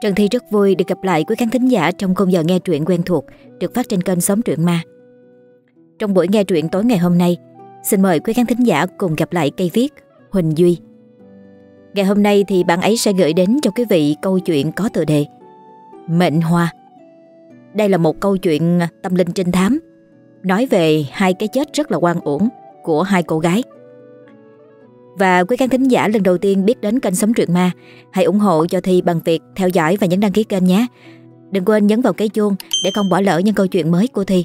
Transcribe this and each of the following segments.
Trần Thi rất vui được gặp lại quý khán thính giả trong khung giờ nghe truyện quen thuộc được phát trên kênh Sống Truyện Ma. Trong buổi nghe truyện tối ngày hôm nay, xin mời quý khán thính giả cùng gặp lại cây viết Huỳnh Duy. Ngày hôm nay thì bạn ấy sẽ gửi đến cho quý vị câu chuyện có tựa đề Mệnh Hoa. Đây là một câu chuyện tâm linh trinh thám nói về hai cái chết rất là oan uổng của hai cô gái. Và quý khán thính giả lần đầu tiên biết đến kênh Sống Truyện Ma, hãy ủng hộ cho Thi bằng việc theo dõi và nhấn đăng ký kênh nhé. Đừng quên nhấn vào cái chuông để không bỏ lỡ những câu chuyện mới của Thi.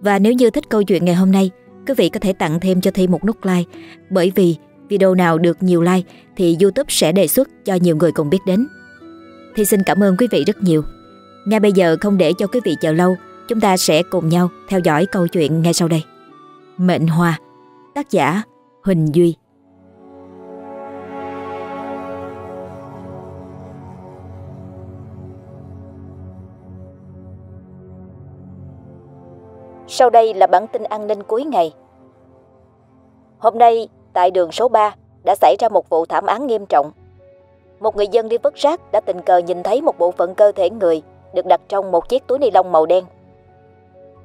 Và nếu như thích câu chuyện ngày hôm nay, quý vị có thể tặng thêm cho Thi một nút like, bởi vì video nào được nhiều like thì YouTube sẽ đề xuất cho nhiều người cùng biết đến. Thi xin cảm ơn quý vị rất nhiều. Ngay bây giờ không để cho quý vị chờ lâu, chúng ta sẽ cùng nhau theo dõi câu chuyện ngay sau đây. Mệnh Hoa, tác giả Huỳnh Duy Sau đây là bản tin an ninh cuối ngày. Hôm nay, tại đường số 3 đã xảy ra một vụ thảm án nghiêm trọng. Một người dân đi vứt rác đã tình cờ nhìn thấy một bộ phận cơ thể người được đặt trong một chiếc túi ni lông màu đen.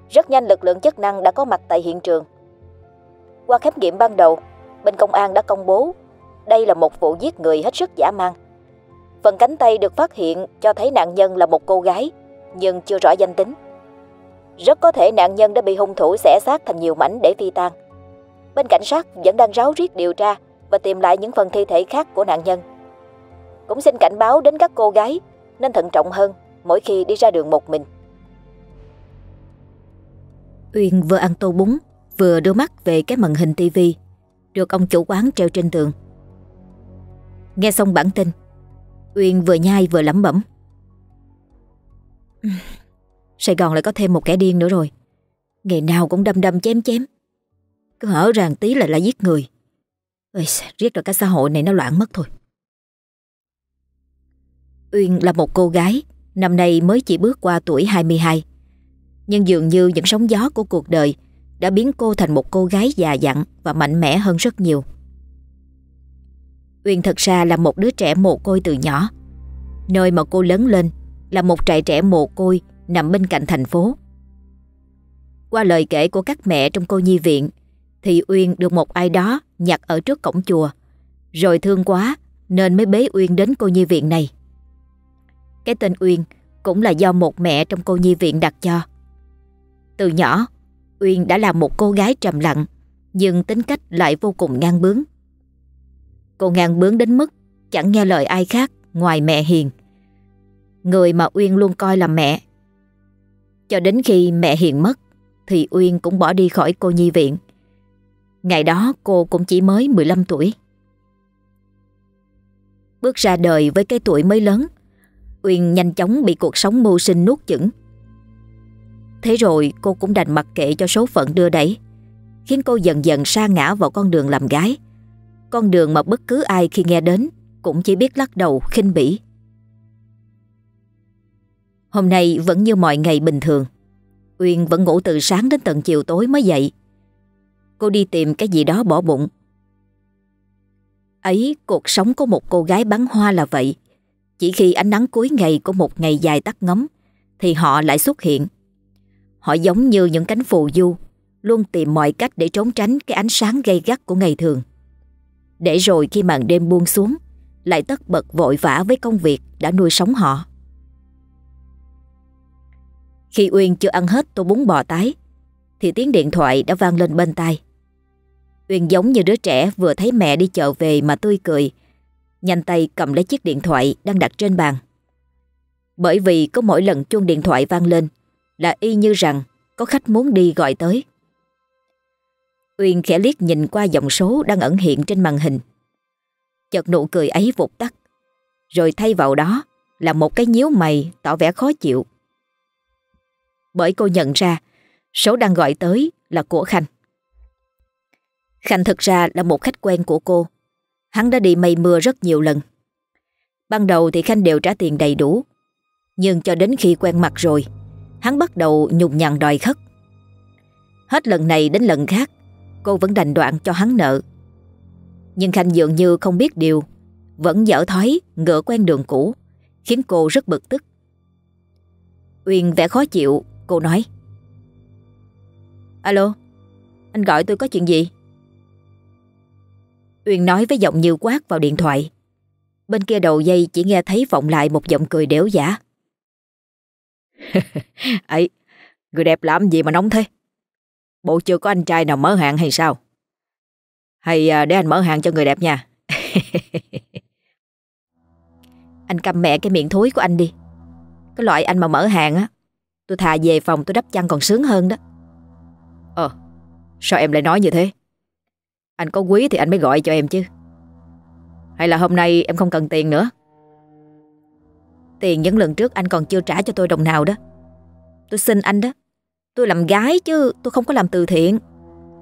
Rất nhanh lực lượng chức năng đã có mặt tại hiện trường. Qua khám nghiệm ban đầu, bên công an đã công bố đây là một vụ giết người hết sức dã man. Phần cánh tay được phát hiện cho thấy nạn nhân là một cô gái, nhưng chưa rõ danh tính. Rất có thể nạn nhân đã bị hung thủ xẻ xác thành nhiều mảnh để phi tang. Bên cảnh sát vẫn đang ráo riết điều tra và tìm lại những phần thi thể khác của nạn nhân. Cũng xin cảnh báo đến các cô gái nên thận trọng hơn mỗi khi đi ra đường một mình. Uyên vừa ăn tô bún, vừa đưa mắt về cái màn hình tivi được ông chủ quán treo trên tường. Nghe xong bản tin, Uyên vừa nhai vừa lẩm bẩm. Sài Gòn lại có thêm một kẻ điên nữa rồi. Ngày nào cũng đâm đâm chém chém. Cứ hở ràng tí là lại giết người. Ôi, riết rồi cái xã hội này nó loạn mất thôi. Uyên là một cô gái, năm nay mới chỉ bước qua tuổi 22. Nhưng dường như những sóng gió của cuộc đời đã biến cô thành một cô gái già dặn và mạnh mẽ hơn rất nhiều. Uyên thật ra là một đứa trẻ mồ côi từ nhỏ. Nơi mà cô lớn lên là một trại trẻ mồ côi nằm bên cạnh thành phố. Qua lời kể của các mẹ trong cô nhi viện thì Uyên được một ai đó nhặt ở trước cổng chùa rồi thương quá nên mới bế Uyên đến cô nhi viện này. Cái tên Uyên cũng là do một mẹ trong cô nhi viện đặt cho. Từ nhỏ, Uyên đã là một cô gái trầm lặng nhưng tính cách lại vô cùng ngang bướng. Cô ngang bướng đến mức chẳng nghe lời ai khác ngoài mẹ Hiền. Người mà Uyên luôn coi là mẹ cho đến khi mẹ Hiền mất thì Uyên cũng bỏ đi khỏi cô nhi viện. Ngày đó cô cũng chỉ mới 15 tuổi. Bước ra đời với cái tuổi mới lớn, Uyên nhanh chóng bị cuộc sống mưu sinh nuốt chửng. Thế rồi cô cũng đành mặc kệ cho số phận đưa đẩy, khiến cô dần dần sa ngã vào con đường làm gái. Con đường mà bất cứ ai khi nghe đến cũng chỉ biết lắc đầu khinh bỉ. Hôm nay vẫn như mọi ngày bình thường. Uyên vẫn ngủ từ sáng đến tận chiều tối mới dậy. Cô đi tìm cái gì đó bỏ bụng. Ấy, cuộc sống của một cô gái bán hoa là vậy. Chỉ khi ánh nắng cuối ngày của một ngày dài tắt ngấm, Thì họ lại xuất hiện. Họ giống như những cánh phù du, Luôn tìm mọi cách để trốn tránh cái ánh sáng gay gắt của ngày thường. Để rồi khi màn đêm buông xuống, Lại tất bật vội vã với công việc đã nuôi sống họ khi Uyên chưa ăn hết tô bún bò tái, Thì tiếng điện thoại đã vang lên bên tai. Uyên giống như đứa trẻ vừa thấy mẹ đi chợ về mà tươi cười. Nhanh tay cầm lấy chiếc điện thoại đang đặt trên bàn. Bởi vì có mỗi lần chuông điện thoại vang lên Là y như rằng có khách muốn đi gọi tới. Uyên khẽ liếc nhìn qua dòng số đang ẩn hiện trên màn hình. Chợt nụ cười ấy vụt tắt, Rồi thay vào đó là một cái nhíu mày tỏ vẻ khó chịu bởi cô nhận ra số đang gọi tới là của Khanh. Khanh thực ra là một khách quen của cô. Hắn đã đi mây mưa rất nhiều lần. Ban đầu thì Khanh đều trả tiền đầy đủ. Nhưng cho đến khi quen mặt rồi, hắn bắt đầu nhục nhằn đòi khất. Hết lần này đến lần khác, cô vẫn đành đoạn cho hắn nợ. Nhưng Khanh dường như không biết điều, vẫn dở thói ngựa quen đường cũ, khiến cô rất bực tức. Uyên vẻ khó chịu, cô nói. Alo, anh gọi tôi có chuyện gì? Uyên nói với giọng như quát vào điện thoại. Bên kia đầu dây chỉ nghe thấy vọng lại một giọng cười đéo giả. ấy người đẹp làm gì mà nóng thế? Bộ chưa có anh trai nào mở hàng hay sao? Hay à, để anh mở hàng cho người đẹp nha. anh cầm mẹ cái miệng thối của anh đi. Cái loại anh mà mở hàng á, tôi thà về phòng tôi đắp chăn còn sướng hơn đó. Ờ, sao em lại nói như thế? Anh có quý thì anh mới gọi cho em chứ. Hay là hôm nay em không cần tiền nữa? Tiền những lần trước anh còn chưa trả cho tôi đồng nào đó. Tôi xin anh đó. Tôi làm gái chứ tôi không có làm từ thiện.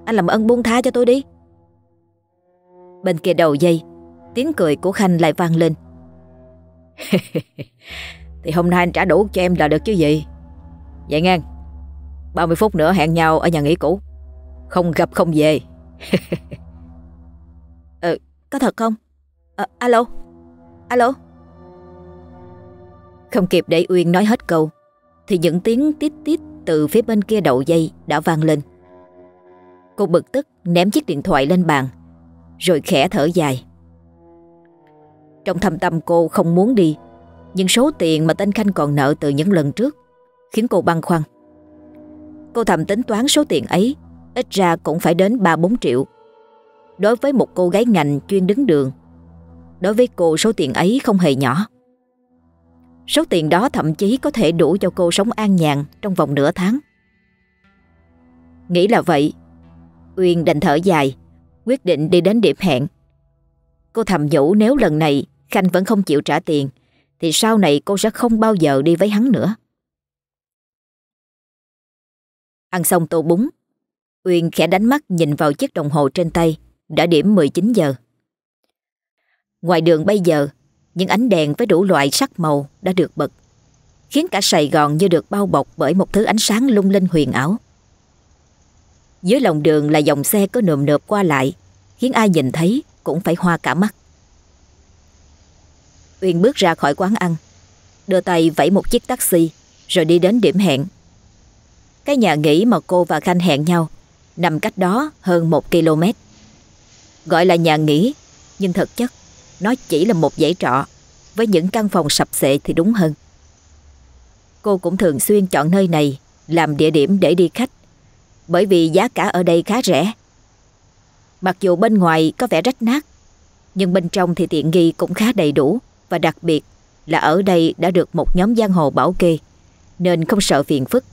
Anh làm ơn buông tha cho tôi đi. Bên kia đầu dây, tiếng cười của Khanh lại vang lên. Thì hôm nay anh trả đủ cho em là được chứ gì Vậy ngang. 30 phút nữa hẹn nhau ở nhà nghỉ cũ. Không gặp không về. Ừ có thật không? À, Alo? Alo? Không kịp để Uyên nói hết câu Thì những tiếng tít tít từ phía bên kia đầu dây đã vang lên. Cô bực tức ném chiếc điện thoại lên bàn Rồi khẽ thở dài. Trong thâm tâm cô không muốn đi nhưng số tiền mà tên Khanh còn nợ từ những lần trước khiến cô băn khoăn. Cô thầm tính toán số tiền ấy ít ra cũng phải đến 3-4 triệu. Đối với một cô gái ngành chuyên đứng đường, đối với cô số tiền ấy không hề nhỏ. Số tiền đó thậm chí có thể đủ cho cô sống an nhàn trong vòng nửa tháng. Nghĩ là vậy, Uyên đành thở dài, quyết định đi đến điểm hẹn. Cô thầm nhủ nếu lần này Khanh vẫn không chịu trả tiền thì sau này cô sẽ không bao giờ đi với hắn nữa. Ăn xong tô bún, Uyên khẽ đánh mắt nhìn vào chiếc đồng hồ trên tay, đã điểm 19 giờ. Ngoài đường bây giờ, những ánh đèn với đủ loại sắc màu đã được bật, khiến cả Sài Gòn như được bao bọc bởi một thứ ánh sáng lung linh huyền ảo. Dưới lòng đường là dòng xe có nườm nượp qua lại, khiến ai nhìn thấy cũng phải hoa cả mắt. Uyên bước ra khỏi quán ăn Đưa tay vẫy một chiếc taxi Rồi đi đến điểm hẹn cái nhà nghỉ mà cô và Khanh hẹn nhau, Nằm cách đó hơn một km. Gọi là nhà nghỉ, Nhưng thực chất, Nó chỉ là một dãy trọ, Với những căn phòng sập xệ thì đúng hơn. Cô cũng thường xuyên chọn nơi này Làm địa điểm để đi khách, Bởi vì giá cả ở đây khá rẻ. Mặc dù bên ngoài có vẻ rách nát, Nhưng bên trong thì tiện nghi cũng khá đầy đủ, và đặc biệt là ở đây đã được một nhóm giang hồ bảo kê, nên không sợ phiền phức.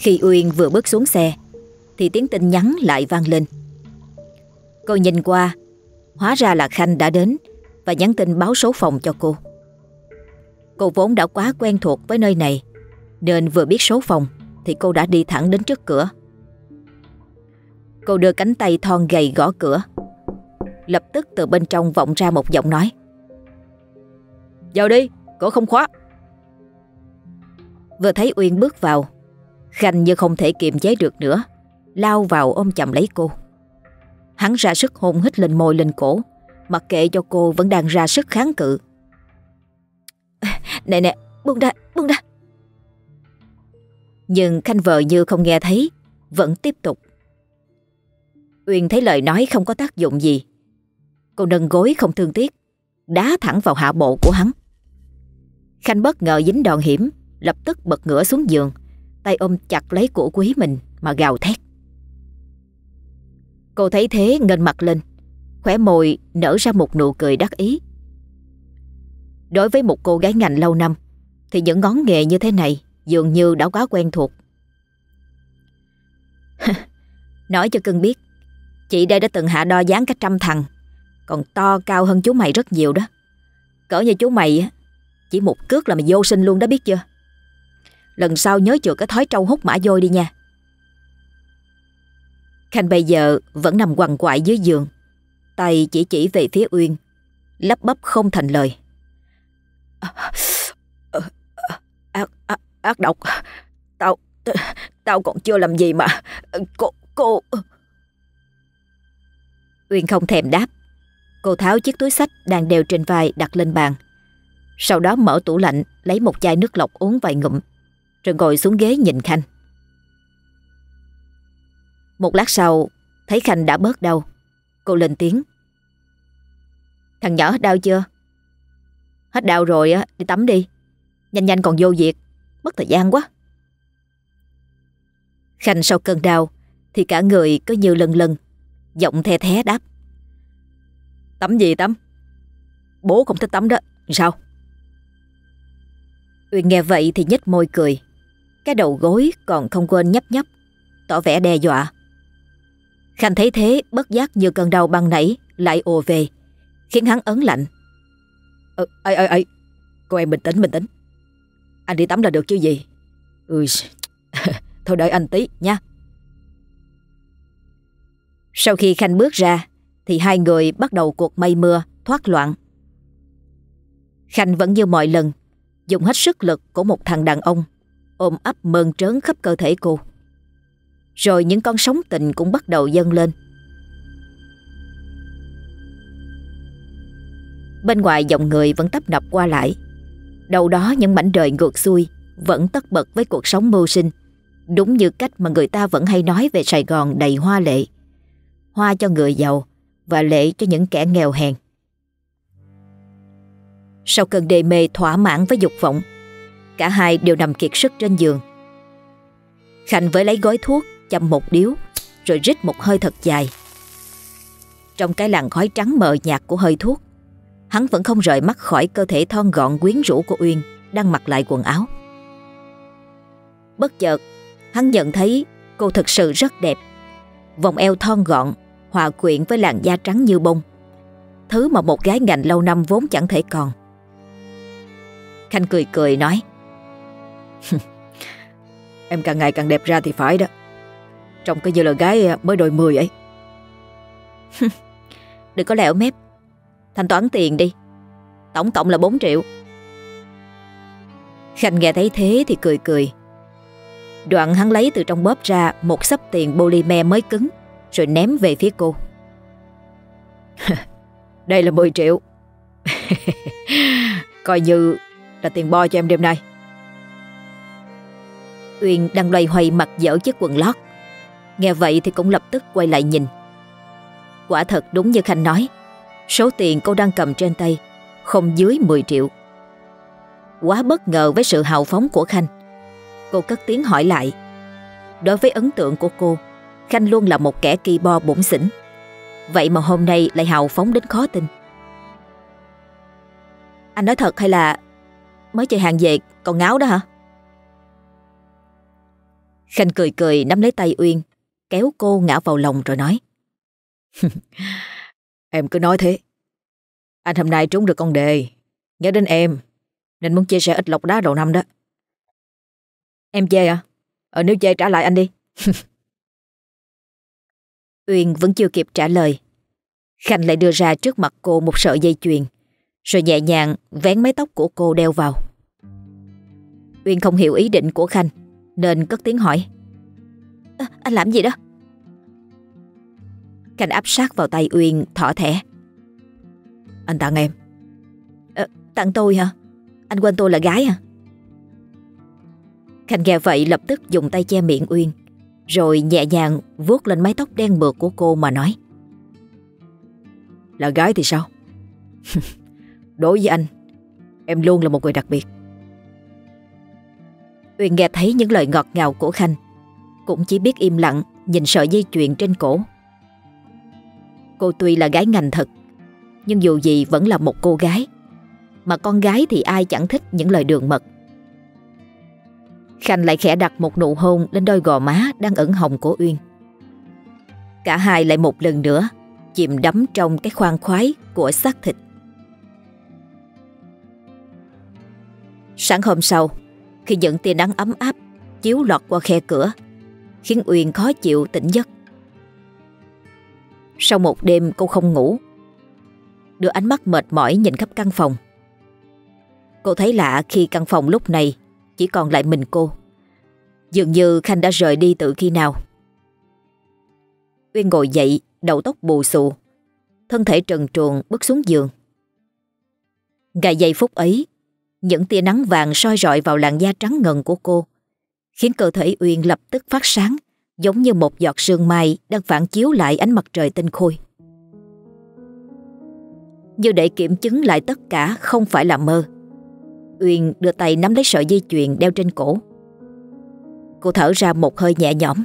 Khi Uyên vừa bước xuống xe thì tiếng tin nhắn lại vang lên. Cô nhìn qua, hóa ra là Khanh đã đến và nhắn tin báo số phòng cho cô. Cô vốn đã quá quen thuộc với nơi này nên vừa biết số phòng thì cô đã đi thẳng đến trước cửa. Cô đưa cánh tay thon gầy gõ cửa Lập tức từ bên trong vọng ra một giọng nói Vào đi, cửa không khóa Vừa thấy Uyên bước vào Khanh như không thể kiềm chế được nữa Lao vào ôm chầm lấy cô. Hắn ra sức hôn hít lên môi lên cổ Mặc kệ cho cô vẫn đang ra sức kháng cự. Nè nè, buông ra, buông ra. Nhưng Khanh vợ như không nghe thấy Vẫn tiếp tục. Uyên thấy lời nói không có tác dụng gì. Cô nâng gối không thương tiếc Đá thẳng vào hạ bộ của hắn. Khanh bất ngờ dính đòn hiểm Lập tức bật ngửa xuống giường. Tay ôm chặt lấy cổ quý mình Mà gào thét. Cô thấy thế ngân mặt lên Khỏe môi nở ra một nụ cười đắc ý. Đối với một cô gái ngành lâu năm, Thì những ngón nghề như thế này Dường như đã quá quen thuộc. Nói cho cưng biết, Chị đây đã từng hạ đo dáng cả trăm thằng, còn to cao hơn chú mày rất nhiều đó. Cỡ như chú mày Chỉ một cước là mày vô sinh luôn đó biết chưa? Lần sau nhớ chừa cái thói trâu hút mã dôi đi nha. Khanh bây giờ vẫn nằm quằn quại dưới giường. Tay chỉ chỉ về phía Uyên. Lắp bắp không thành lời. Ác, ác, ác độc. Tao Tao còn chưa làm gì mà. Cô Cô. Uyên không thèm đáp. Cô tháo chiếc túi sách đang đeo trên vai đặt lên bàn. Sau đó mở tủ lạnh lấy một chai nước lọc uống vài ngụm. Rồi ngồi xuống ghế nhìn Khanh. Một lát sau thấy Khanh đã bớt đau. Cô lên tiếng. Thằng nhỏ hết đau chưa? Hết đau rồi á, đi tắm đi. Nhanh nhanh còn vô việc, mất thời gian quá. Khanh sau cơn đau thì cả người có như lần lần, giọng the thé đáp. Tắm gì tắm? Bố không thích tắm đó, sao? Uyên nghe vậy thì nhếch môi cười. Cái đầu gối còn không quên nhấp nhấp, tỏ vẻ đe dọa. Khanh thấy thế bất giác như cơn đau băng nảy lại ùa về, khiến hắn ấn lạnh. Ơ, ơi ơi ơi, cô em bình tĩnh bình tĩnh. Anh đi tắm là được chứ gì. Thôi đợi anh tí nha. Sau khi Khanh bước ra, thì hai người bắt đầu cuộc mây mưa, thoát loạn. Khanh vẫn như mọi lần, dùng hết sức lực của một thằng đàn ông, ôm ấp mơn trớn khắp cơ thể cô. Rồi những con sóng tình cũng bắt đầu dâng lên. Bên ngoài dòng người vẫn tấp nập qua lại. Đầu đó những mảnh đời ngược xuôi vẫn tất bật với cuộc sống mưu sinh. Đúng như cách mà người ta vẫn hay nói về Sài Gòn đầy hoa lệ. Hoa cho người giàu và lệ cho những kẻ nghèo hèn. Sau cơn đề mê thỏa mãn với dục vọng, cả hai đều nằm kiệt sức trên giường. Khanh với lấy gói thuốc châm một điếu rồi rít một hơi thật dài. Trong cái làn khói trắng mờ nhạt của hơi thuốc, hắn vẫn không rời mắt khỏi cơ thể thon gọn quyến rũ của Uyên đang mặc lại quần áo. Bất chợt, hắn nhận thấy cô thật sự rất đẹp. Vòng eo thon gọn, hòa quyện với làn da trắng như bông. Thứ mà một gái ngành lâu năm vốn chẳng thể còn. Khanh cười cười nói Em càng ngày càng đẹp ra thì phải đó. Trông cái như là gái à, mới đôi mười ấy. Đừng có lẹo mép. Thanh toán tiền đi. Tổng cộng là 4 triệu. Khanh nghe thấy thế thì cười cười. Đoạn hắn lấy từ trong bóp ra Một sấp tiền polymer mới cứng, Rồi ném về phía cô. Đây là 10 triệu. Coi như là tiền bo cho em đêm nay. Uyên đang loay hoay mặc dở chiếc quần lót. Nghe vậy thì cũng lập tức quay lại nhìn. Quả thật đúng như Khanh nói, Số tiền cô đang cầm trên tay Không dưới 10 triệu. Quá bất ngờ với sự hào phóng của Khanh. Cô cất tiếng hỏi lại. Đối với ấn tượng của cô, Khanh luôn là một kẻ kỳ bo bổn xỉn. Vậy mà hôm nay lại hào phóng đến khó tin. Anh nói thật hay là Mới chơi hàng về còn ngáo đó hả? Khanh cười cười nắm lấy tay Uyên Kéo cô ngã vào lòng rồi nói. Em cứ nói thế. Anh hôm nay trúng được con đề. Nhớ đến em Nên muốn chia sẻ ít lọc đá đầu năm đó. Em chê à? Ờ nếu chê trả lại anh đi. Uyên vẫn chưa kịp trả lời. Khanh lại đưa ra trước mặt cô một sợi dây chuyền Rồi nhẹ nhàng vén mái tóc của cô đeo vào. Uyên không hiểu ý định của Khanh Nên cất tiếng hỏi. À, Anh làm gì đó? Khanh áp sát vào tay Uyên thỏ thẻ. Anh tặng em. À, Tặng tôi hả? Anh quên tôi là gái hả Khanh nghe vậy lập tức dùng tay che miệng Uyên Rồi nhẹ nhàng vuốt lên mái tóc đen mượt của cô mà nói. Là gái thì sao? Đối với anh Em luôn là một người đặc biệt Uyên nghe thấy những lời ngọt ngào của Khanh Cũng chỉ biết im lặng Nhìn sợi dây chuyền trên cổ Cô tuy là gái ngành thật Nhưng dù gì vẫn là một cô gái Mà con gái thì ai chẳng thích những lời đường mật Khanh lại khẽ đặt một nụ hôn lên đôi gò má đang ửng hồng của Uyên. Cả hai lại một lần nữa chìm đắm trong cái khoan khoái của xác thịt. Sáng hôm sau, khi những tia nắng ấm áp chiếu lọt qua khe cửa, khiến Uyên khó chịu tỉnh giấc. Sau một đêm cô không ngủ, đưa ánh mắt mệt mỏi nhìn khắp căn phòng. Cô thấy lạ khi căn phòng lúc này chỉ còn lại mình cô. Dường như Khanh đã rời đi từ khi nào. Uyên ngồi dậy, đầu tóc bù xù. thân thể trần truồng bước xuống giường. Ngày giây phút ấy, những tia nắng vàng soi rọi vào làn da trắng ngần của cô, khiến cơ thể Uyên lập tức phát sáng, giống như một giọt sương mai đang phản chiếu lại ánh mặt trời tinh khôi. Như để kiểm chứng lại tất cả không phải là mơ, Uyên đưa tay nắm lấy sợi dây chuyền đeo trên cổ. Cô thở ra một hơi nhẹ nhõm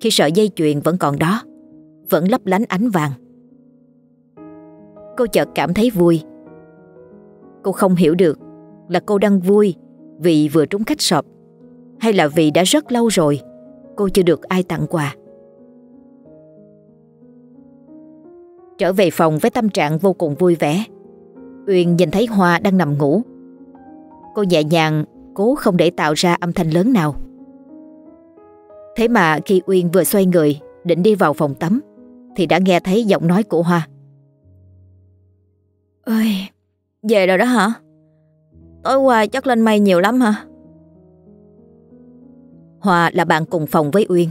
khi sợi dây chuyền vẫn còn đó, vẫn lấp lánh ánh vàng. Cô chợt cảm thấy vui. Cô không hiểu được là cô đang vui vì vừa trúng khách sọp hay là vì đã rất lâu rồi cô chưa được ai tặng quà. Trở về phòng với tâm trạng vô cùng vui vẻ. Uyên nhìn thấy Hoa đang nằm ngủ. Cô nhẹ nhàng cố không để tạo ra âm thanh lớn nào. Thế mà khi Uyên vừa xoay người định đi vào phòng tắm thì đã nghe thấy giọng nói của Hoa. Ơi, về rồi đó hả? Tối qua chắc lên mây nhiều lắm hả? hòa là bạn cùng phòng với Uyên.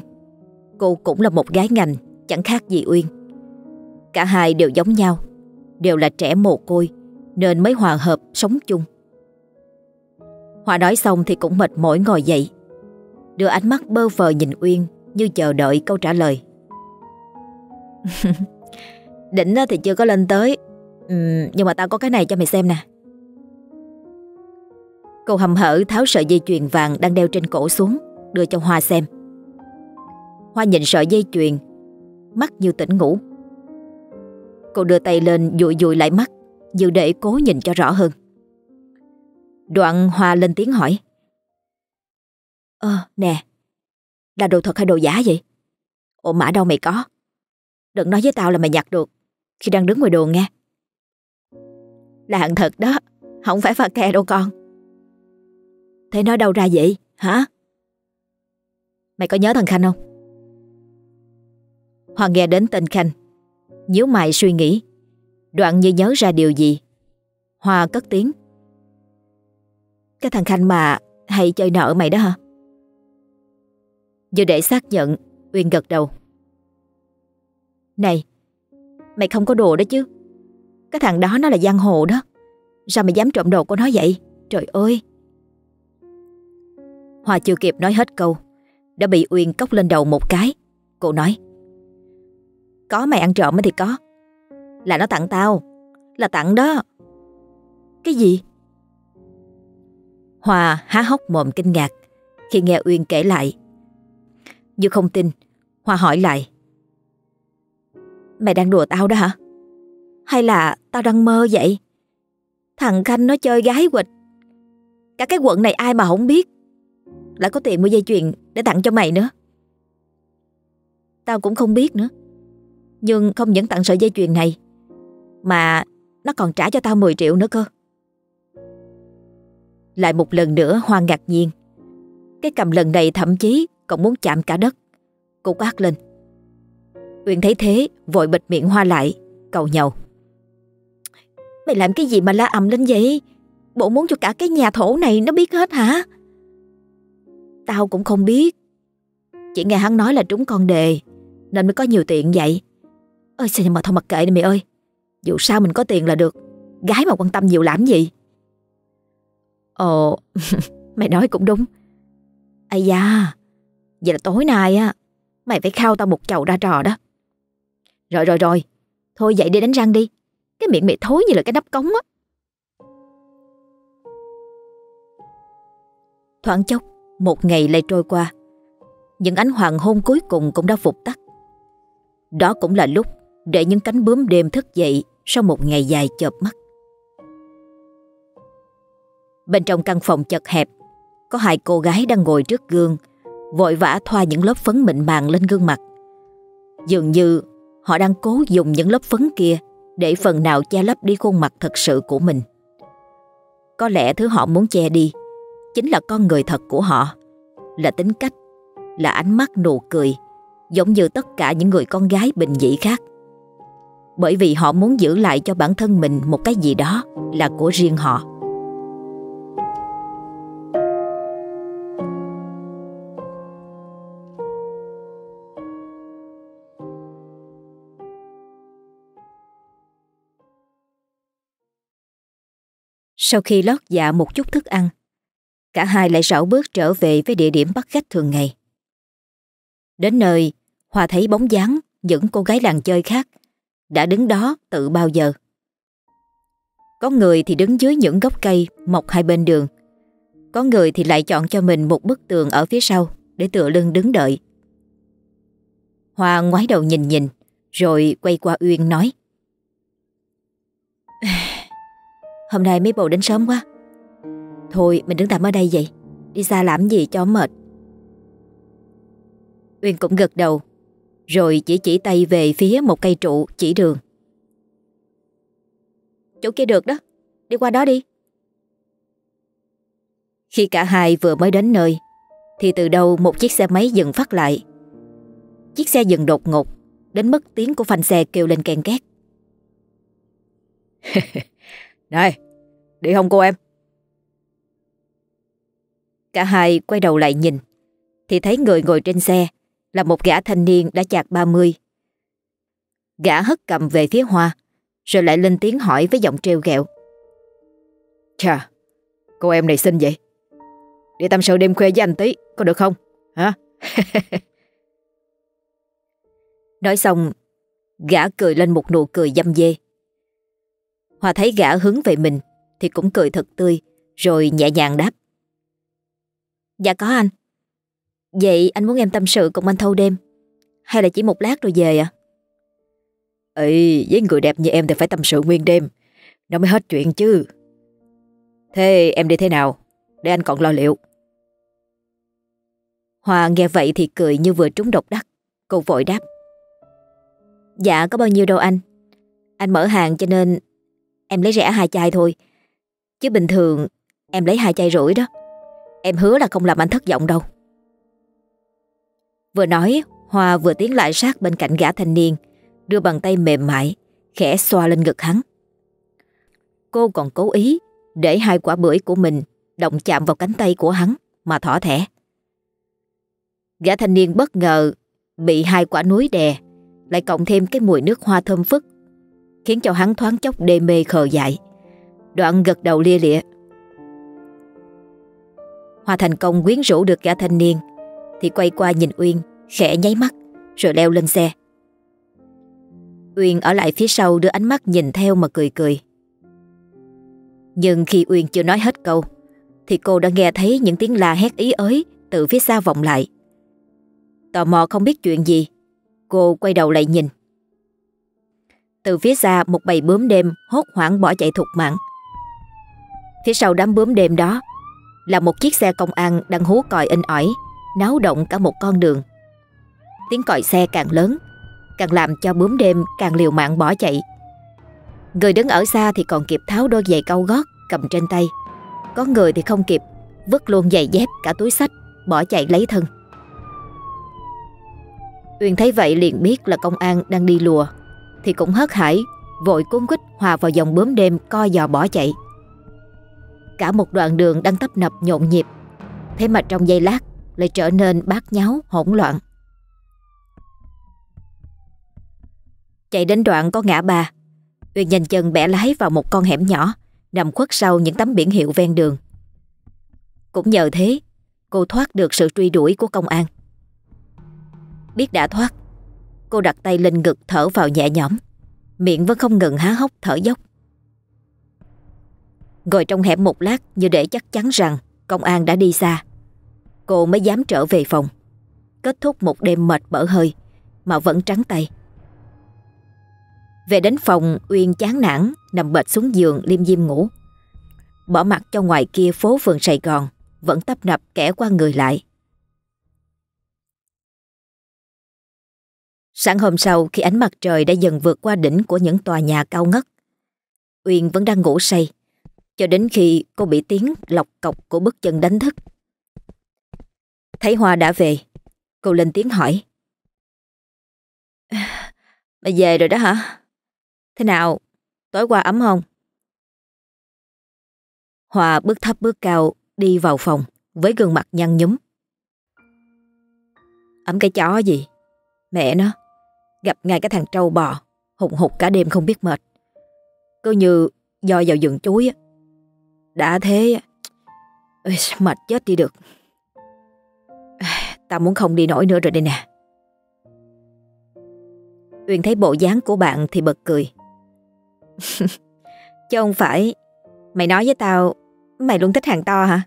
Cô cũng là một gái ngành, chẳng khác gì Uyên. Cả hai đều giống nhau, đều là trẻ mồ côi nên mới hòa hợp sống chung. hòa nói xong thì cũng mệt mỏi ngồi dậy, đưa ánh mắt bơ vờ nhìn Uyên như chờ đợi câu trả lời. Đỉnh thì chưa có lên tới, ừ, nhưng mà tao có cái này cho mày xem nè. Cô hầm hở tháo sợi dây chuyền vàng đang đeo trên cổ xuống, Đưa cho Hoa xem. Hoa nhìn sợi dây chuyền, Mắt như tỉnh ngủ. Cô đưa tay lên dụi dụi lại mắt, Như để cố nhìn cho rõ hơn. Đoạn Hoa lên tiếng hỏi. Ơ, nè, Là đồ thật hay đồ giả vậy? Ồ mã đâu mày có? Đừng nói với tao là mày nhặt được, Khi đang đứng ngoài đồ nghe. Là hàng thật đó, Không phải pha ke đâu con. Thế nói đâu ra vậy? Hả? Mày có nhớ thằng Khanh không? Hoàng nghe đến tên Khanh, nhíu mày suy nghĩ. Đoạn như nhớ ra điều gì? Hoa cất tiếng. Cái thằng Khanh mà Hay chơi nợ mày đó hả? Vừa để xác nhận, Uyên gật đầu. Này, Mày không có đồ đó chứ. Cái thằng đó nó là giang hồ đó. Sao mày dám trộm đồ của nó vậy? Trời ơi! Hoa chưa kịp nói hết câu, Đã bị Uyên cốc lên đầu một cái. Cô nói, Có mày ăn trộm thì có. Là nó tặng tao, Là tặng đó. Cái gì? Hoa há hốc mồm kinh ngạc Khi nghe Uyên kể lại. Như không tin, Hoa hỏi lại, Mày đang đùa tao đó hả? Hay là tao đang mơ vậy? Thằng Khanh nó chơi gái quịch. Cả cái quận này ai mà không biết? Lại có tiền mua dây chuyền để tặng cho mày nữa. Tao cũng không biết nữa. Nhưng không những tặng sợi dây chuyền này, Mà nó còn trả cho tao 10 triệu nữa cơ. Lại một lần nữa Hoa ngạc nhiên. Cái cầm lần này thậm chí còn muốn chạm cả đất. Cô quát lên. Uyên thấy thế, vội bịt miệng Hoa lại, Cầu nhầu. Mày làm cái gì mà la ầm lên vậy? Bộ muốn cho cả cái nhà thổ này nó biết hết hả? Tao cũng không biết. Chỉ nghe hắn nói là trúng con đề, Nên mới có nhiều tiền vậy. Ơi sao mà thôi mặc kệ đi mày ơi. Dù sao mình có tiền là được. Gái mà quan tâm nhiều làm gì? Ồ, Mày nói cũng đúng. Ây da, Vậy là tối nay á, Mày phải khao tao một chầu ra trò đó. Rồi rồi rồi. Thôi dậy đi đánh răng đi. Cái miệng mày thối như là cái nắp cống á. Thoảng chốc một ngày lại trôi qua, Những ánh hoàng hôn cuối cùng cũng đã phục tắt. Đó cũng là lúc Để những cánh bướm đêm thức dậy Sau một ngày dài chợp mắt. Bên trong căn phòng chật hẹp, Có hai cô gái đang ngồi trước gương, Vội vã thoa những lớp phấn mịn màng lên gương mặt. Dường như họ đang cố dùng những lớp phấn kia Để phần nào che lấp đi khuôn mặt thật sự của mình. Có lẽ thứ họ muốn che đi chính là con người thật của họ, là tính cách, là ánh mắt nụ cười, giống như tất cả những người con gái bình dị khác. Bởi vì họ muốn giữ lại cho bản thân mình một cái gì đó là của riêng họ. Sau khi lót dạ một chút thức ăn cả hai lại rảo bước trở về với địa điểm bắt khách thường ngày. Đến nơi, hòa thấy bóng dáng những cô gái làng chơi khác đã đứng đó tự bao giờ. Có người thì đứng dưới những gốc cây mọc hai bên đường. Có người thì lại chọn cho mình một bức tường ở phía sau để tựa lưng đứng đợi. Hoa ngoái đầu nhìn nhìn, rồi quay qua Uyên nói. Hôm nay mấy bầu đến sớm quá. Thôi mình đứng tạm ở đây vậy, đi xa làm gì cho mệt. Uyên cũng gật đầu, rồi chỉ chỉ tay về phía một cây trụ chỉ đường. Chỗ kia được đó, đi qua đó đi. Khi cả hai vừa mới đến nơi, thì từ đâu một chiếc xe máy dừng phát lại. Chiếc xe dừng đột ngột, đến mức tiếng của phanh xe kêu lên kèn két. Này, đi không cô em? Cả hai quay đầu lại nhìn, thì thấy người ngồi trên xe là một gã thanh niên đã chạc 30. Gã hất cầm về phía Hoa, rồi lại lên tiếng hỏi với giọng treo ghẹo. Chà, cô em này xinh vậy. Để tâm sự đêm khuya với anh tí, có được không? Hả? Nói xong, gã cười lên một nụ cười dâm dê. Hoa thấy gã hướng về mình thì cũng cười thật tươi, rồi nhẹ nhàng đáp. Dạ có anh. Vậy anh muốn em tâm sự cùng anh thâu đêm, hay là chỉ một lát rồi về à? Ê, với người đẹp như em thì phải tâm sự nguyên đêm, nó mới hết chuyện chứ. Thế em đi thế nào? Để anh còn lo liệu. Hoa nghe vậy thì cười như vừa trúng độc đắc. Cô vội đáp. Dạ có bao nhiêu đâu anh. Anh mở hàng cho nên em lấy rẻ hai chai thôi. Chứ bình thường em lấy hai chai rưỡi đó. Em hứa là không làm anh thất vọng đâu. Vừa nói, Hoa vừa tiến lại sát bên cạnh gã thanh niên, đưa bàn tay mềm mại, khẽ xoa lên ngực hắn. Cô còn cố ý để hai quả bưởi của mình động chạm vào cánh tay của hắn mà thỏ thẻ. Gã thanh niên bất ngờ bị hai quả núi đè, lại cộng thêm cái mùi nước hoa thơm phức, khiến cho hắn thoáng chốc đê mê khờ dại. Đoạn gật đầu lia lịa. Hoa thành công quyến rũ được gã thanh niên, thì quay qua nhìn Uyên, khẽ nháy mắt, rồi leo lên xe. Uyên ở lại phía sau đưa ánh mắt nhìn theo mà cười cười. Nhưng khi Uyên chưa nói hết câu, thì cô đã nghe thấy những tiếng la hét ý ới từ phía xa vọng lại. Tò mò không biết chuyện gì, cô quay đầu lại nhìn. Từ phía xa một bầy bướm đêm hốt hoảng bỏ chạy thục mạng. Phía sau đám bướm đêm đó là một chiếc xe công an đang hú còi in ỏi, náo động cả một con đường. Tiếng còi xe càng lớn, càng làm cho bướm đêm càng liều mạng bỏ chạy. Người đứng ở xa thì còn kịp tháo đôi giày cao gót cầm trên tay. Có người thì không kịp, vứt luôn giày dép cả túi sách, bỏ chạy lấy thân. Uyên thấy vậy liền biết là công an đang đi lùa, thì cũng hớt hải, vội cuốn quýt hòa vào dòng bướm đêm co giò bỏ chạy. Cả một đoạn đường đang tấp nập nhộn nhịp, thế mà trong giây lát lại trở nên bát nháo hỗn loạn. Chạy đến đoạn có ngã ba, Uyên nhanh chân bẻ lái vào một con hẻm nhỏ nằm khuất sau những tấm biển hiệu ven đường. Cũng nhờ thế, cô thoát được sự truy đuổi của công an. Biết đã thoát, cô đặt tay lên ngực thở vào nhẹ nhõm, miệng vẫn không ngừng há hốc thở dốc. Ngồi trong hẻm một lát như để chắc chắn rằng công an đã đi xa. Cô mới dám trở về phòng, kết thúc một đêm mệt bở hơi mà vẫn trắng tay. Về đến phòng Uyên chán nản Nằm bệt xuống giường liêm diêm ngủ Bỏ mặt cho ngoài kia phố phường Sài Gòn Vẫn tấp nập kẻ qua người lại Sáng hôm sau khi ánh mặt trời đã dần vượt qua đỉnh của những tòa nhà cao ngất Uyên vẫn đang ngủ say cho đến khi cô bị tiếng lọc cọc của bước chân đánh thức Thấy Hoa đã về Cô lên tiếng hỏi Mày về rồi đó hả? Thế nào? Tối qua ấm không? Hòa bước thấp bước cao đi vào phòng với gương mặt nhăn nhúm. Ấm cái chó gì? Mẹ nó, gặp ngay cái thằng trâu bò, hùng hục cả đêm không biết mệt. Cứ như do vào rừng chuối á. Đã thế Ê, Mệt chết đi được. Tao muốn không đi nổi nữa rồi đây nè. Uyên thấy bộ dáng của bạn thì bật cười. Chứ không phải Mày nói với tao Mày luôn thích hàng to hả?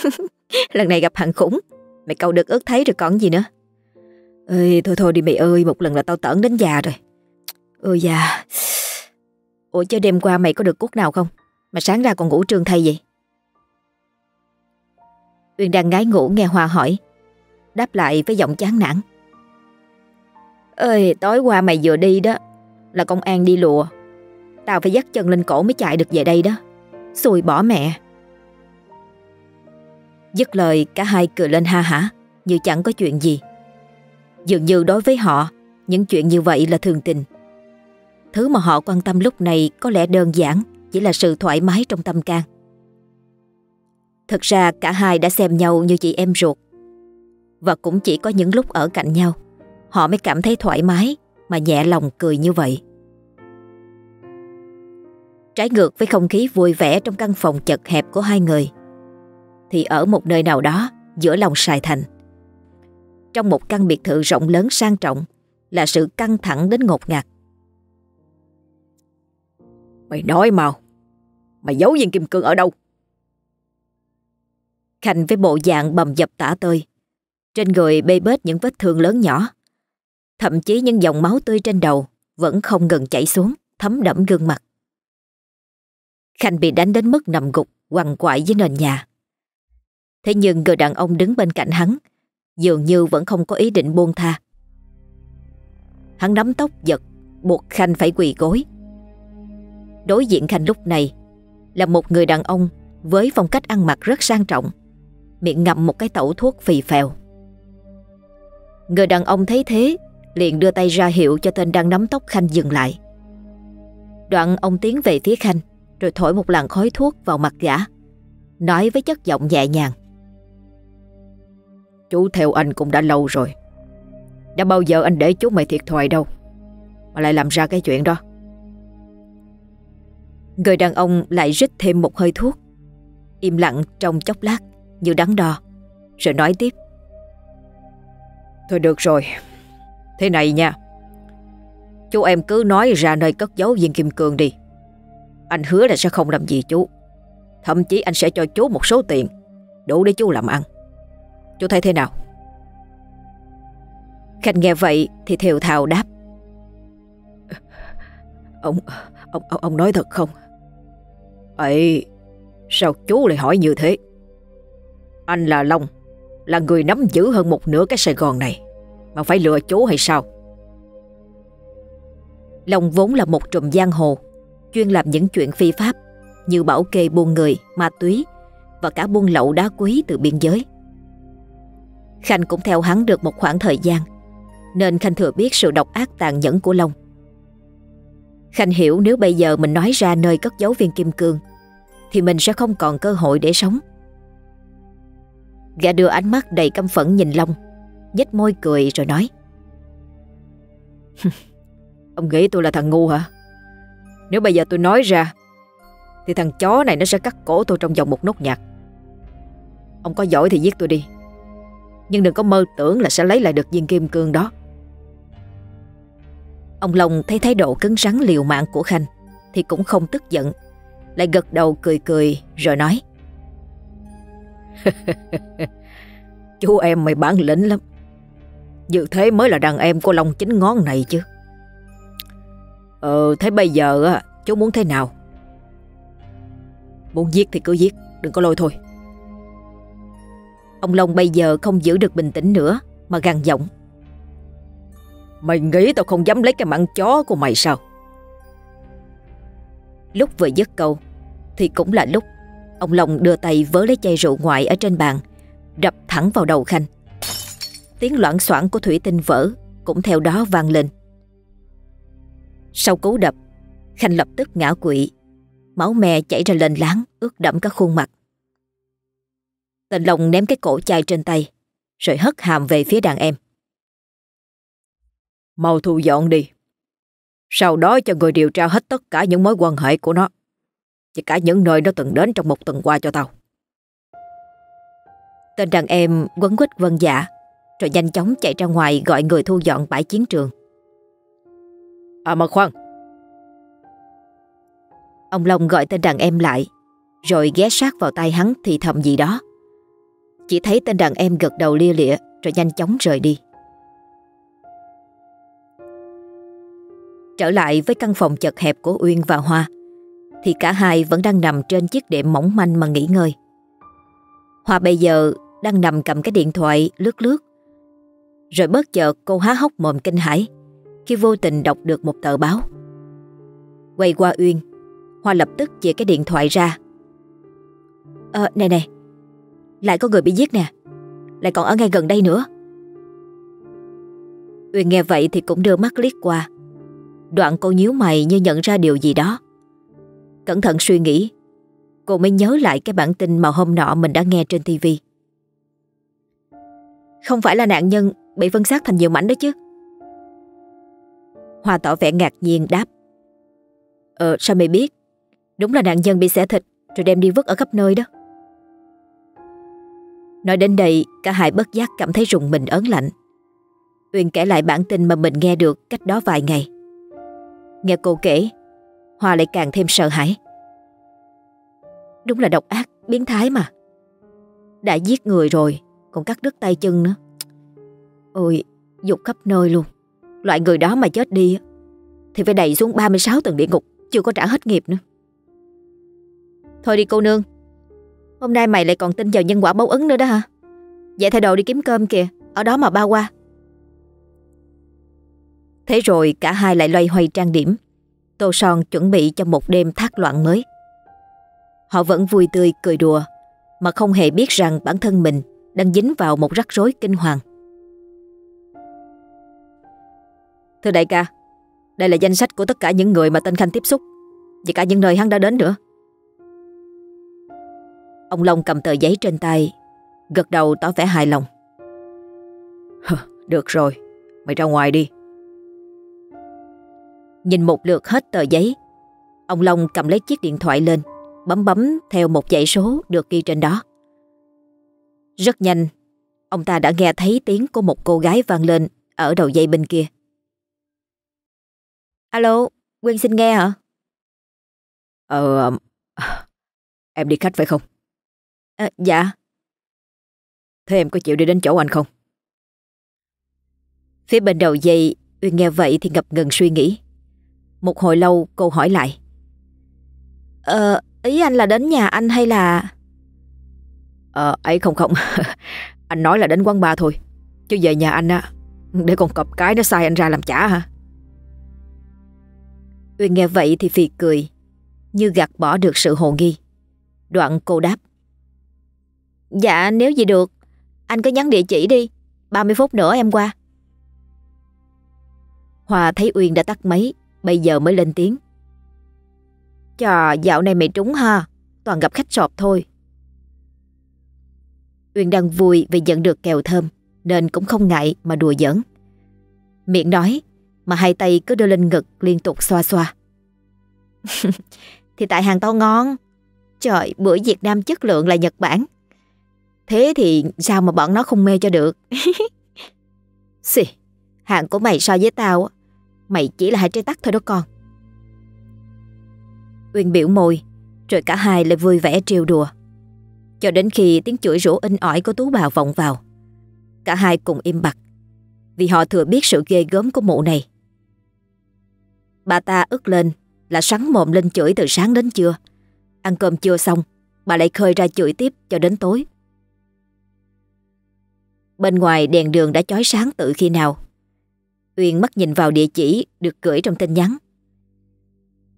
Lần này gặp hàng khủng Mày câu được ước thấy rồi còn gì nữa. Ê, Thôi thôi đi mày ơi Một lần là tao tởn đến già rồi. Ôi da. Ủa chứ đêm qua mày có được cút nào không? Mà sáng ra còn ngủ trương thay vậy. Uyên đang ngái ngủ nghe Hoa hỏi, Đáp lại với giọng chán nản. Ơi, tối qua mày vừa đi đó, Là công an đi lùa. Tao phải dắt chân lên cổ mới chạy được về đây đó. Xui bỏ mẹ. Dứt lời, cả hai cười lên ha hả, Như chẳng có chuyện gì. Dường như đối với họ, Những chuyện như vậy là thường tình. Thứ mà họ quan tâm lúc này Có lẽ đơn giản chỉ là sự thoải mái trong tâm can. Thực ra, cả hai đã xem nhau như chị em ruột. Và cũng chỉ có những lúc ở cạnh nhau, Họ mới cảm thấy thoải mái Mà nhẹ lòng cười như vậy. Trái ngược với không khí vui vẻ Trong căn phòng chật hẹp của hai người, Thì ở một nơi nào đó, Giữa lòng Sài Thành, Trong một căn biệt thự rộng lớn sang trọng, Là sự căng thẳng đến ngột ngạt. Mày nói mau Mày giấu viên kim cương ở đâu? Khanh với bộ dạng bầm dập tả tơi. Trên người bê bết những vết thương lớn nhỏ. Thậm chí những dòng máu tươi trên đầu Vẫn không ngừng chảy xuống, Thấm đẫm gương mặt. Khanh bị đánh đến mức nằm gục, Quằn quại dưới nền nhà. Thế nhưng người đàn ông đứng bên cạnh hắn Dường như vẫn không có ý định buông tha. Hắn nắm tóc giật, Buộc Khanh phải quỳ gối. Đối diện Khanh lúc này là một người đàn ông Với phong cách ăn mặc rất sang trọng Miệng ngậm một cái tẩu thuốc phì phèo Người đàn ông thấy thế liền đưa tay ra hiệu cho tên đang nắm tóc Khanh dừng lại. Đoạn ông tiến về phía Khanh rồi thổi một làn khói thuốc vào mặt gã, nói với chất giọng nhẹ nhàng. Chú theo anh cũng đã lâu rồi. Đã bao giờ anh để chú mày thiệt thòi đâu, mà lại làm ra cái chuyện đó. Người đàn ông lại rít thêm một hơi thuốc, im lặng trong chốc lát như đắn đo, rồi nói tiếp. Thôi được rồi, Thế này nha. Chú em cứ nói ra nơi cất giấu viên kim cương đi. Anh hứa là sẽ không làm gì chú. Thậm chí anh sẽ cho chú một số tiền Đủ để chú làm ăn. Chú thấy thế nào? Khanh nghe vậy thì thều thào đáp. Ông Ông ông, ông nói thật không ấy Sao chú lại hỏi như thế? Anh là Long Là người nắm giữ hơn một nửa cái Sài Gòn này mà phải lừa chú hay sao? Long vốn là một trùm giang hồ Chuyên làm những chuyện phi pháp Như bảo kê buôn người, ma túy Và cả buôn lậu đá quý từ biên giới. Khanh cũng theo hắn được một khoảng thời gian Nên Khanh thừa biết sự độc ác tàn nhẫn của Long. Khanh hiểu nếu bây giờ mình nói ra nơi cất giấu viên kim cương thì mình sẽ không còn cơ hội để sống. Gã đưa ánh mắt đầy căm phẫn nhìn Long, nhếch môi cười rồi nói. Ông nghĩ tôi là thằng ngu hả? Nếu bây giờ tôi nói ra, Thì thằng chó này nó sẽ cắt cổ tôi trong vòng một nốt nhạc. Ông có giỏi thì giết tôi đi, Nhưng đừng có mơ tưởng là sẽ lấy lại được viên kim cương đó. Ông Long thấy thái độ cứng rắn liều mạng của Khanh Thì cũng không tức giận. Lại gật đầu cười cười, rồi nói. Chú em mày bản lĩnh lắm. Như thế mới là đàn em của Long chính ngón này chứ. Ờ thế bây giờ á, Chú muốn thế nào? Muốn giết thì cứ giết, Đừng có lôi thôi. Ông Long bây giờ không giữ được bình tĩnh nữa, Mà gằn giọng. Mày nghĩ tao không dám lấy cái mạng chó của mày sao? Lúc vừa dứt câu thì cũng là lúc. Ông Long đưa tay vớ lấy chai rượu ngoại ở trên bàn, Đập thẳng vào đầu Khanh. Tiếng loạn soạn của thủy tinh vỡ Cũng theo đó vang lên. Sau cú đập, Khanh lập tức ngã quỵ, Máu me chảy ra lên láng, Ướt đẫm cả khuôn mặt. Tên Long ném cái cổ chai trên tay, Rồi hất hàm về phía đàn em. Mau thu dọn đi. Sau đó cho người điều tra hết tất cả những mối quan hệ của nó. Và cả những nơi nó từng đến trong một tuần qua cho tao. Tên đàn em quấn quýt vân dạ Rồi nhanh chóng chạy ra ngoài gọi người thu dọn bãi chiến trường. À mà khoan Ông Long gọi tên đàn em lại Rồi ghé sát vào tay hắn thì thầm gì đó. Chỉ thấy tên đàn em gật đầu lia lịa Rồi nhanh chóng rời đi. Trở lại với căn phòng chật hẹp của Uyên và Hoa thì cả hai vẫn đang nằm trên chiếc đệm mỏng manh mà nghỉ ngơi. Hoa bây giờ đang nằm cầm cái điện thoại lướt lướt. Rồi bất chợt cô há hốc mồm kinh hãi Khi vô tình đọc được một tờ báo. Quay qua Uyên, Hoa lập tức chia cái điện thoại ra. Ờ này này, Lại có người bị giết nè, Lại còn ở ngay gần đây nữa. Uyên nghe vậy thì cũng đưa mắt liếc qua. Đoạn cô nhíu mày như nhận ra điều gì đó. Cẩn thận suy nghĩ. Cô mới nhớ lại cái bản tin mà hôm nọ mình đã nghe trên tivi Không phải là nạn nhân bị phân xác thành nhiều mảnh đó chứ? Hoa tỏ vẻ ngạc nhiên đáp. Ờ sao mày biết? Đúng là nạn nhân bị xẻ thịt, Rồi đem đi vứt ở khắp nơi đó. Nói đến đây, Cả hai bất giác cảm thấy rùng mình ớn lạnh. Uyên kể lại bản tin mà mình nghe được cách đó vài ngày. Nghe cô kể Hòa lại càng thêm sợ hãi. Đúng là độc ác, biến thái mà. Đã giết người rồi Còn cắt đứt tay chân nữa. Ôi, dục khắp nơi luôn. Loại người đó mà chết đi Thì phải đầy xuống 36 tầng địa ngục Chưa có trả hết nghiệp nữa. Thôi đi cô nương. Hôm nay mày lại còn tin vào nhân quả báo ứng nữa đó hả? Vậy thay đồ đi kiếm cơm kìa Ở đó mà bao qua. Thế rồi cả hai lại loay hoay trang điểm. Tô Son chuẩn bị cho một đêm thác loạn mới. Họ vẫn vui tươi, cười đùa, Mà không hề biết rằng bản thân mình Đang dính vào một rắc rối kinh hoàng. Thưa đại ca, Đây là danh sách của tất cả những người mà tên Khanh tiếp xúc, Và cả những nơi hắn đã đến nữa. Ông Long cầm tờ giấy trên tay, Gật đầu tỏ vẻ hài lòng. Được rồi, Mày ra ngoài đi. Nhìn một lượt hết tờ giấy Ông Long cầm lấy chiếc điện thoại lên Bấm bấm theo một dãy số được ghi trên đó Rất nhanh Ông ta đã nghe thấy tiếng của một cô gái vang lên Ở đầu dây bên kia Alo, Quyên xin nghe hả? Ờ, em đi khách phải không? À, dạ Thế em có chịu đi đến chỗ anh không? Phía bên đầu dây Uyên nghe vậy thì ngập ngừng suy nghĩ một hồi lâu, cô hỏi lại. Ờ ý anh là đến nhà anh hay là? Ờ ấy không không, Anh nói là đến quán bar thôi. Chứ về nhà anh á, Để con cọp cái nó sai anh ra làm trả hả? Uyên nghe vậy thì phì cười, Như gạt bỏ được sự hồ nghi. Đoạn cô đáp. Dạ nếu gì được, Anh cứ nhắn địa chỉ đi. 30 phút nữa em qua. Hòa thấy Uyên đã tắt máy Bây giờ mới lên tiếng. Chà, dạo này mày trúng ha. Toàn gặp khách sọp thôi. Uyên đang vui vì nhận được kèo thơm, Nên cũng không ngại mà đùa giỡn. Miệng nói, Mà hai tay cứ đưa lên ngực liên tục xoa xoa. Thì tại hàng tao ngon. Trời, bữa Việt Nam chất lượng là Nhật Bản. Thế thì sao mà bọn nó không mê cho được? Xì, Hàng của mày so với tao Mày chỉ là hai trái tắc thôi đó con. Uyên biểu môi, Rồi cả hai lại vui vẻ trêu đùa. Cho đến khi tiếng chửi rủa in ỏi của Tú Bào vọng vào, Cả hai cùng im bặt, Vì họ thừa biết sự ghê gớm của mụ này. Bà ta ức lên Là sắn mồm lên chửi từ sáng đến trưa. Ăn cơm chưa xong, Bà lại khơi ra chửi tiếp cho đến tối. Bên ngoài đèn đường đã chói sáng tự khi nào Uyên mắt nhìn vào địa chỉ được gửi trong tin nhắn.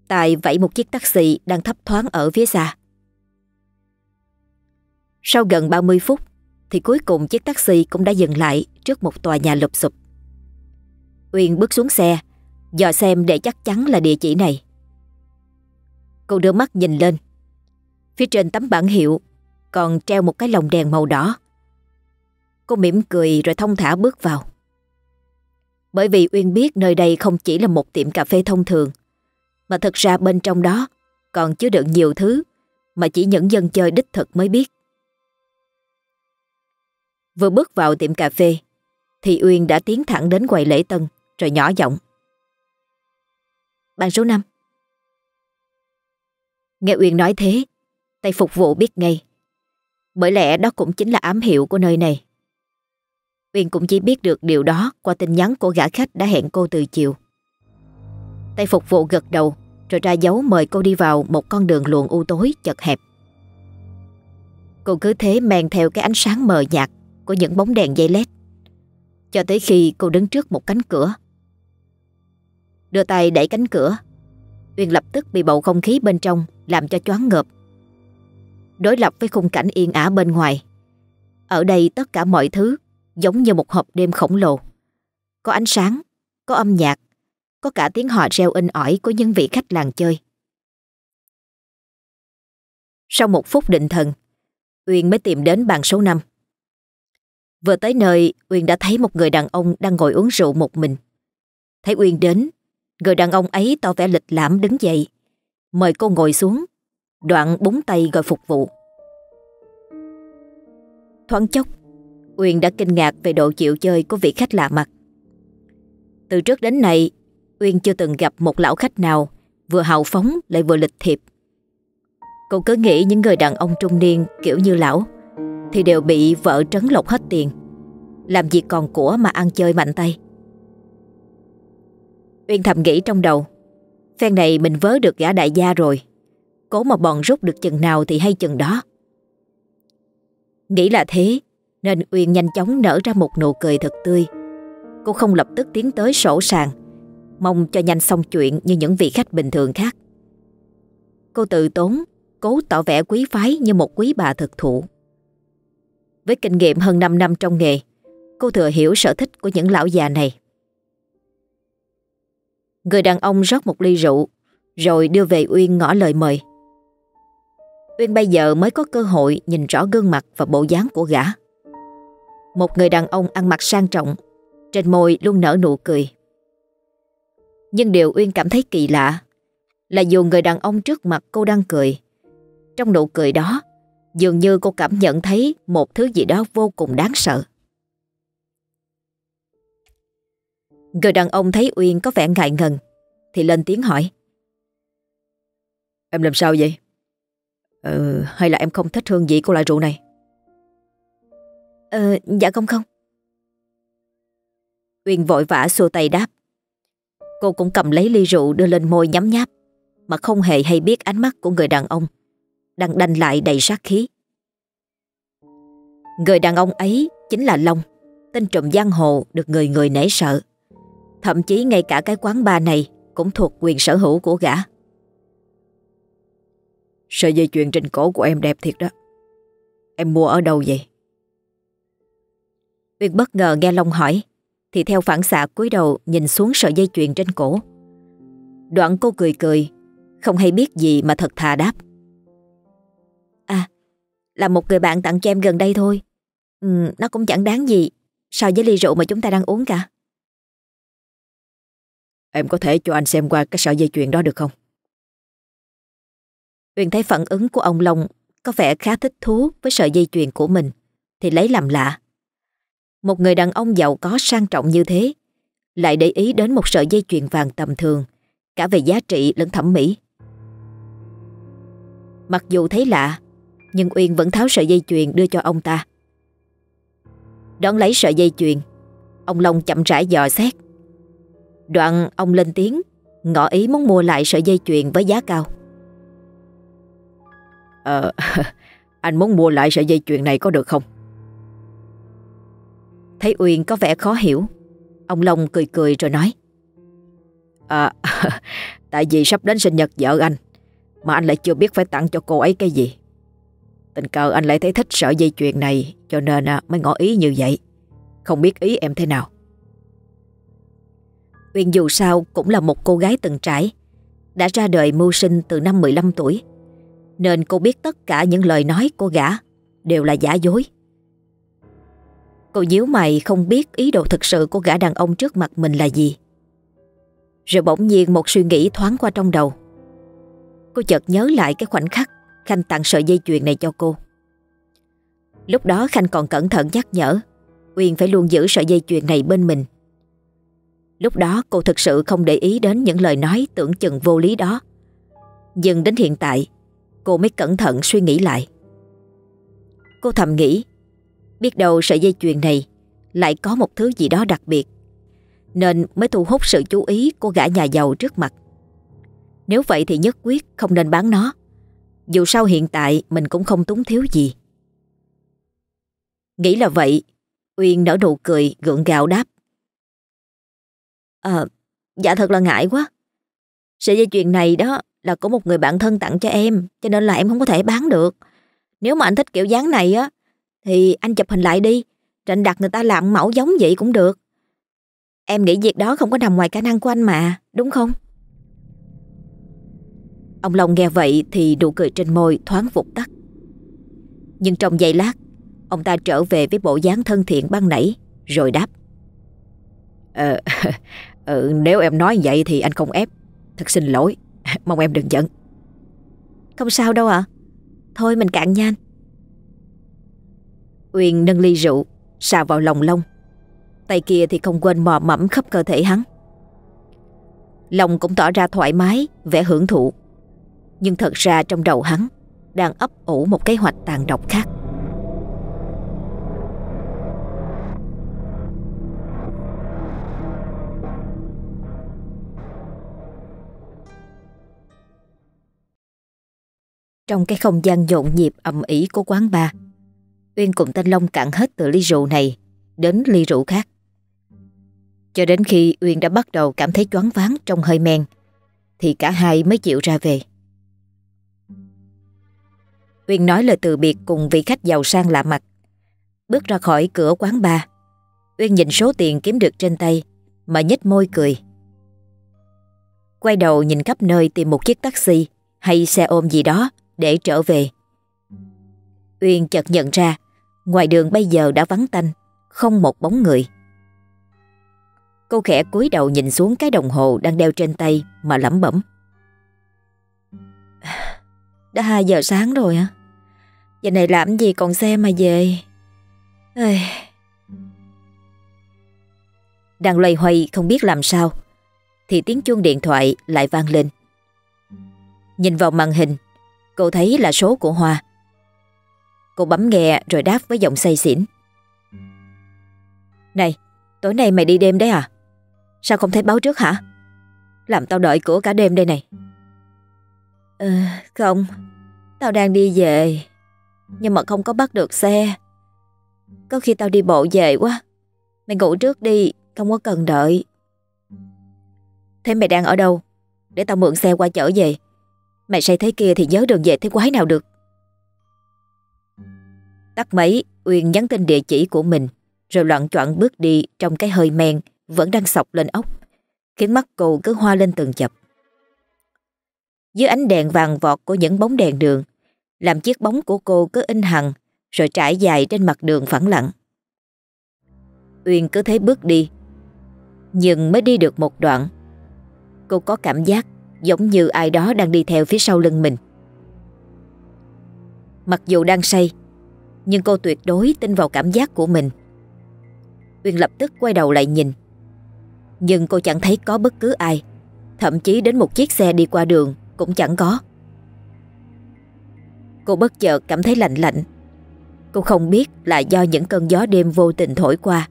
Tài vẫy một chiếc taxi đang thấp thoáng ở phía xa. Sau gần 30 phút, Thì cuối cùng chiếc taxi cũng đã dừng lại Trước một tòa nhà lụp sụp. Uyên bước xuống xe, Dò xem để chắc chắn là địa chỉ này. Cô đưa mắt nhìn lên. Phía trên tấm bảng hiệu Còn treo một cái lồng đèn màu đỏ. Cô mỉm cười rồi thông thả bước vào. Bởi vì Uyên biết nơi đây không chỉ là một tiệm cà phê thông thường Mà thực ra bên trong đó còn chứa đựng nhiều thứ mà chỉ những dân chơi đích thực mới biết. Vừa bước vào tiệm cà phê, thì Uyên đã tiến thẳng đến quầy lễ tân, rồi nhỏ giọng. Bàn số 5 Nghe Uyên nói thế, Tay phục vụ biết ngay Bởi lẽ đó cũng chính là ám hiệu của nơi này Uyên cũng chỉ biết được điều đó Qua tin nhắn của gã khách đã hẹn cô từ chiều. Tay phục vụ gật đầu Rồi ra dấu mời cô đi vào Một con đường luồn u tối chật hẹp. Cô cứ thế men theo cái ánh sáng mờ nhạt Của những bóng đèn dây led Cho tới khi cô đứng trước một cánh cửa. Đưa tay đẩy cánh cửa Uyên lập tức bị bầu không khí bên trong làm cho choáng ngợp. Đối lập với khung cảnh yên ả bên ngoài, ở đây tất cả mọi thứ giống như một hộp đêm khổng lồ. Có ánh sáng, có âm nhạc, có cả tiếng họ reo in ỏi của những vị khách làng chơi. Sau một phút định thần, Uyên mới tìm đến bàn số 5. Vừa tới nơi, Uyên đã thấy một người đàn ông đang ngồi uống rượu một mình. Thấy Uyên đến, người đàn ông ấy tỏ vẻ lịch lãm đứng dậy, Mời cô ngồi xuống Đoạn búng tay gọi phục vụ Thoáng chốc Uyên đã kinh ngạc về độ chịu chơi của vị khách lạ mặt. Từ trước đến nay, Uyên chưa từng gặp một lão khách nào Vừa hào phóng lại vừa lịch thiệp. Cô cứ nghĩ những người đàn ông trung niên kiểu như lão Thì đều bị vợ trấn lột hết tiền. Làm gì còn của mà ăn chơi mạnh tay. Uyên thầm nghĩ trong đầu, Phen này mình vớ được gã đại gia rồi, Cố mà bòn rút được chừng nào thì hay chừng đó. Nghĩ là thế nên Uyên nhanh chóng nở ra một nụ cười thật tươi. Cô không lập tức tiến tới sổ sàng, Mong cho nhanh xong chuyện như những vị khách bình thường khác. Cô tự tốn, Cố tỏ vẻ quý phái như một quý bà thực thụ. Với kinh nghiệm hơn 5 năm trong nghề, Cô thừa hiểu sở thích của những lão già này. Người đàn ông rót một ly rượu, Rồi đưa về Uyên ngỏ lời mời. Uyên bây giờ mới có cơ hội Nhìn rõ gương mặt và bộ dáng của gã. Một người đàn ông ăn mặc sang trọng Trên môi luôn nở nụ cười Nhưng điều Uyên cảm thấy kỳ lạ Là dù người đàn ông trước mặt cô đang cười Trong nụ cười đó Dường như cô cảm nhận thấy Một thứ gì đó vô cùng đáng sợ Người đàn ông thấy Uyên có vẻ ngại ngần Thì lên tiếng hỏi Em làm sao vậy? Ừ, hay là em không thích hương vị của loại rượu này? Ờ, dạ không không. Uyên vội vã xua tay đáp. Cô cũng cầm lấy ly rượu đưa lên môi nhắm nháp Mà không hề hay biết ánh mắt của người đàn ông Đang đanh lại đầy sát khí. Người đàn ông ấy chính là Long Tên trùm giang hồ được người người nể sợ. Thậm chí ngay cả cái quán bar này Cũng thuộc quyền sở hữu của gã. Sợi dây chuyền trên cổ của em đẹp thiệt đó. Em mua ở đâu vậy? Uyên bất ngờ nghe Long hỏi Thì theo phản xạ cúi đầu nhìn xuống sợi dây chuyền trên cổ Đoạn cô cười cười Không hay biết gì mà thật thà đáp À Là một người bạn tặng cho em gần đây thôi ừ, Nó cũng chẳng đáng gì So với ly rượu mà chúng ta đang uống cả Em có thể cho anh xem qua cái sợi dây chuyền đó được không? Uyên thấy phản ứng của ông Long có vẻ khá thích thú với sợi dây chuyền của mình thì lấy làm lạ. Một người đàn ông giàu có sang trọng như thế, lại để ý đến một sợi dây chuyền vàng tầm thường, cả về giá trị lẫn thẩm mỹ. Mặc dù thấy lạ, nhưng Uyên vẫn tháo sợi dây chuyền đưa cho ông ta. Đón lấy sợi dây chuyền, ông Long chậm rãi dò xét Đoạn ông lên tiếng, Ngỏ ý muốn mua lại sợi dây chuyền với giá cao Ờ Anh muốn mua lại sợi dây chuyền này có được không Thấy Uyên có vẻ khó hiểu. Ông Long cười cười rồi nói. À Tại vì sắp đến sinh nhật vợ anh Mà anh lại chưa biết phải tặng cho cô ấy cái gì. Tình cờ anh lại thấy thích sợi dây chuyền này Cho nên à, mới ngỏ ý như vậy. Không biết ý em thế nào. Uyên dù sao cũng là một cô gái từng trải, đã ra đời mưu sinh từ năm 15 tuổi, nên cô biết tất cả những lời nói của gã đều là giả dối. Cô díu mày không biết ý đồ thực sự của gã đàn ông trước mặt mình là gì. Rồi bỗng nhiên một suy nghĩ thoáng qua trong đầu. Cô chợt nhớ lại cái khoảnh khắc Khanh tặng sợi dây chuyền này cho cô Lúc đó Khanh còn cẩn thận nhắc nhở, Uyên phải luôn giữ sợi dây chuyền này bên mình Lúc đó cô thực sự không để ý đến những lời nói tưởng chừng vô lý đó Nhưng đến hiện tại, Cô mới cẩn thận suy nghĩ lại Cô thầm nghĩ Biết đâu sợi dây chuyền này Lại có một thứ gì đó đặc biệt Nên mới thu hút sự chú ý của gã nhà giàu trước mặt. Nếu vậy thì nhất quyết không nên bán nó Dù sao hiện tại mình cũng không túng thiếu gì. Nghĩ là vậy Uyên nở nụ cười gượng gạo đáp. Ờ, dạ thật là ngại quá. Sợi dây chuyền này đó là của một người bạn thân tặng cho em Cho nên là em không có thể bán được. Nếu mà anh thích kiểu dáng này á thì anh chụp hình lại đi Rồi đặt người ta làm mẫu giống vậy cũng được. Em nghĩ việc đó không có nằm ngoài khả năng của anh mà Đúng không? Ông Long nghe vậy thì nụ cười trên môi thoáng vụt tắt. Nhưng trong giây lát Ông ta trở về với bộ dáng thân thiện ban nãy Rồi đáp. Ờ, ừ, nếu em nói vậy thì anh không ép. Thật xin lỗi Mong em đừng giận. Không sao đâu ạ. Thôi mình cạn nhanh Uyên nâng ly rượu, Xà vào lòng Long. Tay kia thì không quên mò mẫm khắp cơ thể hắn. Long cũng tỏ ra thoải mái, Vẻ hưởng thụ. Nhưng thật ra trong đầu hắn Đang ấp ủ một kế hoạch tàn độc khác. Trong cái không gian nhộn nhịp ầm ĩ của quán bar Uyên cùng Thanh Long cạn hết từ ly rượu này Đến ly rượu khác. Cho đến khi Uyên đã bắt đầu cảm thấy choáng váng trong hơi men, Thì cả hai mới chịu ra về. Uyên nói lời từ biệt cùng vị khách giàu sang lạ mặt. Bước ra khỏi cửa quán bar, Uyên nhìn số tiền kiếm được trên tay Mà nhếch môi cười. Quay đầu nhìn khắp nơi tìm một chiếc taxi Hay xe ôm gì đó để trở về. Uyên chợt nhận ra ngoài đường bây giờ đã vắng tanh, không một bóng người. Cô khẽ cúi đầu nhìn xuống cái đồng hồ đang đeo trên tay mà lẩm bẩm. Đã 2 giờ sáng rồi hả? Giờ này làm gì còn xe mà về? Ê... Đang loay hoay không biết làm sao thì tiếng chuông điện thoại lại vang lên. Nhìn vào màn hình Cô thấy là số của Hoa Cô bấm nghe rồi đáp với giọng say xỉn. Này, Tối nay mày đi đêm đấy à? Sao không thấy báo trước hả? Làm tao đợi cửa cả đêm đây này. Ờ không. Tao đang đi về, Nhưng mà không có bắt được xe. Có khi tao đi bộ về quá. Mày ngủ trước đi, Không có cần đợi. Thế mày đang ở đâu? Để tao mượn xe qua chở về. Mày say thế kia thì nhớ đường về thế quái nào được. Tắt máy, Uyên nhắn tin địa chỉ của mình, Rồi loạn choạng bước đi Trong cái hơi men Vẫn đang sọc lên ốc, Khiến mắt cô cứ hoa lên từng chập. Dưới ánh đèn vàng vọt Của những bóng đèn đường, Làm chiếc bóng của cô cứ in hằng, Rồi trải dài trên mặt đường phẳng lặng. Uyên cứ thế bước đi, Nhưng mới đi được một đoạn, Cô có cảm giác Giống như ai đó đang đi theo phía sau lưng mình. Mặc dù đang say nhưng cô tuyệt đối tin vào cảm giác của mình. Uyên lập tức quay đầu lại nhìn. Nhưng cô chẳng thấy có bất cứ ai. Thậm chí đến một chiếc xe đi qua đường Cũng chẳng có. Cô bất chợt cảm thấy lạnh lạnh. Cô không biết là do những cơn gió đêm vô tình thổi qua,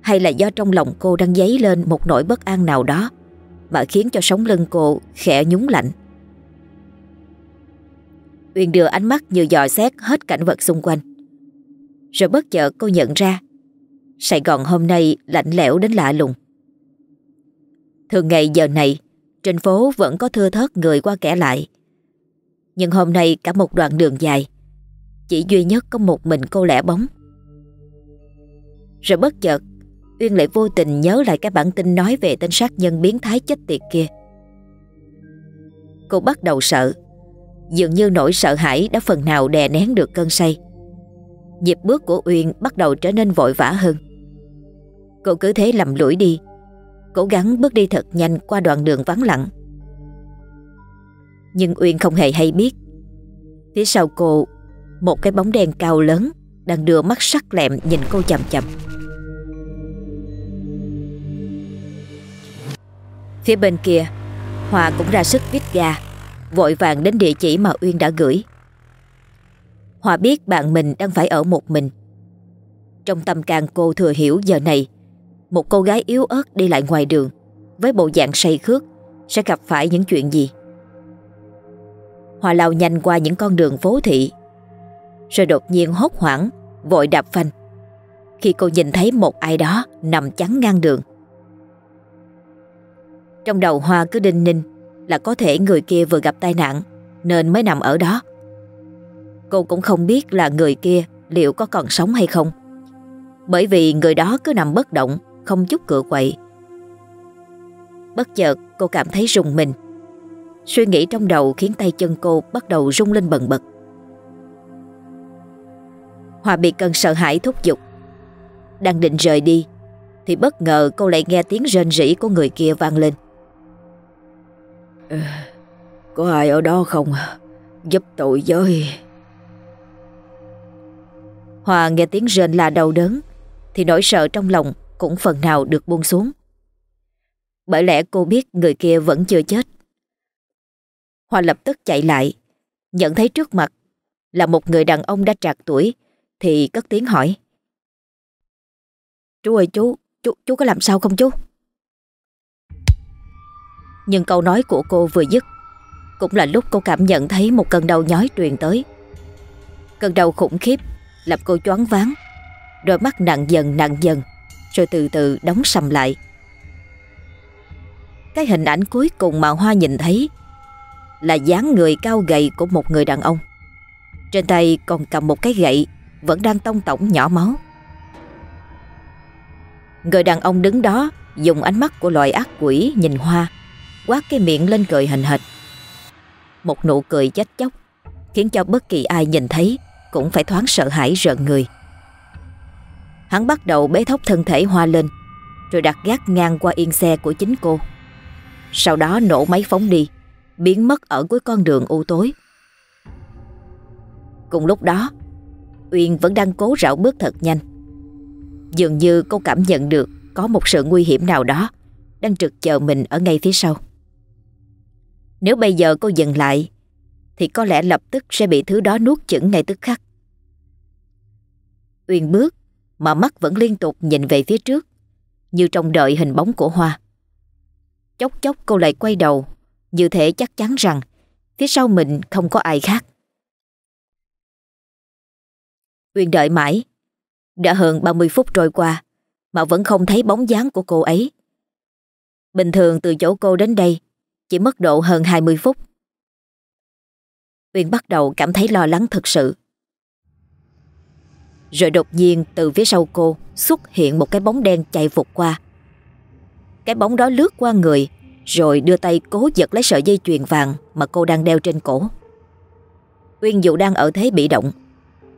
Hay là do trong lòng cô đang dấy lên một nỗi bất an nào đó mà khiến cho sống lưng cô khẽ nhúng lạnh. Uyên đưa ánh mắt như dò xét hết cảnh vật xung quanh. Rồi bất chợt cô nhận ra, Sài Gòn hôm nay lạnh lẽo đến lạ lùng. Thường ngày giờ này, trên phố vẫn có thưa thớt người qua kẻ lại. Nhưng hôm nay cả một đoạn đường dài, chỉ duy nhất có một mình cô lẻ bóng. Rồi bất chợt, Uyên lại vô tình nhớ lại cái bản tin nói về tên sát nhân biến thái chết tiệt kia. Cô bắt đầu sợ. Dường như nỗi sợ hãi đã phần nào đè nén được cơn say. Nhịp bước của Uyên bắt đầu trở nên vội vã hơn. Cô cứ thế lầm lũi đi, cố gắng bước đi thật nhanh qua đoạn đường vắng lặng. Nhưng Uyên không hề hay biết Phía sau cô Một cái bóng đen cao lớn Đang đưa mắt sắc lẹm nhìn cô chầm chầm Phía bên kia Hòa cũng ra sức viết ga Vội vàng đến địa chỉ mà Uyên đã gửi. Hòa biết bạn mình đang phải ở một mình. Trong tâm can cô thừa hiểu giờ này, Một cô gái yếu ớt đi lại ngoài đường, Với bộ dạng say khước, Sẽ gặp phải những chuyện gì? Hòa lao nhanh qua những con đường phố thị, Rồi đột nhiên hốt hoảng, Vội đạp phanh. Khi cô nhìn thấy một ai đó Nằm chắn ngang đường. Trong đầu Hoa cứ đinh ninh là có thể người kia vừa gặp tai nạn Nên mới nằm ở đó Cô cũng không biết là người kia Liệu có còn sống hay không Bởi vì người đó cứ nằm bất động Không chút cựa quậy Bất chợt cô cảm thấy rùng mình Suy nghĩ trong đầu khiến tay chân cô bắt đầu rung lên bần bật. Hòa bị cần sợ hãi thúc giục. Đang định rời đi, thì bất ngờ cô lại nghe tiếng rên rỉ của người kia vang lên có ai ở đó không? Giúp tội với. Hòa nghe tiếng rên là đau đớn, thì nỗi sợ trong lòng cũng phần nào được buông xuống. Bởi lẽ cô biết người kia vẫn chưa chết. hòa lập tức chạy lại, nhận thấy trước mặt là một người đàn ông đã trạc tuổi, thì cất tiếng hỏi. Chú ơi chú, chú, chú có làm sao không chú? Nhưng câu nói của cô vừa dứt, cũng là lúc cô cảm nhận thấy một cơn đau nhói truyền tới. Cơn đau khủng khiếp làm cô choáng váng, đôi mắt nặng dần nặng dần, rồi từ từ đóng sầm lại. Cái hình ảnh cuối cùng mà Hoa nhìn thấy là dáng người cao gầy của một người đàn ông. Trên tay còn cầm một cái gậy vẫn đang tông tổng nhỏ máu. Người đàn ông đứng đó dùng ánh mắt của loài ác quỷ nhìn Hoa, quát cái miệng lên cười hình hệt. Một nụ cười chết chóc khiến cho bất kỳ ai nhìn thấy cũng phải thoáng sợ hãi rợn người. Hắn bắt đầu bế thốc thân thể Hoa lên rồi đặt gác ngang qua yên xe của chính cô. Sau đó nổ máy phóng đi biến mất ở cuối con đường u tối. Cùng lúc đó, Uyên vẫn đang cố rảo bước thật nhanh. Dường như cô cảm nhận được có một sự nguy hiểm nào đó đang trực chờ mình ở ngay phía sau. Nếu bây giờ cô dừng lại, thì có lẽ lập tức sẽ bị thứ đó nuốt chửng ngay tức khắc. Uyên bước, mà mắt vẫn liên tục nhìn về phía trước, như trong đợi hình bóng của Hoa. Chốc chốc cô lại quay đầu như thể chắc chắn rằng phía sau mình không có ai khác. Uyên đợi mãi, đã hơn 30 phút trôi qua mà vẫn không thấy bóng dáng của cô ấy. Bình thường từ chỗ cô đến đây chỉ mất độ hơn 20 phút. Uyên bắt đầu cảm thấy lo lắng thực sự. Rồi đột nhiên từ phía sau cô xuất hiện một cái bóng đen chạy vụt qua. Cái bóng đó lướt qua người, rồi đưa tay cố giật lấy sợi dây chuyền vàng Mà cô đang đeo trên cổ Uyên dù đang ở thế bị động,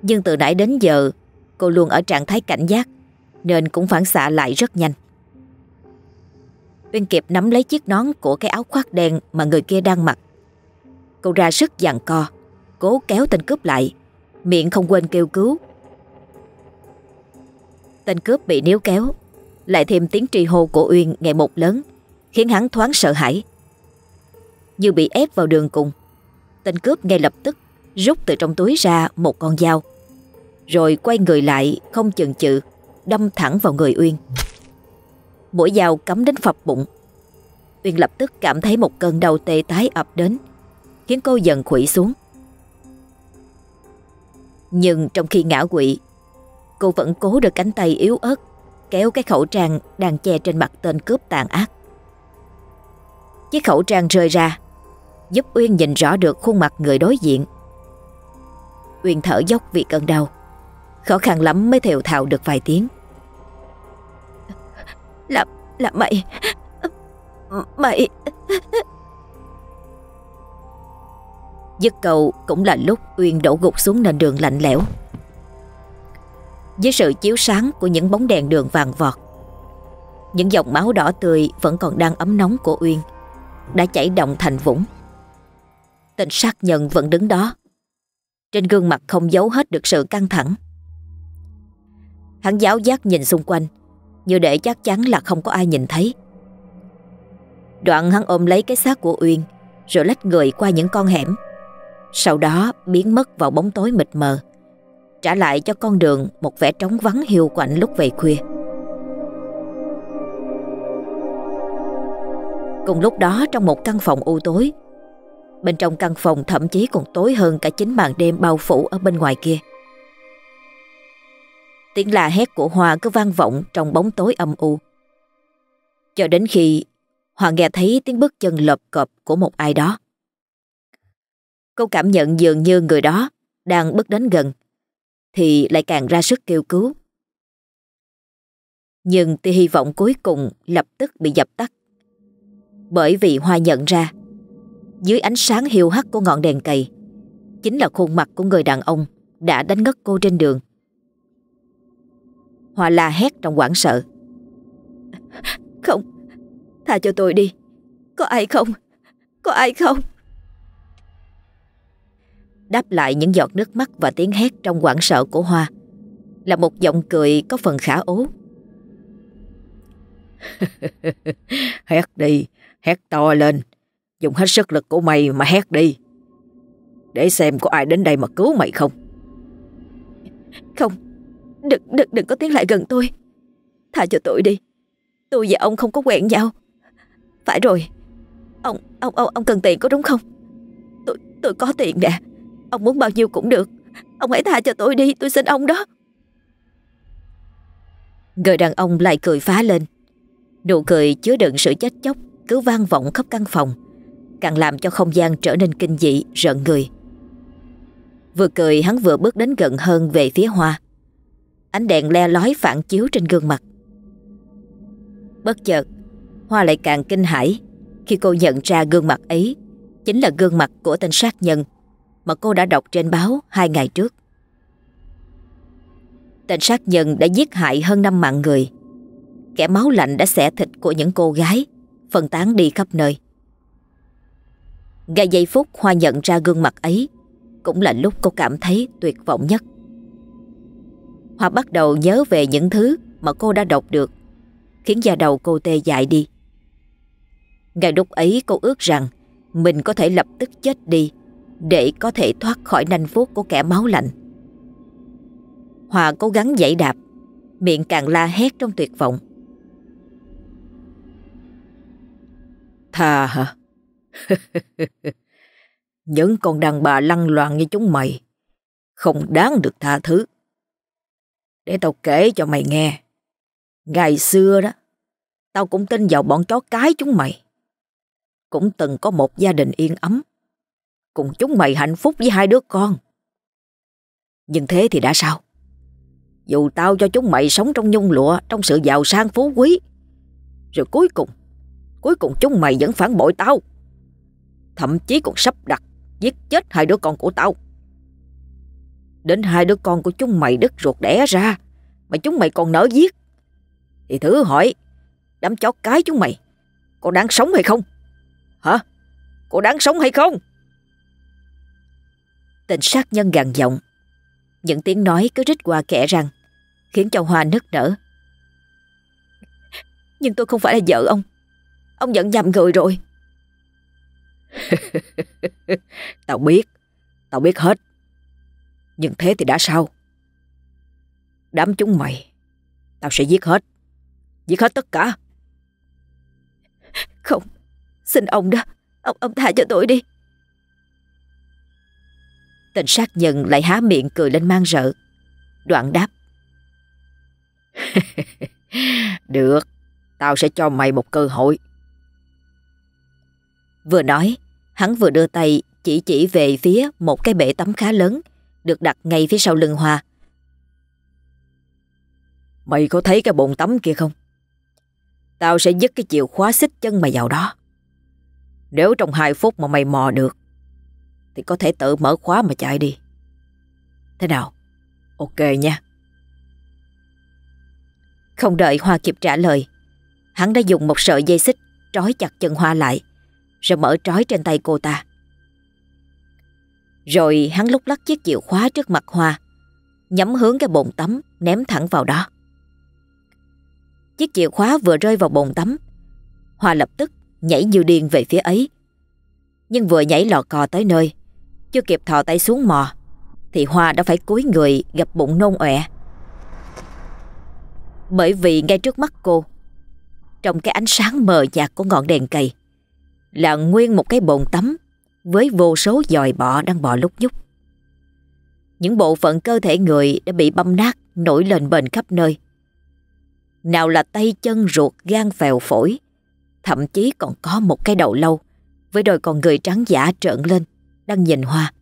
Nhưng từ nãy đến giờ, Cô luôn ở trạng thái cảnh giác, Nên cũng phản xạ lại rất nhanh Uyên kịp nắm lấy chiếc nón Của cái áo khoác đen mà người kia đang mặc Cô ra sức giằng co Cố kéo tên cướp lại Miệng không quên kêu cứu Tên cướp bị níu kéo Lại thêm tiếng trì hô của Uyên ngày một lớn khiến hắn thoáng sợ hãi. Như bị ép vào đường cùng, tên cướp ngay lập tức rút từ trong túi ra một con dao, rồi quay người lại không chần chừ, đâm thẳng vào người Uyên. Mũi dao cắm đến phập bụng. Uyên lập tức cảm thấy một cơn đau tê tái ập đến, khiến cô dần khủy xuống. Nhưng trong khi ngã quỵ, cô vẫn cố được cánh tay yếu ớt kéo cái khẩu trang đang che trên mặt tên cướp tàn ác. Chiếc khẩu trang rơi ra Giúp Uyên nhìn rõ được khuôn mặt người đối diện Uyên thở dốc vì cơn đau Khó khăn lắm mới thều thào được vài tiếng là, là mày Mày Dứt cầu cũng là lúc Uyên đổ gục xuống nền đường lạnh lẽo. Với sự chiếu sáng của những bóng đèn đường vàng vọt Những dòng máu đỏ tươi vẫn còn đang ấm nóng của Uyên đã chảy động thành vũng. Tên sát nhân vẫn đứng đó. Trên gương mặt không giấu hết được sự căng thẳng. Hắn giáo giác nhìn xung quanh như để chắc chắn là không có ai nhìn thấy. Đoạn hắn ôm lấy cái xác của Uyên, Rồi lách người qua những con hẻm. Sau đó biến mất vào bóng tối mịt mờ, Trả lại cho con đường một vẻ trống vắng hiu quạnh lúc về khuya. Cùng lúc đó trong một căn phòng u tối, Bên trong căn phòng thậm chí còn tối hơn cả chính màn đêm bao phủ ở bên ngoài kia. Tiếng la hét của Hoa cứ vang vọng trong bóng tối âm u. Cho đến khi Hoa nghe thấy tiếng bước chân lộp cộp của một ai đó. Cô cảm nhận dường như người đó đang bước đến gần, Thì lại càng ra sức kêu cứu. Nhưng tia hy vọng cuối cùng lập tức bị dập tắt. Bởi vì Hoa nhận ra, Dưới ánh sáng hiu hắt của ngọn đèn cầy, Chính là khuôn mặt của người đàn ông Đã đánh ngất cô trên đường. Hoa la hét trong hoảng sợ. Không Tha cho tôi đi. Có ai không? Có ai không? Đáp lại những giọt nước mắt và tiếng hét trong hoảng sợ của Hoa Là một giọng cười có phần khả ố. Hét đi Hét to lên, dùng hết sức lực của mày mà hét đi. Để xem có ai đến đây mà cứu mày không. Không, đừng, đừng, đừng có tiến lại gần tôi. Tha cho tôi đi. Tôi và ông không có quen nhau. Phải rồi, ông, ông, ông, ông cần tiền có đúng không? Tôi, tôi có tiền nè. Ông muốn bao nhiêu cũng được. Ông hãy tha cho tôi đi, tôi xin ông đó. Người đàn ông lại cười phá lên. Nụ cười chứa đựng sự chết chóc cứ vang vọng khắp căn phòng Càng làm cho không gian trở nên kinh dị Rợn người Vừa cười hắn vừa bước đến gần hơn về phía Hoa Ánh đèn le lói phản chiếu trên gương mặt Bất chợt Hoa lại càng kinh hãi Khi cô nhận ra gương mặt ấy Chính là gương mặt của tên sát nhân Mà cô đã đọc trên báo hai ngày trước Tên sát nhân đã giết hại hơn năm mạng người Kẻ máu lạnh đã xẻ thịt của những cô gái phân tán đi khắp nơi. Ngay giây phút Hoa nhận ra gương mặt ấy, cũng là lúc cô cảm thấy tuyệt vọng nhất. Hoa bắt đầu nhớ về những thứ mà cô đã đọc được, khiến da đầu cô tê dại đi. Ngay lúc ấy cô ước rằng mình có thể lập tức chết đi để có thể thoát khỏi nanh vuốt của kẻ máu lạnh. Hòa cố gắng dậy đạp, miệng càng la hét trong tuyệt vọng. Thà hả? Những con đàn bà lăng loạn như chúng mày không đáng được tha thứ. Để tao kể cho mày nghe. Ngày xưa đó, tao cũng tin vào bọn chó cái chúng mày. Cũng từng có một gia đình yên ấm. Cùng chúng mày hạnh phúc với hai đứa con. Nhưng thế thì đã sao? Dù tao cho chúng mày sống trong nhung lụa, trong sự giàu sang phú quý. Rồi cuối cùng, Cuối cùng chúng mày vẫn phản bội tao Thậm chí còn sắp đặt Giết chết hai đứa con của tao Đến hai đứa con của chúng mày đứt ruột đẻ ra, Mà chúng mày còn nỡ giết. Thì thử hỏi, Đám chó cái chúng mày, Có đáng sống hay không? Hả? Có đáng sống hay không? Tình sát nhân gằn giọng, Những tiếng nói cứ rít qua kẻ răng Khiến cho Hoa nức nở. Nhưng tôi không phải là vợ ông Ông giận nhầm người rồi. Tao biết Tao biết hết. Nhưng thế thì đã sao? Đám chúng mày Tao sẽ giết hết. Giết hết tất cả. Không Xin ông đó Ông, ông tha cho tôi đi. Tên sát nhân lại há miệng cười lên mang rợ. Đoạn đáp. Được Tao sẽ cho mày một cơ hội. Vừa nói, hắn vừa đưa tay chỉ chỉ về phía một cái bể tắm khá lớn được đặt ngay phía sau lưng Hoa. Mày có thấy cái bồn tắm kia không? Tao sẽ dứt cái chìa khóa xích chân mày vào đó. Nếu trong hai phút mà mày mò được thì có thể tự mở khóa mà chạy đi. Thế nào? Ok nha. Không đợi Hoa kịp trả lời, hắn đã dùng một sợi dây xích trói chặt chân Hoa lại rồi mở trói trên tay cô ta. Rồi hắn lúc lắc chiếc chìa khóa trước mặt Hoa, nhắm hướng cái bồn tắm ném thẳng vào đó. Chiếc chìa khóa vừa rơi vào bồn tắm, Hoa lập tức nhảy như điên về phía ấy. Nhưng vừa nhảy lò cò tới nơi, chưa kịp thò tay xuống mò, thì Hoa đã phải cúi người gặp bụng nôn ọe. Bởi vì ngay trước mắt cô, trong cái ánh sáng mờ nhạt của ngọn đèn cầy, là nguyên một cái bồn tắm với vô số dòi bọ đang bò lúc nhúc. Những bộ phận cơ thể người đã bị băm nát nổi lên bền khắp nơi. Nào là tay chân ruột gan phèo phổi, thậm chí còn có một cái đầu lâu với đôi con người trắng giả trợn lên, đang nhìn hoa.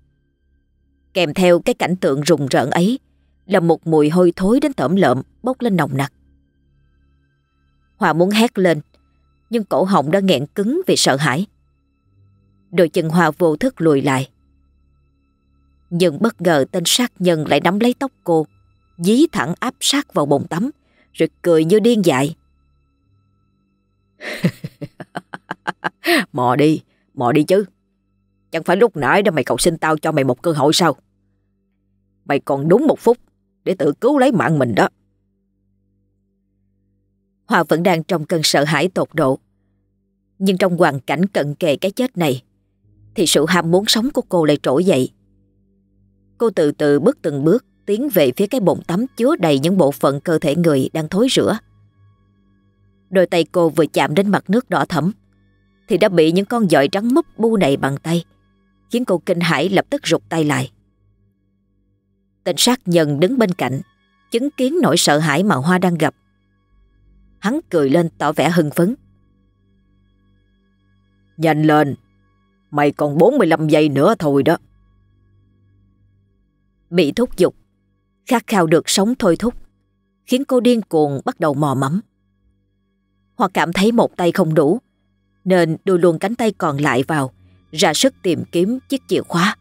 Kèm theo cái cảnh tượng rùng rợn ấy là một mùi hôi thối đến tởm lợm bốc lên nồng nặc. Hòa muốn hét lên, nhưng cổ họng đã nghẹn cứng vì sợ hãi. Đôi chân Hòa vô thức lùi lại. Nhưng bất ngờ tên sát nhân lại nắm lấy tóc cô, dí thẳng áp sát vào bồn tắm, rồi cười như điên dại. mò đi, mò đi chứ. Chẳng phải lúc nãy đó mày cầu xin tao cho mày một cơ hội sao? Mày còn đúng một phút để tự cứu lấy mạng mình đó. Hòa vẫn đang trong cơn sợ hãi tột độ. Nhưng trong hoàn cảnh cận kề cái chết này, thì sự ham muốn sống của cô lại trỗi dậy. Cô từ từ bước từng bước tiến về phía cái bồn tắm chứa đầy những bộ phận cơ thể người đang thối rữa. Đôi tay cô vừa chạm đến mặt nước đỏ thẫm thì đã bị những con dọi trắng múp bu đầy bằng tay, khiến cô kinh hãi lập tức rụt tay lại. Tên sát nhân đứng bên cạnh, chứng kiến nỗi sợ hãi mà Hoa đang gặp. Hắn cười lên tỏ vẻ hưng phấn. Nhanh lên, mày còn 45 giây nữa thôi đó. Bị thúc giục, khát khao được sống thôi thúc, khiến cô điên cuồng bắt đầu mò mẫm. hoặc cảm thấy một tay không đủ, nên đưa luôn cánh tay còn lại vào, ra sức tìm kiếm chiếc chìa khóa.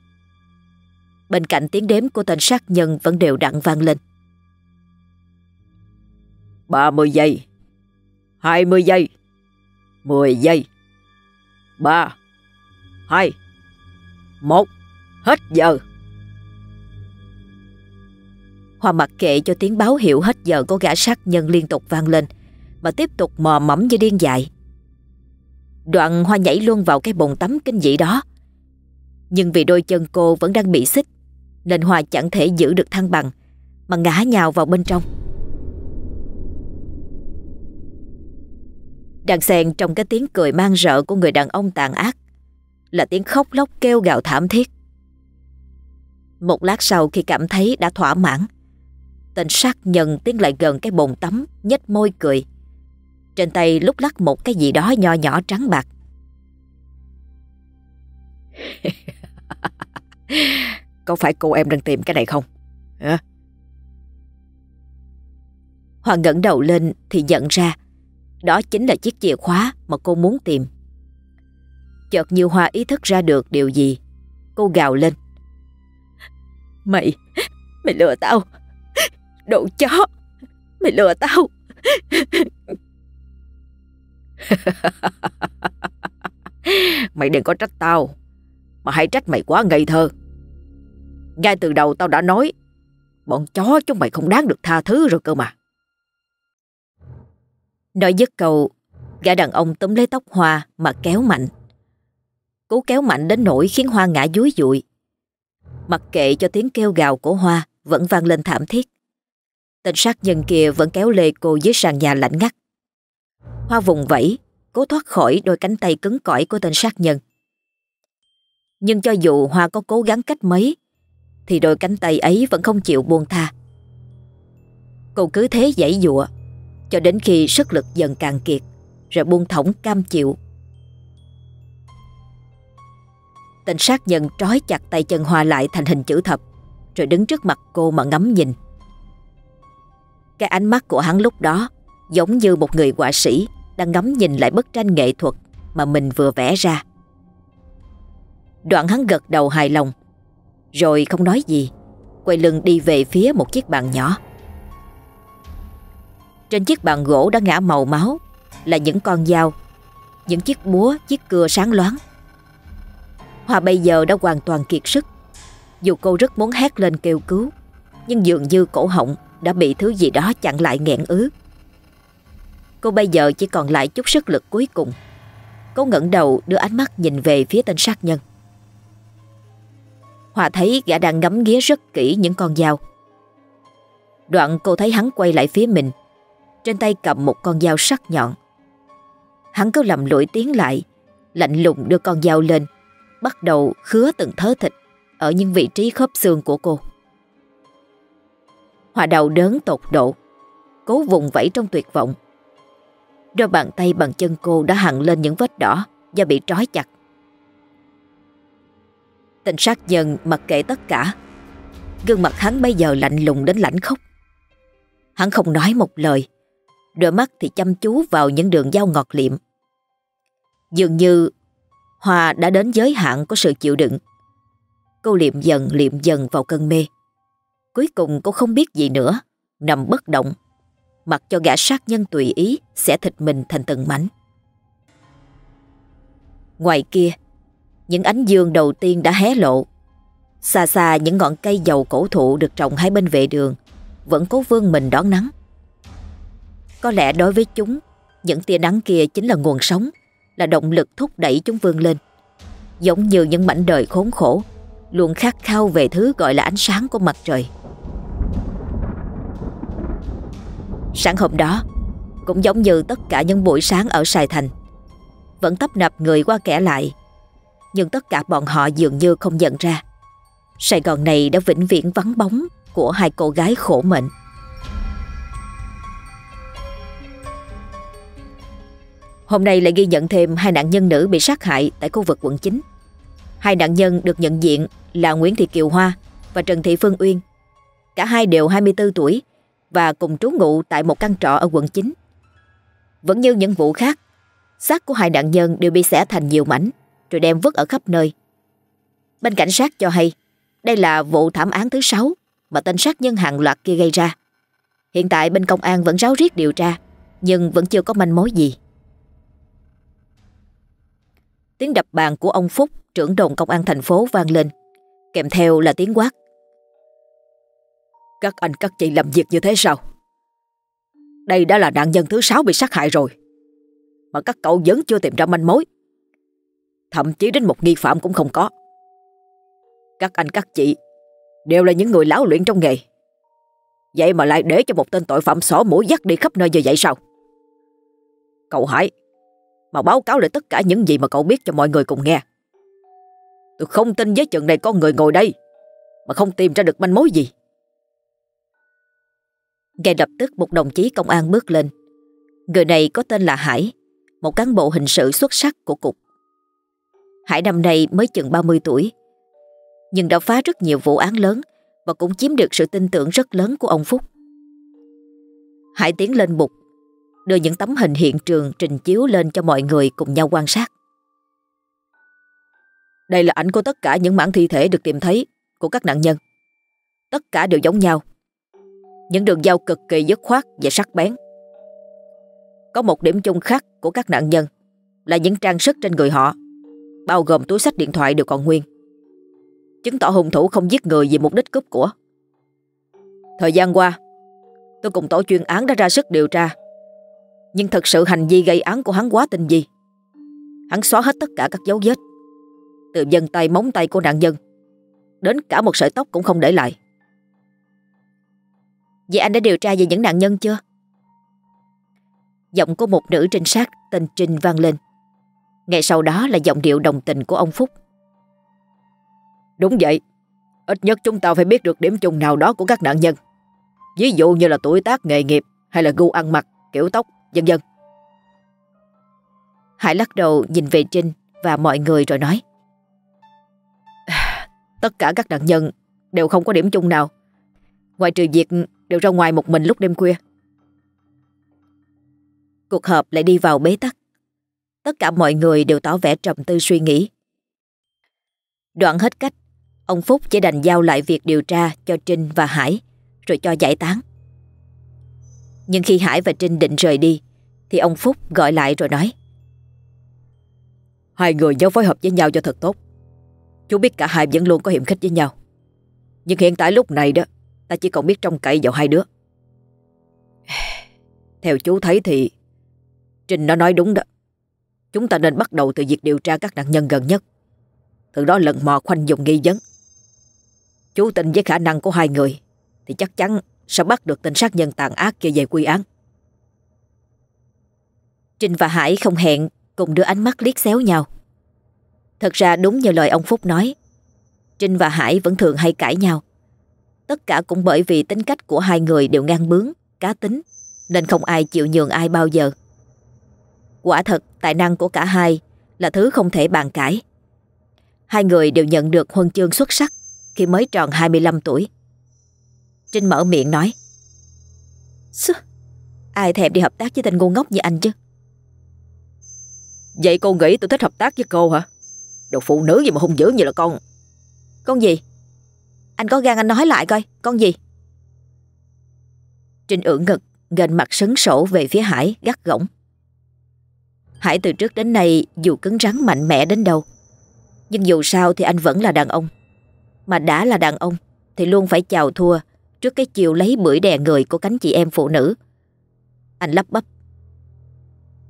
Bên cạnh tiếng đếm của tên sát nhân vẫn đều đặn vang lên. 30 giây 20 giây 10 giây 3 2 1 Hết giờ. Hoa mặc kệ cho tiếng báo hiệu hết giờ của gã sát nhân liên tục vang lên, Mà tiếp tục mò mẫm như điên dại. Đoạn Hoa nhảy luôn vào cái bồn tắm kinh dị đó. Nhưng vì đôi chân cô vẫn đang bị xích, Nên Hoa chẳng thể giữ được thăng bằng, Mà ngã nhào vào bên trong. Đang xen trong cái tiếng cười mang rợ của người đàn ông tàn ác là tiếng khóc lóc kêu gào thảm thiết Một lát sau khi cảm thấy đã thỏa mãn, Tên sát nhân tiến lại gần cái bồn tắm, nhếch môi cười Trên tay lúc lắc một cái gì đó nho nhỏ trắng bạc Có phải cô em đang tìm cái này không? Hả? Hoàng ngẩng đầu lên thì nhận ra, đó chính là chiếc chìa khóa mà cô muốn tìm. Chợt như Hoa ý thức ra được điều gì. Cô gào lên. Mày, mày lừa tao. Đồ chó, mày lừa tao. mày đừng có trách tao, mà hãy trách mày quá ngây thơ. Ngay từ đầu tao đã nói, bọn chó chúng mày không đáng được tha thứ rồi cơ mà. Nói dứt câu, gã đàn ông túm lấy tóc Hoa mà kéo mạnh. Cú kéo mạnh đến nỗi khiến Hoa ngã dúi dụi. Mặc kệ cho tiếng kêu gào của Hoa vẫn vang lên thảm thiết. Tên sát nhân kia vẫn kéo lê cô dưới sàn nhà lạnh ngắt. Hoa vùng vẫy, cố thoát khỏi đôi cánh tay cứng cỏi của tên sát nhân. Nhưng cho dù Hoa có cố gắng cách mấy, thì đôi cánh tay ấy vẫn không chịu buông tha. Cô cứ thế giãy dụa, cho đến khi sức lực dần càng kiệt, rồi buông thõng cam chịu. Tên sát nhân trói chặt tay chân Hoa lại thành hình chữ thập, rồi đứng trước mặt cô mà ngắm nhìn. Cái ánh mắt của hắn lúc đó giống như một người họa sĩ đang ngắm nhìn lại bức tranh nghệ thuật mà mình vừa vẽ ra. Đoạn hắn gật đầu hài lòng, rồi không nói gì, quay lưng đi về phía một chiếc bàn nhỏ. Trên chiếc bàn gỗ đã ngã màu máu là những con dao, những chiếc búa, chiếc cưa sáng loáng. Hoa bây giờ đã hoàn toàn kiệt sức, Dù cô rất muốn hét lên kêu cứu Nhưng dường như cổ họng đã bị thứ gì đó chặn lại nghẹn ứ. Cô bây giờ chỉ còn lại chút sức lực cuối cùng. Cô ngẩng đầu đưa ánh mắt nhìn về phía tên sát nhân. Hòa thấy gã đang ngắm nghía rất kỹ những con dao. Đoạn cô thấy hắn quay lại phía mình. Trên tay cầm một con dao sắc nhọn. Hắn cứ lầm lũi tiến lại Lạnh lùng đưa con dao lên Bắt đầu khứa từng thớ thịt Ở những vị trí khớp xương của cô. Hòa đầu đớn tột độ, Cố vùng vẫy trong tuyệt vọng. Đôi bàn tay bằng chân cô đã hằn lên những vết đỏ Do bị trói chặt. Tình sát nhân mặc kệ tất cả. Gương mặt hắn bây giờ lạnh lùng đến lãnh khốc. Hắn không nói một lời. Đôi mắt thì chăm chú vào những đường dao ngọt liệm. Dường như Hoa đã đến giới hạn của sự chịu đựng. Cô liệm dần liệm dần vào cơn mê. Cuối cùng cô không biết gì nữa, Nằm bất động. Mặc cho gã sát nhân tùy ý Sẽ thịt mình thành từng mảnh. Ngoài kia, Những ánh dương đầu tiên đã hé lộ. Xa xa những ngọn cây dầu cổ thụ Được trồng hai bên vệ đường, Vẫn cố vương mình đón nắng. Có lẽ đối với chúng, Những tia nắng kia chính là nguồn sống. Là động lực thúc đẩy chúng vươn lên. Giống như những mảnh đời khốn khổ, Luôn khát khao về thứ gọi là ánh sáng của mặt trời. Sáng hôm đó, Cũng giống như tất cả những buổi sáng ở Sài Thành, Vẫn tấp nập người qua kẻ lại, Nhưng tất cả bọn họ dường như không nhận ra. Sài Gòn này đã vĩnh viễn vắng bóng Của hai cô gái khổ mệnh. Hôm nay lại ghi nhận thêm hai nạn nhân nữ bị sát hại tại khu vực quận 9. Hai nạn nhân được nhận diện là Nguyễn Thị Kiều Hoa và Trần Thị Phương Uyên. Cả hai đều 24 tuổi và cùng trú ngụ tại một căn trọ ở quận 9. Vẫn như những vụ khác, xác của hai nạn nhân đều bị xẻ thành nhiều mảnh rồi đem vứt ở khắp nơi. Bên cảnh sát cho hay đây là vụ thảm án thứ sáu mà tên sát nhân hàng loạt kia gây ra. Hiện tại bên công an vẫn ráo riết điều tra nhưng vẫn chưa có manh mối gì. Tiếng đập bàn của ông Phúc, trưởng đồn công an thành phố vang lên, kèm theo là tiếng quát. Các anh các chị làm việc như thế sao? Đây đã là nạn nhân thứ sáu bị sát hại rồi. Mà các cậu vẫn chưa tìm ra manh mối. Thậm chí đến một nghi phạm cũng không có. Các anh các chị đều là những người lão luyện trong nghề. Vậy mà lại để cho một tên tội phạm xỏ mũi dắt đi khắp nơi như vậy sao? Cậu Hải, mà báo cáo lại tất cả những gì mà cậu biết cho mọi người cùng nghe. Tôi không tin với chừng này có người ngồi đây mà không tìm ra được manh mối gì. Ngay lập tức một đồng chí công an bước lên. Người này có tên là Hải, một cán bộ hình sự xuất sắc của cục. Hải năm nay mới chừng 30 tuổi, nhưng đã phá rất nhiều vụ án lớn và cũng chiếm được sự tin tưởng rất lớn của ông Phúc. Hải tiến lên bục, đưa những tấm hình hiện trường trình chiếu lên cho mọi người cùng nhau quan sát. Đây là ảnh của tất cả những mảng thi thể được tìm thấy của các nạn nhân. Tất cả đều giống nhau. Những đường dao cực kỳ dứt khoát và sắc bén. Có một điểm chung khác của các nạn nhân là những trang sức trên người họ, bao gồm túi sách điện thoại đều còn nguyên. Chứng tỏ hung thủ không giết người vì mục đích cướp của. Thời gian qua, tôi cùng tổ chuyên án đã ra sức điều tra. Nhưng thật sự hành vi gây án của hắn quá tinh vi. Hắn xóa hết tất cả các dấu vết. Từ dân tay móng tay của nạn nhân đến cả một sợi tóc cũng không để lại. Vậy anh đã điều tra về những nạn nhân chưa? Giọng của một nữ trinh sát tên Trinh vang lên. Ngay sau đó là giọng điệu đồng tình của ông Phúc. Đúng vậy. Ít nhất chúng ta phải biết được điểm chung nào đó của các nạn nhân. Ví dụ như là tuổi tác nghề nghiệp hay là gu ăn mặc, kiểu tóc, vân vân. Hải lắc đầu nhìn về Trinh và mọi người rồi nói. Tất cả các nạn nhân đều không có điểm chung nào. Ngoài trừ việc đều ra ngoài một mình lúc đêm khuya. Cuộc họp lại đi vào bế tắc. Tất cả mọi người đều tỏ vẻ trầm tư suy nghĩ. Đoạn hết cách, ông Phúc chỉ đành giao lại việc điều tra cho Trinh và Hải, rồi cho giải tán. Nhưng khi Hải và Trinh định rời đi, thì ông Phúc gọi lại rồi nói. Hai người nhớ phối hợp với nhau cho thật tốt. Chú biết cả hai vẫn luôn có hiểm khích với nhau. Nhưng hiện tại lúc này đó Ta chỉ còn biết trông cậy vào hai đứa Theo chú thấy thì Trinh nó nói đúng đó Chúng ta nên bắt đầu từ việc điều tra các nạn nhân gần nhất Từ đó lần mò khoanh dùng nghi vấn Chú tin với khả năng của hai người Thì chắc chắn sẽ bắt được tên sát nhân tàn ác kia về quy án. Trinh và Hải không hẹn cùng đưa ánh mắt liếc xéo nhau. Thật ra đúng như lời ông Phúc nói Trinh và Hải vẫn thường hay cãi nhau. Tất cả cũng bởi vì tính cách của hai người đều ngang bướng, cá tính Nên không ai chịu nhường ai bao giờ. Quả thật tài năng của cả hai là thứ không thể bàn cãi. Hai người đều nhận được huân chương xuất sắc khi mới tròn 25 tuổi. Trinh mở miệng nói Sư, ai thèm đi hợp tác với tên ngu ngốc như anh chứ Vậy cô nghĩ tôi thích hợp tác với cô hả? Đồ phụ nữ gì mà hung dữ như là con Con gì? Anh có gan anh nói lại coi, con gì? Trinh ưỡn ngực, gần mặt sấn sổ về phía Hải, gắt gỏng. Hải từ trước đến nay dù cứng rắn mạnh mẽ đến đâu, nhưng dù sao thì anh vẫn là đàn ông. Mà đã là đàn ông thì luôn phải chào thua trước cái chiều lấy bưởi đè người của cánh chị em phụ nữ. Anh lắp bắp.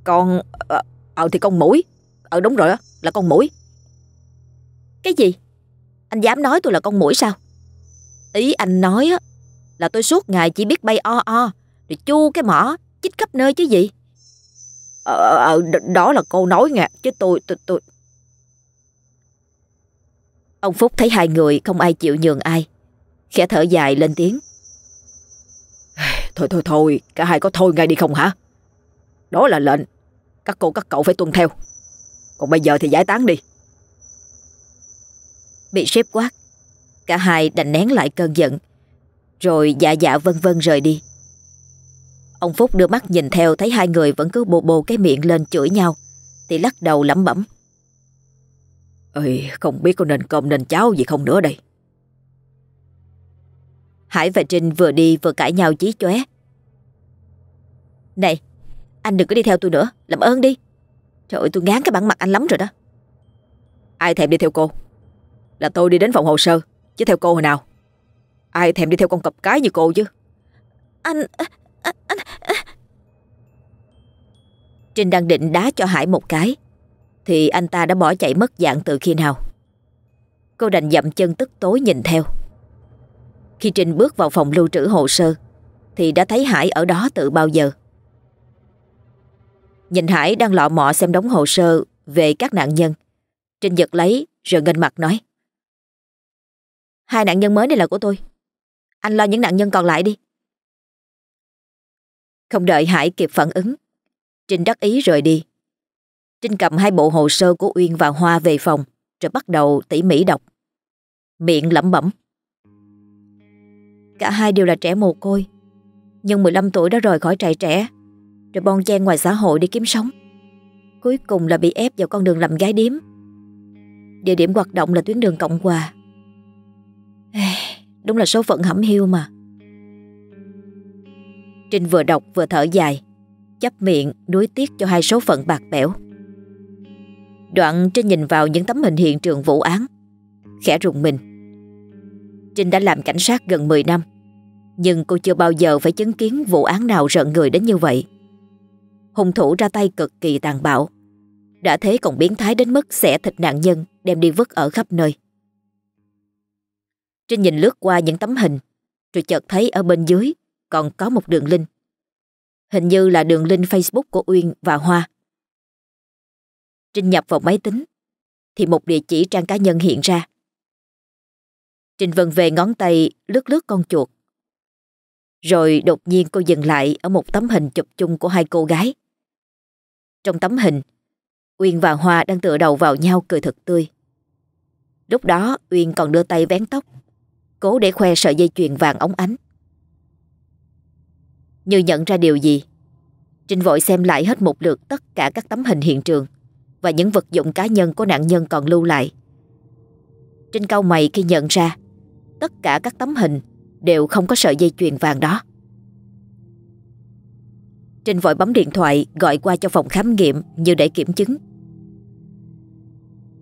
Con... Ờ, ờ thì con mũi. Ờ đúng rồi á, là con mũi. Cái gì? Anh dám nói tôi là con mũi sao? Ý anh nói á là tôi suốt ngày chỉ biết bay o o rồi chu cái mỏ chích khắp nơi chứ gì. Ờ, ờ, ờ đó là cô nói nha chứ tôi tôi tôi Ông Phúc thấy hai người không ai chịu nhường ai Khẽ thở dài lên tiếng. Thôi thôi thôi Cả hai có thôi ngay đi không hả? Đó là lệnh. Các cô các cậu phải tuân theo. Còn bây giờ thì giải tán đi. Bị sếp quát Cả hai đành nén lại cơn giận Rồi dạ dạ vân vân rời đi. Ông Phúc đưa mắt nhìn theo Thấy hai người vẫn cứ bồ bồ cái miệng lên chửi nhau Thì lắc đầu lẩm bẩm. Ơi không biết có nên cơm nên cháo gì không nữa đây Hải và Trinh vừa đi vừa cãi nhau chí chóe. Này Anh đừng có đi theo tôi nữa Làm ơn đi. Trời ơi tôi ngán cái bản mặt anh lắm rồi đó. Ai thèm đi theo cô? Là tôi đi đến phòng hồ sơ Chứ theo cô hồi nào? Ai thèm đi theo con cặp cái như cô chứ? Anh à, à, Anh, anh... Trinh đang định đá cho Hải một cái Thì anh ta đã bỏ chạy mất dạng từ khi nào. Cô đành dậm chân tức tối nhìn theo. Khi Trinh bước vào phòng lưu trữ hồ sơ, Thì đã thấy Hải ở đó từ bao giờ? Nhìn Hải đang lọ mọ xem đóng hồ sơ Về các nạn nhân, Trinh giật lấy rồi ngân mặt nói, Hai nạn nhân mới này là của tôi. Anh lo những nạn nhân còn lại đi. Không đợi Hải kịp phản ứng, Trinh đắc ý rời đi. Trinh cầm hai bộ hồ sơ của Uyên và Hoa về phòng, Rồi bắt đầu tỉ mỉ đọc. Miệng lẩm bẩm Cả hai đều là trẻ mồ côi. Nhưng 15 tuổi đã rời khỏi trại trẻ, Rồi bon chen ngoài xã hội để kiếm sống. Cuối cùng là bị ép vào con đường làm gái điếm. Địa điểm hoạt động là tuyến đường Cộng Hòa. Đúng là số phận hẩm hiu mà. Trinh vừa đọc vừa thở dài Chấp miệng nuối tiếc cho hai số phận bạc bẽo. Đoạn Trinh nhìn vào những tấm hình hiện trường vụ án, Khẽ rùng mình. Trinh đã làm cảnh sát gần 10 năm. Nhưng cô chưa bao giờ phải chứng kiến vụ án nào rợn người đến như vậy. Hung thủ ra tay cực kỳ tàn bạo. Đã thế còn biến thái đến mức xẻ thịt nạn nhân, đem đi vứt ở khắp nơi. Trinh nhìn lướt qua những tấm hình, Rồi chợt thấy ở bên dưới Còn có một đường link. Hình như là đường link Facebook của Uyên và Hoa. Trinh nhập vào máy tính, Thì một địa chỉ trang cá nhân hiện ra. Trình Vân về ngón tay, lướt lướt con chuột. Rồi đột nhiên cô dừng lại Ở một tấm hình chụp chung của hai cô gái. Trong tấm hình, Uyên và Hoa đang tựa đầu vào nhau cười thật tươi. Lúc đó, Uyên còn đưa tay vén tóc, Cố để khoe sợi dây chuyền vàng ống ánh. Như nhận ra điều gì Trinh vội xem lại hết một lượt tất cả các tấm hình hiện trường Và những vật dụng cá nhân của nạn nhân còn lưu lại. Trinh cau mày khi nhận ra Tất cả các tấm hình đều không có sợi dây chuyền vàng đó. Trinh vội bấm điện thoại gọi qua cho phòng khám nghiệm như để kiểm chứng.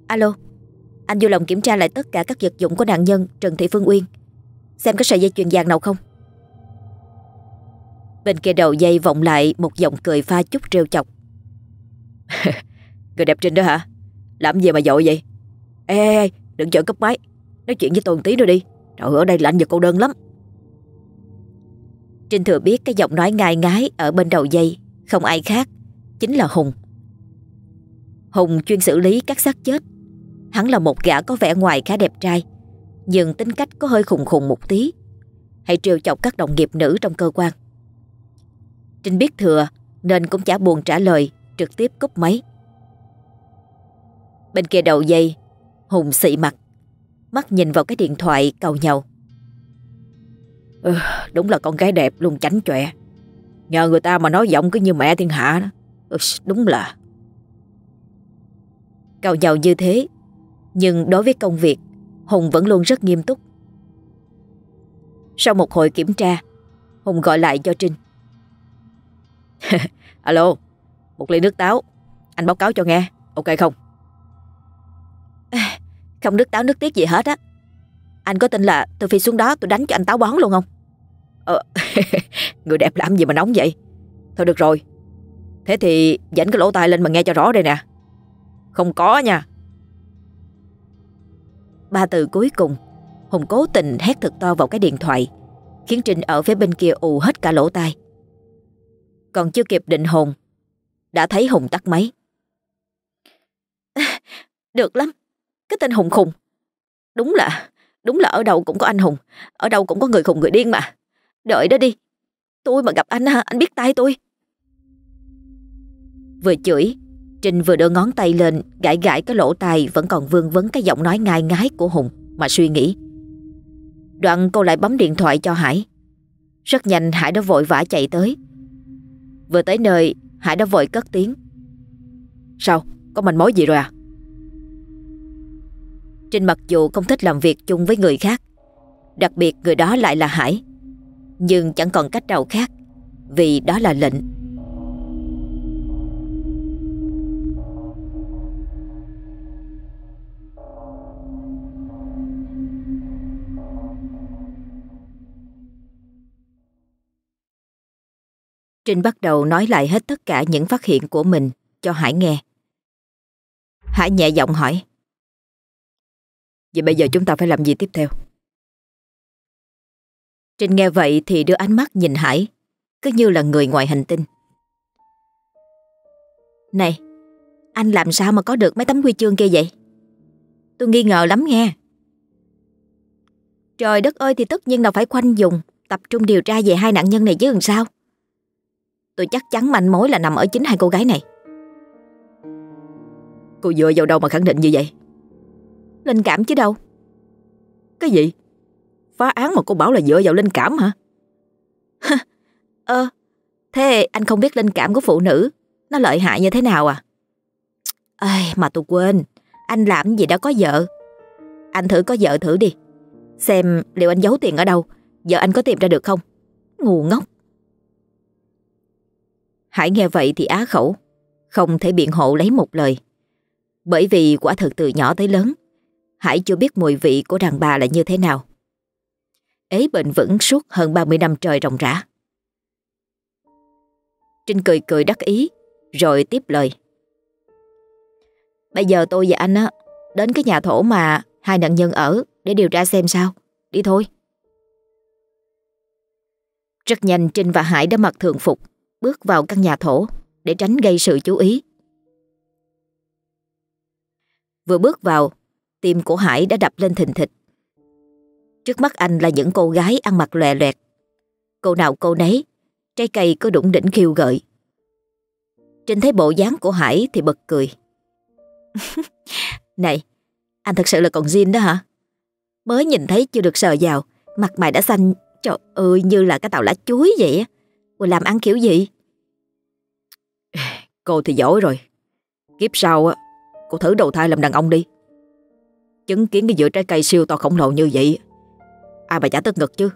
Alo, anh vui lòng kiểm tra lại tất cả các vật dụng của nạn nhân Trần Thị Phương Uyên. Xem có sợi dây chuyền vàng nào không? Bên kia đầu dây vọng lại Một giọng cười pha chút trêu chọc. Người đẹp Trinh đó hả? Làm gì mà dội vậy? Ê, ê, ê đừng chở cấp máy. Nói chuyện với tôi một tí nữa đi. Trời ở đây lạnh và cô đơn lắm. Trinh thừa biết cái giọng nói ngai ngái Ở bên đầu dây, Không ai khác, Chính là Hùng. Hùng chuyên xử lý các xác chết. Hắn là một gã có vẻ ngoài khá đẹp trai, Nhưng tính cách có hơi khùng khùng một tí. Hay trêu chọc các đồng nghiệp nữ trong cơ quan. Trinh biết thừa, Nên cũng chả buồn trả lời, Trực tiếp cúp máy. Bên kia đầu dây, Hùng xị mặt. Mắt nhìn vào cái điện thoại cầu nhau. Ừ, Đúng là con gái đẹp luôn chánh chọe. Nhờ người ta mà nói giọng cứ như mẹ thiên hạ đó. Ừ, đúng là. Cầu nhau như thế Nhưng đối với công việc Hùng vẫn luôn rất nghiêm túc. Sau một hồi kiểm tra Hùng gọi lại cho Trinh. Alo Một ly nước táo. Anh báo cáo cho nghe Ok không? Không nước táo nước tiết gì hết á. Anh có tin là tôi phi xuống đó tôi đánh cho anh táo bón luôn không? Ờ Người đẹp làm gì mà nóng vậy? Thôi được rồi. Thế thì dẫn cái lỗ tai lên mà nghe cho rõ đây nè. Không có nha. Ba từ cuối cùng. Hùng cố tình hét thật to vào cái điện thoại, Khiến Trinh ở phía bên kia ù hết cả lỗ tai. Còn chưa kịp định hồn, Đã thấy Hùng tắt máy. Được lắm. Cái tên Hùng khùng. Đúng là Đúng là ở đâu cũng có anh Hùng, Ở đâu cũng có người khùng người điên mà. Đợi đó đi, Tôi mà gặp anh ha, Anh biết tay tôi. Vừa chửi, Trinh vừa đưa ngón tay lên, Gãi gãi cái lỗ tai Vẫn còn vương vấn cái giọng nói ngai ngái của Hùng Mà suy nghĩ. Đoạn cô lại bấm điện thoại cho Hải. Rất nhanh Hải đã vội vã chạy tới. Vừa tới nơi, Hải đã vội cất tiếng. Sao? Có manh mối gì rồi à? Trinh mặc dù không thích làm việc chung với người khác, Đặc biệt người đó lại là Hải, Nhưng chẳng còn cách nào khác Vì đó là lệnh Trinh bắt đầu nói lại hết tất cả những phát hiện của mình cho Hải nghe. Hải nhẹ giọng hỏi. Vậy bây giờ chúng ta phải làm gì tiếp theo? Trinh nghe vậy thì đưa ánh mắt nhìn Hải, cứ như là người ngoài hành tinh. Này, anh làm sao mà có được mấy tấm huy chương kia vậy? Tôi nghi ngờ lắm nghe. Trời đất ơi thì tất nhiên là phải khoanh dùng, tập trung điều tra về hai nạn nhân này chứ làm sao? Tôi chắc chắn manh mối là nằm ở chính hai cô gái này Cô dựa vào đâu mà khẳng định như vậy Linh cảm chứ đâu? Cái gì? Phá án mà cô bảo là dựa vào linh cảm hả? Ơ Thế anh không biết linh cảm của phụ nữ Nó lợi hại như thế nào à? Ây, Mà tôi quên Anh làm gì đã có vợ? Anh thử có vợ thử đi Xem liệu anh giấu tiền ở đâu Vợ anh có tìm ra được không? Ngu ngốc. Hải nghe vậy thì á khẩu, không thể biện hộ lấy một lời. Bởi vì quả thực từ nhỏ tới lớn, Hải chưa biết mùi vị của đàn bà là như thế nào. Ế bệnh vững suốt hơn 30 năm trời ròng rã. Trinh cười cười đắc ý, rồi tiếp lời. Bây giờ tôi và anh á, đến cái nhà thổ mà hai nạn nhân ở để điều tra xem sao. Đi thôi. Rất nhanh Trinh và Hải đã mặc thường phục bước vào căn nhà thổ để tránh gây sự chú ý. Vừa bước vào, tim của Hải đã đập lên thình thịch. Trước mắt anh là những cô gái ăn mặc lòe loẹt. Cô nào cô nấy, trái cây có đủng đỉnh khiêu gợi. Trên thấy bộ dáng của Hải thì bật cười. Này, anh thật sự là còn zin đó hả? Mới nhìn thấy chưa được sờ vào, mặt mày đã xanh, trời ơi như là cái tàu lá chuối vậy á. Cô làm ăn kiểu gì? Cô thì giỏi rồi. Kiếp sau á, cô thử đầu thai làm đàn ông đi. Chứng kiến cái dựa trái cây siêu to khổng lồ như vậy, ai mà chả tức ngực chứ.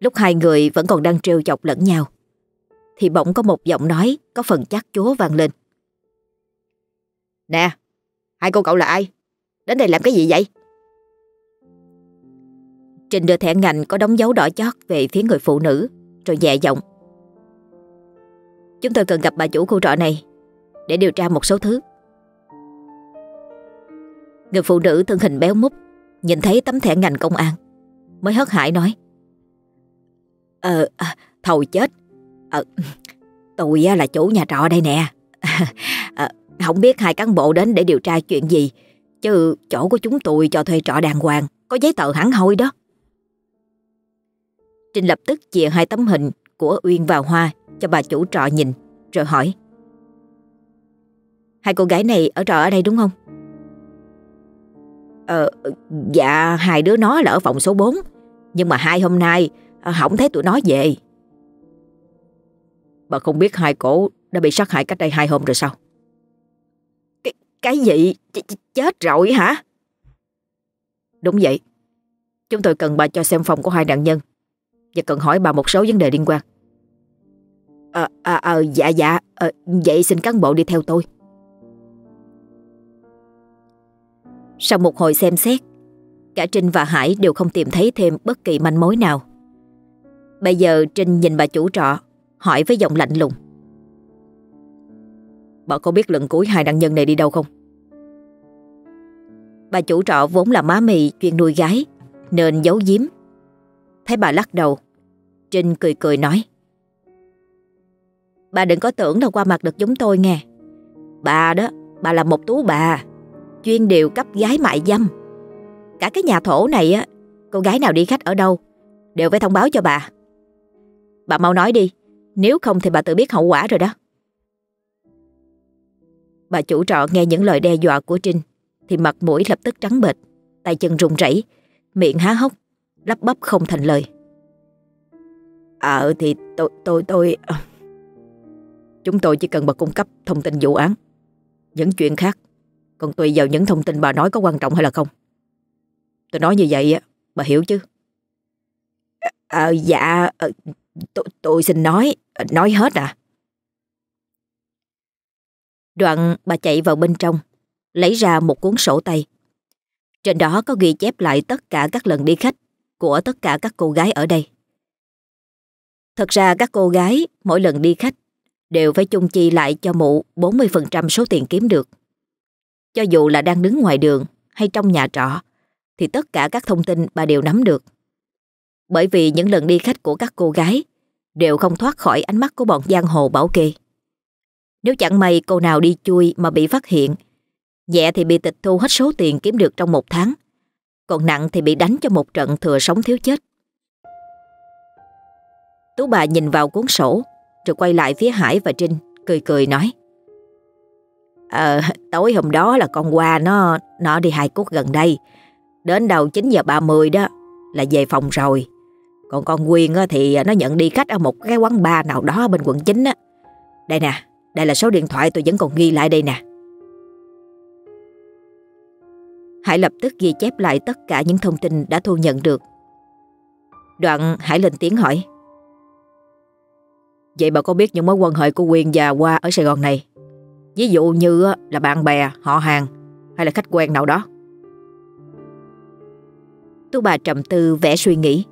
Lúc hai người vẫn còn đang trêu chọc lẫn nhau, thì bỗng có một giọng nói có phần chắc chúa vang lên. Nè, hai cô cậu là ai? Đến đây làm cái gì vậy? Trình đưa thẻ ngành có đóng dấu đỏ chót về phía người phụ nữ Rồi nhẹ giọng Chúng tôi cần gặp bà chủ khu trọ này Để điều tra một số thứ Người phụ nữ thân hình béo múc Nhìn thấy tấm thẻ ngành công an Mới hớt hải nói. Ờ, à, chết. Ờ, tôi là chủ nhà trọ đây nè. À, Không biết hai cán bộ đến để điều tra chuyện gì Chứ chỗ của chúng tôi cho thuê trọ đàng hoàng Có giấy tờ hẳn hoi đó. Trinh lập tức chìa hai tấm hình Của Uyên và Hoa Cho bà chủ trọ nhìn Rồi hỏi. Hai cô gái này ở trọ ở đây đúng không? Ờ, dạ hai đứa nó là ở phòng số 4 Nhưng mà hai hôm nay ờ, Không thấy tụi nó về. Bà không biết hai cổ Đã bị sát hại cách đây hai hôm rồi sao? Cái, cái gì? Ch Chết rồi hả? Đúng vậy. Chúng tôi cần bà cho xem phòng của hai nạn nhân Và cần hỏi bà một số vấn đề liên quan. Ờ, à, à, dạ dạ. À, Vậy xin cán bộ đi theo tôi. Sau một hồi xem xét, Cả Trinh và Hải đều không tìm thấy thêm bất kỳ manh mối nào. Bây giờ Trinh nhìn bà chủ trọ, Hỏi với giọng lạnh lùng. Bà có biết lần cuối hai nạn nhân này đi đâu không? Bà chủ trọ vốn là má mì chuyên nuôi gái, Nên giấu giếm. Thấy bà lắc đầu, Trinh cười cười nói, Bà đừng có tưởng là qua mặt được chúng tôi nghe. Bà đó, Bà là một tú bà chuyên điều cấp gái mại dâm. Cả cái nhà thổ này á, cô gái nào đi khách ở đâu, đều phải thông báo cho bà. Bà mau nói đi, nếu không thì bà tự biết hậu quả rồi đó. Bà chủ trọ nghe những lời đe dọa của Trinh thì mặt mũi lập tức trắng bệch, tay chân run rẩy, miệng há hốc, lắp bắp không thành lời. Ờ thì tôi tôi tôi ờ. chúng tôi chỉ cần bà cung cấp thông tin vụ án. Những chuyện khác còn tùy vào những thông tin bà nói có quan trọng hay là không. Tôi nói như vậy á Bà hiểu chứ? À, Dạ ờ, à, tôi, tôi xin nói ờ, Nói hết à. Đoạn bà chạy vào bên trong Lấy ra một cuốn sổ tay. Trên đó có ghi chép lại tất cả các lần đi khách Của tất cả các cô gái ở đây. Thật ra các cô gái mỗi lần đi khách Đều phải chung chi lại cho mụ 40% số tiền kiếm được cho dù là đang đứng ngoài đường hay trong nhà trọ, thì tất cả các thông tin bà đều nắm được. Bởi vì những lần đi khách của các cô gái đều không thoát khỏi ánh mắt của bọn giang hồ bảo kê. Nếu chẳng may cô nào đi chui mà bị phát hiện, nhẹ thì bị tịch thu hết số tiền kiếm được trong một tháng, còn nặng thì bị đánh cho một trận thừa sống thiếu chết. Tú bà nhìn vào cuốn sổ, rồi quay lại phía Hải và Trinh, cười cười nói. Ờ, tối hôm đó là con qua nó nó đi hai cút gần đây. Đến đầu 9 giờ 30 đó là về phòng rồi. Còn con Quyên thì nó nhận đi khách ở một cái quán bar nào đó bên quận 9 á. Đây nè, đây là số điện thoại tôi vẫn còn ghi lại đây nè. Hải lập tức ghi chép lại tất cả những thông tin đã thu nhận được. Đoạn Hải lên tiếng hỏi. Vậy bà có biết những mối quan hệ của Quyên và Hoa ở Sài Gòn này? Ví dụ như là bạn bè, họ hàng hay là khách quen nào đó. Tú bà trầm tư vẽ suy nghĩ.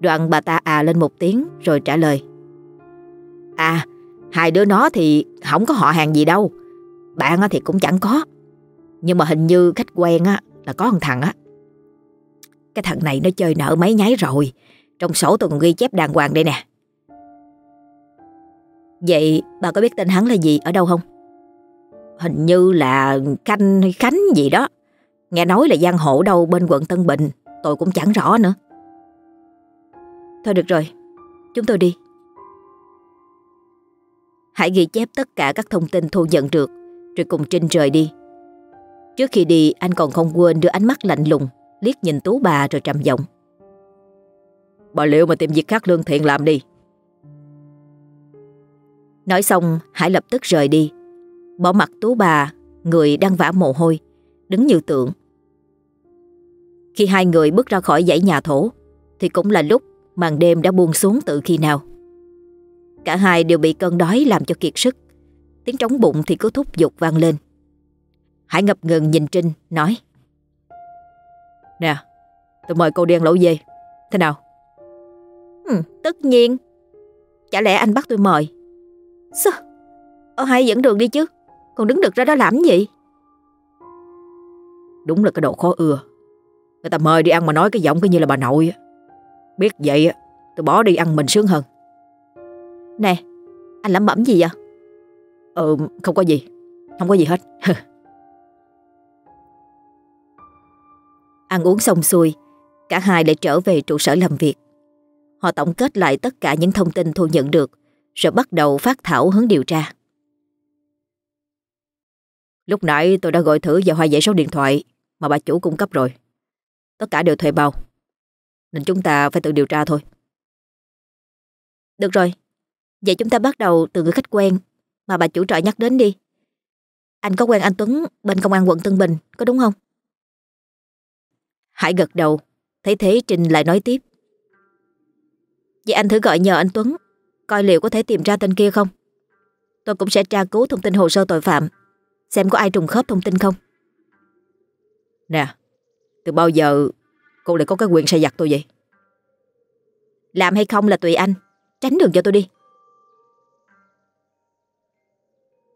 Đoạn bà ta à lên một tiếng rồi trả lời. À, hai đứa nó thì không có họ hàng gì đâu. Bạn thì cũng chẳng có. Nhưng mà hình như khách quen á là có một thằng á. Cái thằng này nó chơi nợ mấy nháy rồi. Trong sổ tôi còn ghi chép đàng hoàng đây nè. Vậy bà có biết tên hắn là gì ở đâu không? Hình như là Khanh hay Khánh gì đó. Nghe nói là giang hộ đâu bên quận Tân Bình, Tôi cũng chẳng rõ nữa. Thôi được rồi, Chúng tôi đi. Hãy ghi chép tất cả các thông tin thu nhận được, Rồi cùng Trinh rời đi. Trước khi đi, anh còn không quên đưa ánh mắt lạnh lùng, Liếc nhìn Tú bà rồi trầm giọng. Bà liệu mà tìm việc khác lương thiện làm đi. Nói xong, Hải lập tức rời đi. Bỏ mặt tú bà Người đang vã mồ hôi. Đứng như tượng. Khi hai người bước ra khỏi dãy nhà thổ Thì cũng là lúc màn đêm đã buông xuống từ khi nào. Cả hai đều bị cơn đói làm cho kiệt sức. Tiếng trống bụng thì cứ thúc giục vang lên. Hải ngập ngừng nhìn Trinh nói. Nè Tôi mời cô đi ăn lẩu dê Thế nào? Ừ, Tất nhiên. Chả lẽ anh bắt tôi mời? Sao? Ở hai dẫn đường đi chứ Còn đứng được ra đó làm gì? Đúng là cái độ khó ưa. Người ta mời đi ăn mà nói cái giọng cứ như là bà nội Biết vậy Tôi bỏ đi ăn mình sướng hơn. Nè Anh lẩm bẩm gì vậy? Ừ không có gì. Không có gì hết. Ăn uống xong xuôi Cả hai lại trở về trụ sở làm việc. Họ tổng kết lại tất cả những thông tin thu nhận được Rồi bắt đầu phát thảo hướng điều tra Lúc nãy tôi đã gọi thử vào hai dãy số điện thoại Mà bà chủ cung cấp rồi. Tất cả đều thuê bao. Nên chúng ta phải tự điều tra thôi. Được rồi. Vậy chúng ta bắt đầu từ người khách quen Mà bà chủ trọ nhắc đến đi. Anh có quen anh Tuấn bên công an quận Tân Bình, Có đúng không? Hải gật đầu, Thấy thế Trình lại nói tiếp. Vậy anh thử gọi nhờ anh Tuấn, Coi liệu có thể tìm ra tên kia không? Tôi cũng sẽ tra cứu thông tin hồ sơ tội phạm. Xem có ai trùng khớp thông tin không? Nè Từ bao giờ cô lại có cái quyền sai giặt tôi vậy? Làm hay không là tùy anh. Tránh đường cho tôi đi.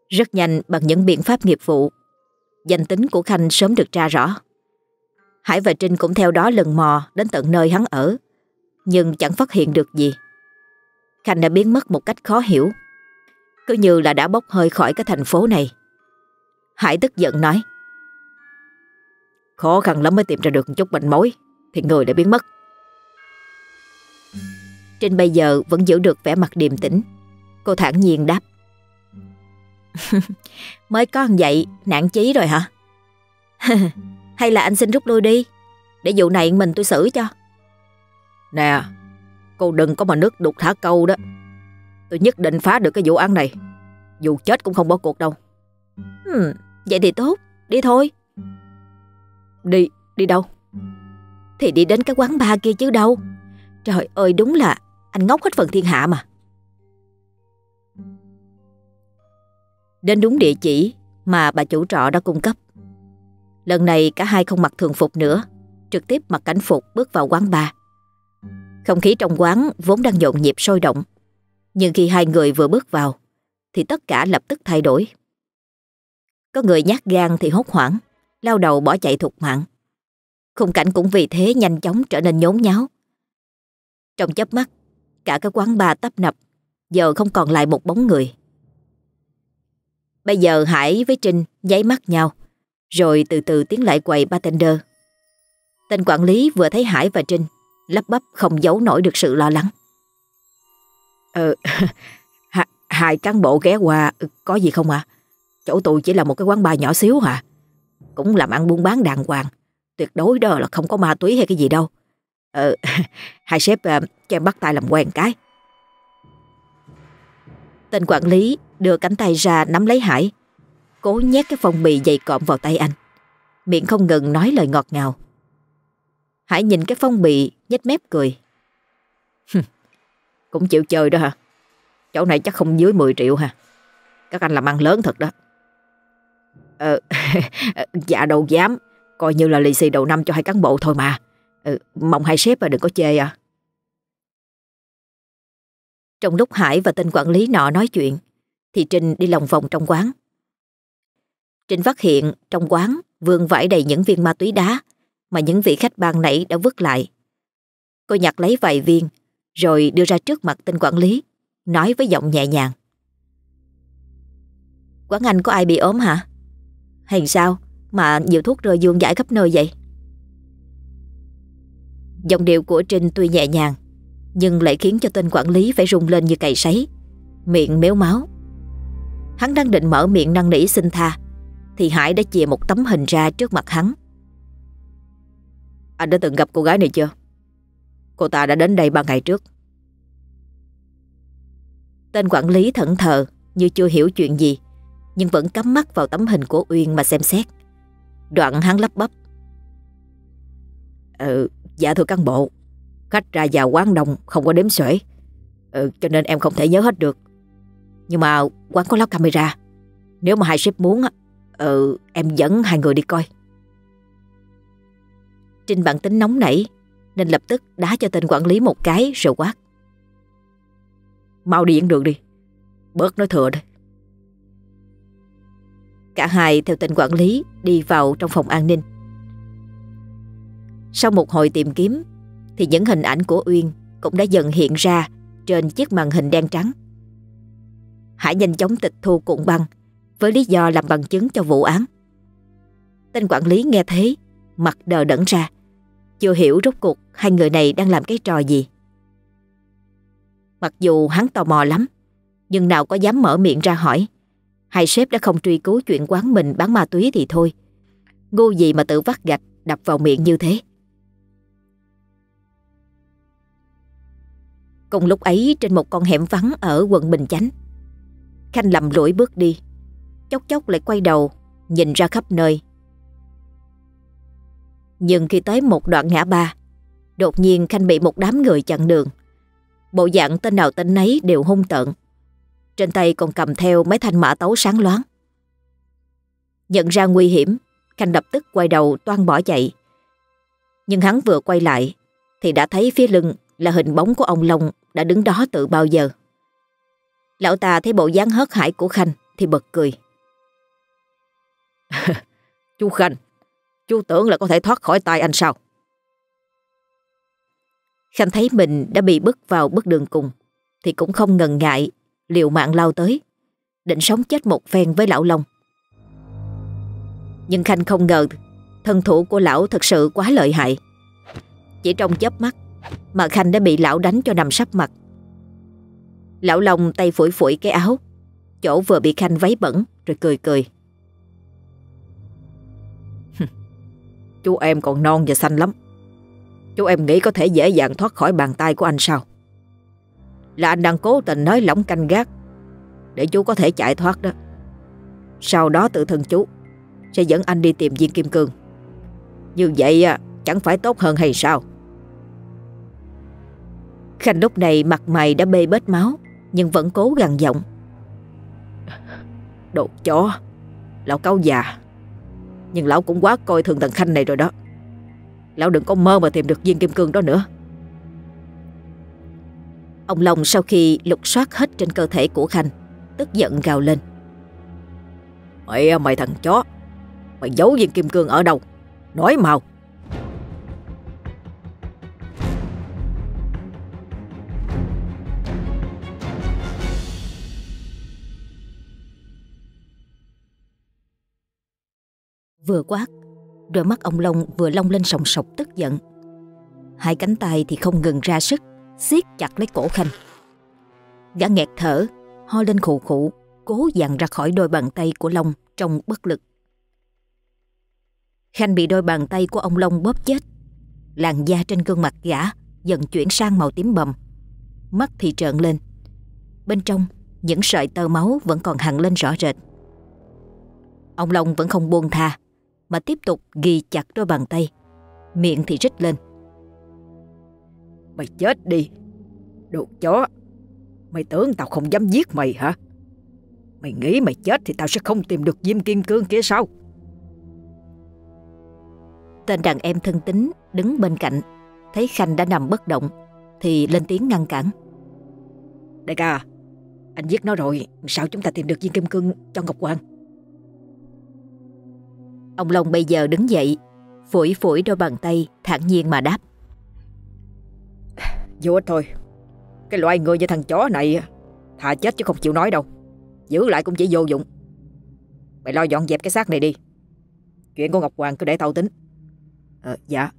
Rất nhanh bằng những biện pháp nghiệp vụ Danh tính của Khanh sớm được tra rõ. Hải và Trinh cũng theo đó lần mò đến tận nơi hắn ở Nhưng chẳng phát hiện được gì. Khanh đã biến mất một cách khó hiểu. Cứ như là đã bốc hơi khỏi cái thành phố này Hải tức giận nói. Khó khăn lắm mới tìm ra được một chút manh mối Thì người đã biến mất. Trinh bây giờ vẫn giữ được vẻ mặt điềm tĩnh. Cô thản nhiên đáp. Mới có vậy nạn chí rồi hả? Hay là anh xin rút lui đi Để vụ này mình tôi xử cho. Nè Cô đừng có mà nước đục thả câu đó. Tôi nhất định phá được cái vụ án này. Dù chết cũng không bỏ cuộc đâu. Hmm, Vậy thì tốt Đi thôi. Đi, đi đâu? Thì đi đến cái quán bar kia chứ đâu. Trời ơi đúng là Anh ngốc hết phần thiên hạ mà. Đến đúng địa chỉ Mà bà chủ trọ đã cung cấp. Lần này cả hai không mặc thường phục nữa Trực tiếp mặc cảnh phục bước vào quán bar. Không khí trong quán vốn đang nhộn nhịp sôi động Nhưng khi hai người vừa bước vào Thì tất cả lập tức thay đổi có người nhát gan thì hốt hoảng, Lao đầu bỏ chạy thục mạng. Khung cảnh cũng vì thế nhanh chóng trở nên nhốn nháo. Trong chớp mắt, Cả cái quán bar tấp nập, Giờ không còn lại một bóng người. Bây giờ Hải với Trinh nháy mắt nhau, rồi từ từ tiến lại quầy bartender. Tên quản lý vừa thấy Hải và Trinh, Lắp bắp không giấu nổi được sự lo lắng. Ờ Hai cán bộ ghé qua, Có gì không ạ? à? Chỗ tôi chỉ là một cái quán bar nhỏ xíu hả? Cũng làm ăn buôn bán đàng hoàng. Tuyệt đối đó là không có ma túy hay cái gì đâu. Ờ Hai sếp uh, cho em bắt tay làm quen cái. Tên quản lý đưa cánh tay ra nắm lấy Hải. Cố nhét cái phong bì dày cộm vào tay anh. Miệng không ngừng nói lời ngọt ngào. Hải nhìn cái phong bì nhếch mép cười. Cũng chịu chơi đó hả? Chỗ này chắc không dưới 10 triệu hả? Các anh làm ăn lớn thật đó. Ờ, ờ Dạ đâu dám Coi như là lì xì đầu năm cho hai cán bộ thôi mà ừ, Mong hai sếp đừng có chê à Trong lúc Hải và tên quản lý nọ nói chuyện Thì Trinh đi lòng vòng trong quán Trinh phát hiện trong quán vương vãi đầy những viên ma túy đá mà những vị khách ban nãy đã vứt lại. Cô nhặt lấy vài viên rồi đưa ra trước mặt tên quản lý nói với giọng nhẹ nhàng. Quán anh có ai bị ốm hả? Hay sao mà nhiều thuốc rơi dương giải khắp nơi vậy? Giọng điệu của Trinh tuy nhẹ nhàng nhưng lại khiến cho tên quản lý phải rung lên như cày sấy, miệng méo máu. Hắn đang định mở miệng năn nỉ xin tha thì Hải đã chìa một tấm hình ra trước mặt hắn. Anh đã từng gặp cô gái này chưa? Cô ta đã đến đây ba ngày trước. Tên quản lý thẫn thờ như chưa hiểu chuyện gì, nhưng vẫn cắm mắt vào tấm hình của Uyên mà xem xét. Đoạn hắn lắp bắp. Ừ, dạ thưa cán bộ, khách ra vào quán đông không có đếm xuể, ừ, cho nên em không thể nhớ hết được. Nhưng mà quán có lắp camera, nếu mà hai sếp muốn Ừ em dẫn hai người đi coi Trinh bản tính nóng nảy Nên lập tức đá cho tên quản lý một cái rồi quát Mau đi dẫn đường đi Bớt nói thừa đi. Cả hai theo tên quản lý đi vào trong phòng an ninh Sau một hồi tìm kiếm Thì những hình ảnh của Uyên cũng đã dần hiện ra trên chiếc màn hình đen trắng Hải nhanh chóng tịch thu cuộn băng với lý do làm bằng chứng cho vụ án. Tên quản lý nghe thế, mặt đờ đẫn ra, chưa hiểu rốt cuộc hai người này đang làm cái trò gì. Mặc dù hắn tò mò lắm, nhưng nào có dám mở miệng ra hỏi. Hai sếp đã không truy cứu chuyện quán mình bán ma túy thì thôi. Ngu gì mà tự vắt gạch, đập vào miệng như thế. Cùng lúc ấy, trên một con hẻm vắng ở quận Bình Chánh, Khanh lầm lỗi bước đi Chốc chốc lại quay đầu, Nhìn ra khắp nơi Nhưng khi tới một đoạn ngã ba, Đột nhiên Khanh bị một đám người chặn đường Bộ dạng tên nào tên nấy đều hung tợn trên tay còn cầm theo mấy thanh mã tấu sáng loáng Nhận ra nguy hiểm Khanh lập tức quay đầu toan bỏ chạy Nhưng hắn vừa quay lại Thì đã thấy phía lưng là hình bóng của ông Long đã đứng đó từ bao giờ. Lão ta thấy bộ dáng hớt hải của Khanh thì bật cười. chú Khanh, chú tưởng là có thể thoát khỏi tay anh sao? Khanh thấy mình đã bị bước vào bước đường cùng thì cũng không ngần ngại liều mạng lao tới, định sống chết một phen với lão Long. Nhưng Khanh không ngờ thân thủ của lão thật sự quá lợi hại. Chỉ trong chớp mắt mà Khanh đã bị lão đánh cho nằm sắp mặt Lão Long tay phủi phủi cái áo, Chỗ vừa bị Khanh váy bẩn Rồi cười cười Chú em còn non và xanh lắm Chú em nghĩ có thể dễ dàng thoát khỏi bàn tay của anh sao là anh đang cố tình nói lỏng canh gác Để chú có thể chạy thoát đó. Sau đó tự thân chú Sẽ dẫn anh đi tìm viên kim cương. Như vậy à, chẳng phải tốt hơn hay sao? Khanh lúc này mặt mày đã bê bết máu, Nhưng vẫn cố gằn giọng. Đồ chó, Lão cáo già. Nhưng lão cũng quá coi thường thằng Khanh này rồi đó. Lão đừng có mơ mà tìm được viên kim cương đó nữa. Ông Long sau khi lục soát hết trên cơ thể của Khanh Tức giận gào lên. Mày mày thằng chó Mày giấu viên kim cương ở đâu? Nói mau. Vừa quát Đôi mắt ông Long vừa long lên sòng sọc tức giận. Hai cánh tay thì không ngừng ra sức siết chặt lấy cổ Khanh. Gã nghẹt thở, Ho lên khụ khụ, Cố dằn ra khỏi đôi bàn tay của Long Trong bất lực. Khanh bị đôi bàn tay của ông Long bóp chết. Làn da trên gương mặt gã Dần chuyển sang màu tím bầm. Mắt thì trợn lên. Bên trong, Những sợi tơ máu vẫn còn hằn lên rõ rệt. Ông Long vẫn không buông tha, mà tiếp tục ghi chặt đôi bàn tay. Miệng thì rít lên. Mày chết đi, đồ chó. Mày tưởng tao không dám giết mày hả? Mày nghĩ mày chết thì tao sẽ không tìm được diêm kim cương kia sao? Tên đàn em thân tính đứng bên cạnh, thấy Khanh đã nằm bất động, thì lên tiếng ngăn cản. Đại ca, anh giết nó rồi, sao chúng ta tìm được viên kim cương cho Ngọc Hoàng? Ông Long bây giờ đứng dậy Phủi phủi đôi bàn tay thản nhiên mà đáp Vô ích thôi. Cái loại người như thằng chó này Thà chết chứ không chịu nói đâu. Giữ lại cũng chỉ vô dụng. Mày lo dọn dẹp cái xác này đi. Chuyện của Ngọc Hoàng cứ để tao tính. À, Dạ.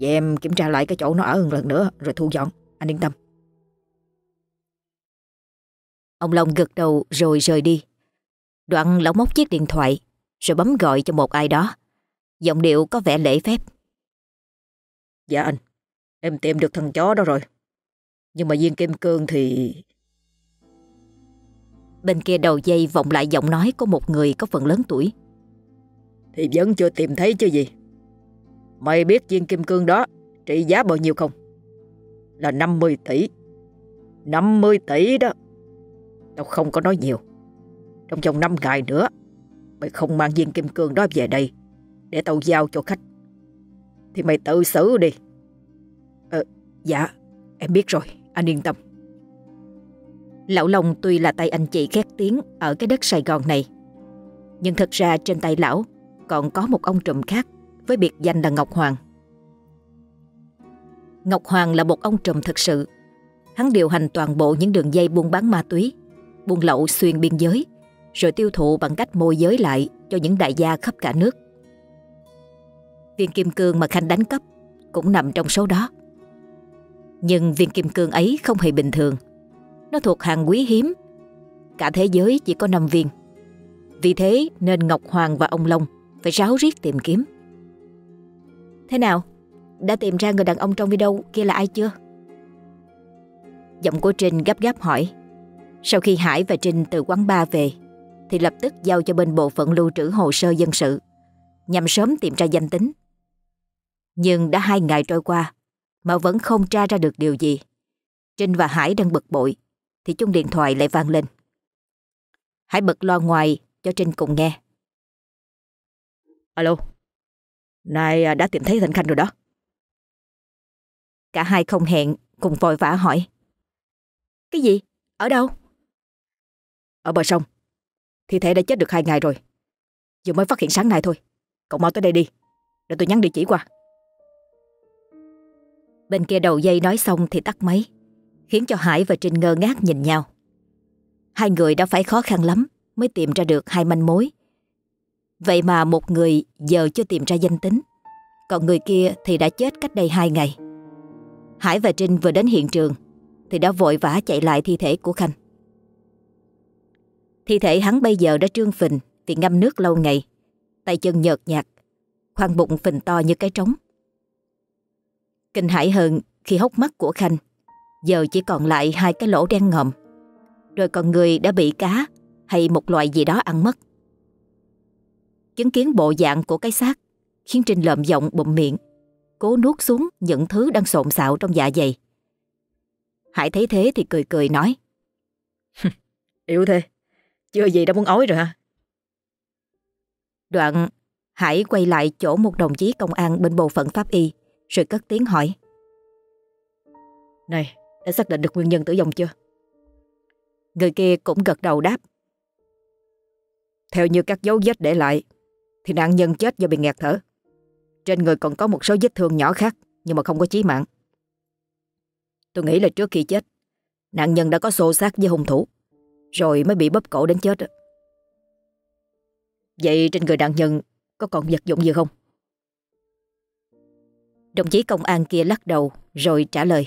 Vậy em kiểm tra lại cái chỗ nó ở một lần nữa Rồi thu dọn. Anh yên tâm. Ông Long gật đầu rồi rời đi. Đoạn lão móc chiếc điện thoại rồi bấm gọi cho một ai đó. Giọng điệu có vẻ lễ phép. Dạ anh, em tìm được thằng chó đó rồi. Nhưng mà viên kim cương thì... Bên kia đầu dây vọng lại giọng nói của một người có phần lớn tuổi. Thì vẫn chưa tìm thấy chứ gì. Mày biết viên kim cương đó trị giá bao nhiêu không? Là 50 tỷ. 50 tỷ đó. Tao không có nói nhiều. Trong vòng 5 ngày nữa Mày không mang viên kim cương đó về đây Để tao giao cho khách Thì mày tự xử đi Dạ em biết rồi anh yên tâm. Lão Long tuy là tay anh chị khét tiếng Ở cái đất Sài Gòn này, Nhưng thật ra trên tay lão Còn có một ông trùm khác Với biệt danh là Ngọc Hoàng. Ngọc Hoàng là một ông trùm thực sự. Hắn điều hành toàn bộ những đường dây buôn bán ma túy, Buôn lậu xuyên biên giới, Rồi tiêu thụ bằng cách môi giới lại Cho những đại gia khắp cả nước. Viên kim cương mà Khanh đánh cắp Cũng nằm trong số đó. Nhưng viên kim cương ấy không hề bình thường. Nó thuộc hàng quý hiếm. Cả thế giới chỉ có 5 viên. Vì thế nên Ngọc Hoàng và ông Long Phải ráo riết tìm kiếm. Thế nào? Đã tìm ra người đàn ông trong video kia là ai chưa? Giọng của Trinh gấp gáp hỏi. Sau khi Hải và Trinh từ quán bar về, Thì lập tức giao cho bên bộ phận lưu trữ hồ sơ dân sự, Nhằm sớm tìm ra danh tính. Nhưng đã hai ngày trôi qua mà vẫn không tra ra được điều gì. Trinh và Hải đang bực bội Thì chung điện thoại lại vang lên. Hải bật loa ngoài cho Trinh cùng nghe. Alo Này à, đã tìm thấy Thanh Khanh rồi đó. Cả hai không hẹn cùng vội vã hỏi. Cái gì? Ở đâu? Ở bờ sông. Thi thể đã chết được hai ngày rồi. Vừa mới phát hiện sáng nay thôi. Cậu mau tới đây đi Để tôi nhắn địa chỉ qua Bên kia đầu dây nói xong thì tắt máy, Khiến cho Hải và Trinh ngơ ngác nhìn nhau. Hai người đã phải khó khăn lắm Mới tìm ra được hai manh mối. Vậy mà một người giờ chưa tìm ra danh tính, Còn người kia thì đã chết cách đây hai ngày. Hải và Trinh vừa đến hiện trường Thì đã vội vã chạy lại thi thể của Khanh. Thi thể hắn bây giờ đã trương phình Vì ngâm nước lâu ngày, Tay chân nhợt nhạt, Khoang bụng phình to như cái trống. Kinh hãi hơn khi hốc mắt của Khanh. Giờ chỉ còn lại hai cái lỗ đen ngòm. Rồi còn người đã bị cá Hay một loại gì đó ăn mất. Chứng kiến bộ dạng của cái xác Khiến Trinh lợm giọng bụng miệng Cố nuốt xuống những thứ đang xộn xạo trong dạ dày. Hải thấy thế thì cười cười nói Yếu thế Chưa gì đã muốn ói rồi hả? Đoạn Hải quay lại chỗ một đồng chí công an bên bộ phận pháp y Rồi cất tiếng hỏi. Này đã xác định được nguyên nhân tử vong chưa? Người kia cũng gật đầu đáp. Theo như các dấu vết để lại Thì nạn nhân chết do bị nghẹt thở. Trên người còn có một số vết thương nhỏ khác Nhưng mà không có chí mạng. Tôi nghĩ là trước khi chết Nạn nhân đã có xô xát với hung thủ Rồi mới bị bóp cổ đến chết Vậy trên người nạn nhân Có còn vật dụng gì không Đồng chí công an kia lắc đầu, Rồi trả lời.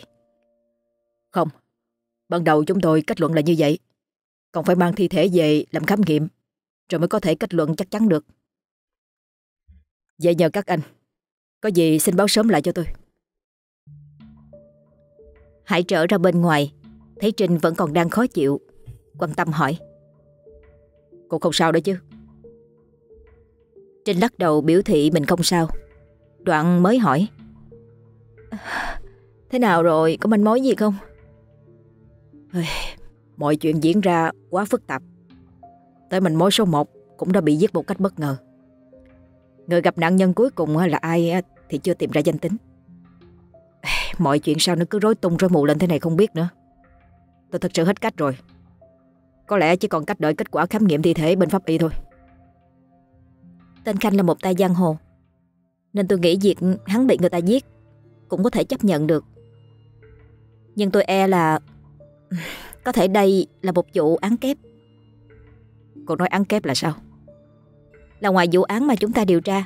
Không, Ban đầu chúng tôi kết luận là như vậy. Còn phải mang thi thể về làm khám nghiệm, Rồi mới có thể kết luận chắc chắn được. Vậy nhờ các anh, Có gì xin báo sớm lại cho tôi. Hải trở ra bên ngoài, Thấy Trinh vẫn còn đang khó chịu, Quan tâm hỏi. Cô không sao đó chứ? Trinh lắc đầu biểu thị mình không sao. Đoạn mới hỏi. Thế nào rồi? Có manh mối gì không? Mọi chuyện diễn ra quá phức tạp. Tới manh mối số 1 Cũng đã bị giết một cách bất ngờ. Người gặp nạn nhân cuối cùng là ai Thì chưa tìm ra danh tính. Mọi chuyện sao nó cứ rối tung rối mù lên thế này không biết nữa. Tôi thật sự hết cách rồi. Có lẽ chỉ còn cách đợi kết quả khám nghiệm thi thể bên pháp y thôi. Tên Khanh là một tay giang hồ, Nên tôi nghĩ việc hắn bị người ta giết cũng có thể chấp nhận được. Nhưng tôi e là Có thể đây là một vụ án kép. Cô nói án kép là sao? Là ngoài vụ án mà chúng ta điều tra,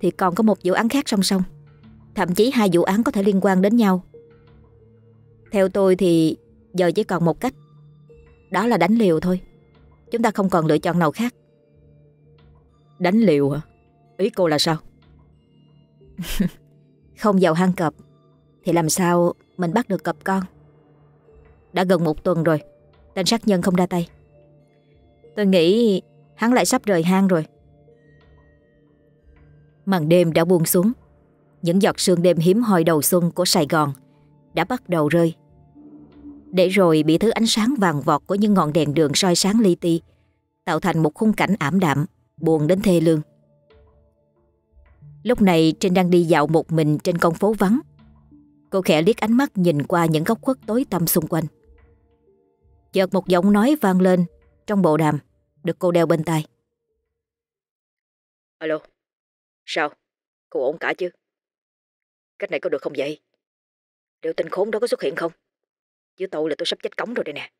Thì còn có một vụ án khác song song. Thậm chí hai vụ án có thể liên quan đến nhau. Theo tôi thì Giờ chỉ còn một cách. Đó là đánh liều thôi. Chúng ta không còn lựa chọn nào khác. Đánh liều hả? Ý cô là sao? không vào hang cọp, Thì làm sao mình bắt được cọp con? Đã gần một tuần rồi, Tên sát nhân không ra tay. Tôi nghĩ hắn lại sắp rời hang rồi. Màn đêm đã buông xuống. Những giọt sương đêm hiếm hoi đầu xuân của Sài Gòn Đã bắt đầu rơi. Để rồi bị thứ ánh sáng vàng vọt Của những ngọn đèn đường soi sáng li ti Tạo thành một khung cảnh ảm đạm, Buồn đến thê lương. Lúc này Trinh đang đi dạo một mình trên con phố vắng Cô khẽ liếc ánh mắt nhìn qua những góc khuất tối tăm xung quanh. Chợt một giọng nói vang lên trong bộ đàm, được cô đeo bên tai. Alo, sao? Cô ổn cả chứ? Cách này có được không vậy? Liệu tình khốn đó có xuất hiện không? Chứ tôi là tôi sắp chết cống rồi đây nè.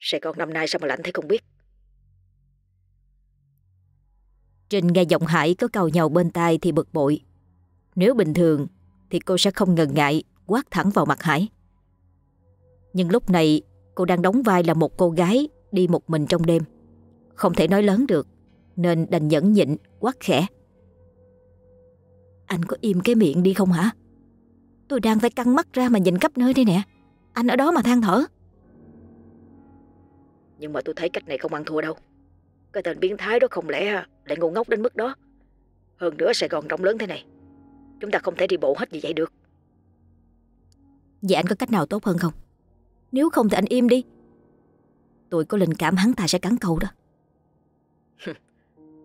Sài Gòn năm nay sao mà lạnh thế không biết. Trinh nghe giọng Hải có cầu nhau bên tai thì bực bội. Nếu bình thường, thì cô sẽ không ngần ngại quát thẳng vào mặt Hải. Nhưng lúc này, cô đang đóng vai là một cô gái đi một mình trong đêm. Không thể nói lớn được, nên đành nhẫn nhịn, quát khẽ. Anh có im cái miệng đi không hả? Tôi đang phải căng mắt ra mà nhìn khắp nơi đây nè. Anh ở đó mà than thở. Nhưng mà tôi thấy cách này không ăn thua đâu. Cái tên biến thái đó không lẽ lại ngu ngốc đến mức đó. Hơn nữa Sài Gòn rộng lớn thế này. Chúng ta không thể đi bộ hết như vậy được. Vậy anh có cách nào tốt hơn không? Nếu không thì anh im đi. Tôi có linh cảm hắn ta sẽ cắn câu đó.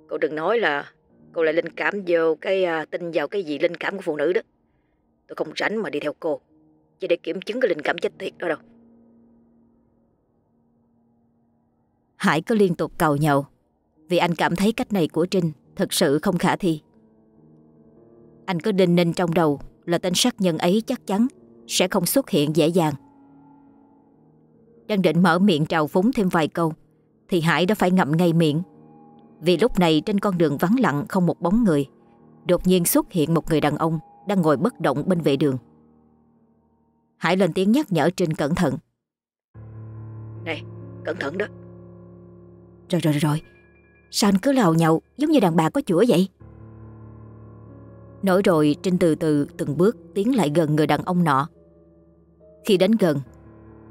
cô đừng nói là cô lại linh cảm vô cái uh, tin vào cái gì linh cảm của phụ nữ đó. Tôi không rảnh mà đi theo cô. Chỉ để kiểm chứng cái linh cảm chết tiệt đó đâu. Hải có liên tục cầu nhau vì anh cảm thấy cách này của Trinh thật sự không khả thi. Anh có đinh ninh trong đầu là tên sát nhân ấy chắc chắn sẽ không xuất hiện dễ dàng. Đang định mở miệng trào phúng thêm vài câu thì Hải đã phải ngậm ngay miệng. Vì lúc này trên con đường vắng lặng không một bóng người, đột nhiên xuất hiện một người đàn ông đang ngồi bất động bên vệ đường. Hải lên tiếng nhắc nhở Trinh cẩn thận. Này, cẩn thận đó. Rồi rồi rồi, sao anh cứ lào nhậu giống như đàn bà có chữa vậy? Nói rồi Trinh từ từ từng bước tiến lại gần người đàn ông nọ. Khi đến gần,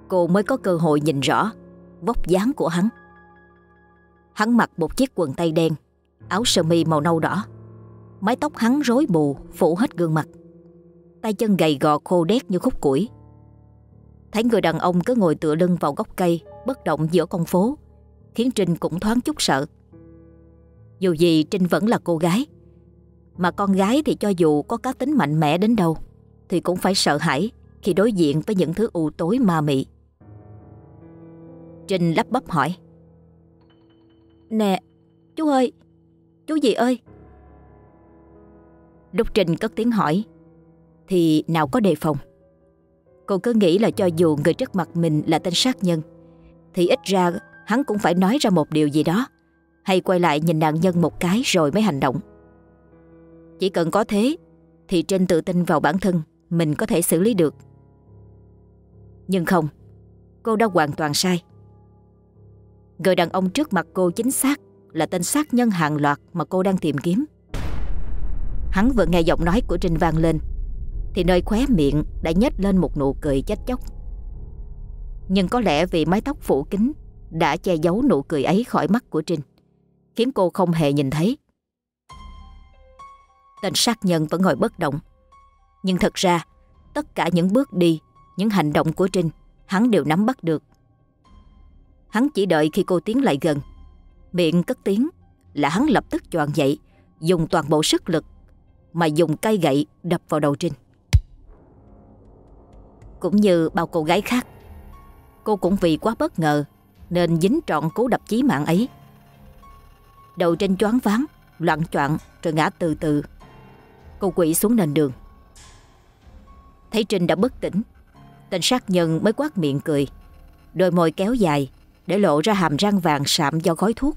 cô mới có cơ hội nhìn rõ vóc dáng của hắn. Hắn mặc một chiếc quần tây đen, áo sơ mi màu nâu đỏ. Mái tóc hắn rối bù, phủ hết gương mặt. Tay chân gầy gò khô đét như khúc củi. Thấy người đàn ông cứ ngồi tựa lưng vào gốc cây, bất động giữa con phố, khiến Trinh cũng thoáng chút sợ. Dù gì Trinh vẫn là cô gái, mà con gái thì cho dù có cá tính mạnh mẽ đến đâu Thì cũng phải sợ hãi Khi đối diện với những thứ u tối ma mị. Trinh lắp bắp hỏi. Nè Chú ơi Chú gì ơi? Lúc Trinh cất tiếng hỏi Thì nào có đề phòng. Cô cứ nghĩ là cho dù người trước mặt mình là tên sát nhân Thì ít ra hắn cũng phải nói ra một điều gì đó. Hay quay lại nhìn nạn nhân một cái rồi mới hành động. Chỉ cần có thế, Thì Trinh tự tin vào bản thân, Mình có thể xử lý được. Nhưng không, Cô đã hoàn toàn sai. Người đàn ông trước mặt cô chính xác Là tên sát nhân hàng loạt Mà cô đang tìm kiếm. Hắn vừa nghe giọng nói của Trinh vang lên, Thì nơi khóe miệng Đã nhếch lên một nụ cười chết chóc. Nhưng có lẽ vì mái tóc phủ kín Đã che giấu nụ cười ấy khỏi mắt của Trinh Khiến cô không hề nhìn thấy. Tên sát nhân vẫn ngồi bất động. Nhưng thật ra, Tất cả những bước đi, Những hành động của Trinh, Hắn đều nắm bắt được. Hắn chỉ đợi khi cô tiến lại gần. Miệng cất tiếng Là hắn lập tức choàng dậy, Dùng toàn bộ sức lực Mà dùng cây gậy đập vào đầu Trinh. Cũng như bao cô gái khác, Cô cũng vì quá bất ngờ Nên dính trọn cú đập chí mạng ấy. Đầu trên choáng váng, Loạn choạng rồi ngã từ từ. Cô quỷ xuống nền đường. Thấy Trinh đã bất tỉnh, Tên sát nhân mới quát miệng cười, Đôi môi kéo dài Để lộ ra hàm răng vàng sạm do gói thuốc.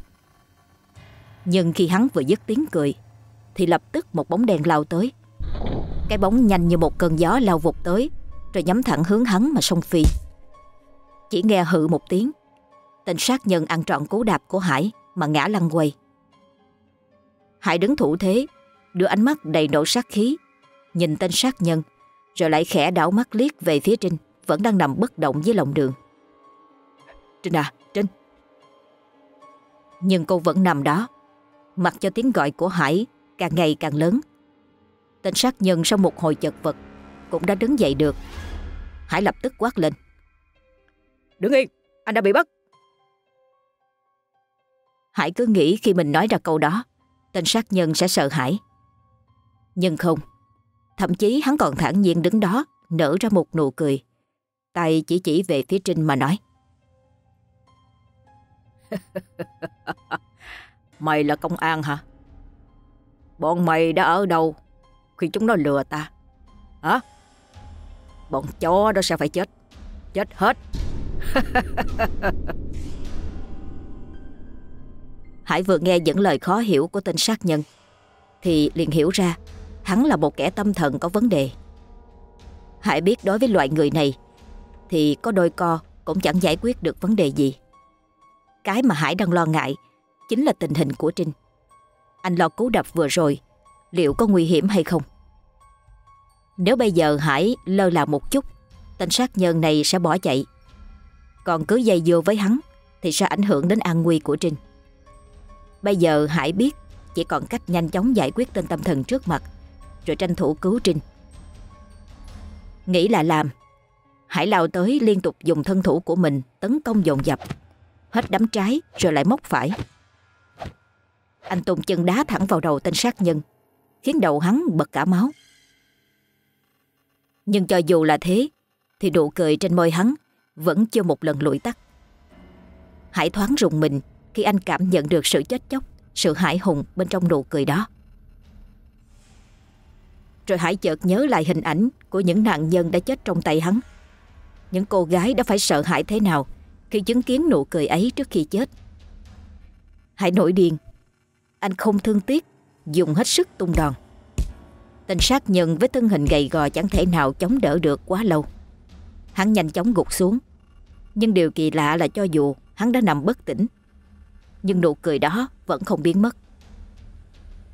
Nhưng khi hắn vừa dứt tiếng cười, Thì lập tức một bóng đèn lao tới. Cái bóng nhanh như một cơn gió lao vụt tới, Rồi nhắm thẳng hướng hắn mà xông phi. Chỉ nghe hự một tiếng, Tên sát nhân ăn trọn cú đạp của Hải Mà ngã lăn quay Hải đứng thủ thế đưa ánh mắt đầy nổ sát khí, nhìn tên sát nhân, rồi lại khẽ đảo mắt liếc về phía Trinh, vẫn đang nằm bất động dưới lòng đường. Trinh à, Trinh! Nhưng cô vẫn nằm đó, mặc cho tiếng gọi của Hải càng ngày càng lớn. Tên sát nhân sau một hồi chật vật cũng đã đứng dậy được. Hải lập tức quát lên. Đứng yên, anh đã bị bắt. Hải cứ nghĩ khi mình nói ra câu đó, tên sát nhân sẽ sợ hãi. Nhưng không, Thậm chí hắn còn thản nhiên đứng đó, nở ra một nụ cười. Tay chỉ chỉ về phía Trinh mà nói. mày là công an hả? Bọn mày đã ở đâu khi chúng nó lừa ta? Hả? Bọn chó đó sẽ phải chết. Chết hết. Hải vừa nghe những lời khó hiểu của tên sát nhân thì liền hiểu ra hắn là một kẻ tâm thần có vấn đề. Hải biết đối với loại người này thì có đôi co cũng chẳng giải quyết được vấn đề gì. Cái mà Hải đang lo ngại chính là tình hình của Trinh. Anh lo cú đập vừa rồi, liệu có nguy hiểm hay không? Nếu bây giờ Hải lơ là một chút, tên sát nhân này sẽ bỏ chạy. Còn cứ dây dưa với hắn thì sẽ ảnh hưởng đến an nguy của Trinh. Bây giờ Hải biết chỉ còn cách nhanh chóng giải quyết tên tâm thần trước mặt rồi tranh thủ cứu Trinh. Nghĩ là làm, Hải lao tới liên tục dùng thân thủ của mình tấn công dồn dập, hết đấm trái rồi lại móc phải. Anh tung chân đá thẳng vào đầu tên sát nhân, khiến đầu hắn bật cả máu. Nhưng cho dù là thế, thì nụ cười trên môi hắn vẫn chưa một lần lụi tắt. Hải thoáng rùng mình khi anh cảm nhận được sự chết chóc, sự hải hùng bên trong nụ cười đó. Rồi Hải chợt nhớ lại hình ảnh của những nạn nhân đã chết trong tay hắn. Những cô gái đã phải sợ hãi thế nào khi chứng kiến nụ cười ấy trước khi chết. Hải nổi điên. Anh không thương tiếc, dùng hết sức tung đòn. Tên sát nhân với thân hình gầy gò chẳng thể nào chống đỡ được quá lâu. Hắn nhanh chóng gục xuống. Nhưng điều kỳ lạ là cho dù hắn đã nằm bất tỉnh, nhưng nụ cười đó vẫn không biến mất.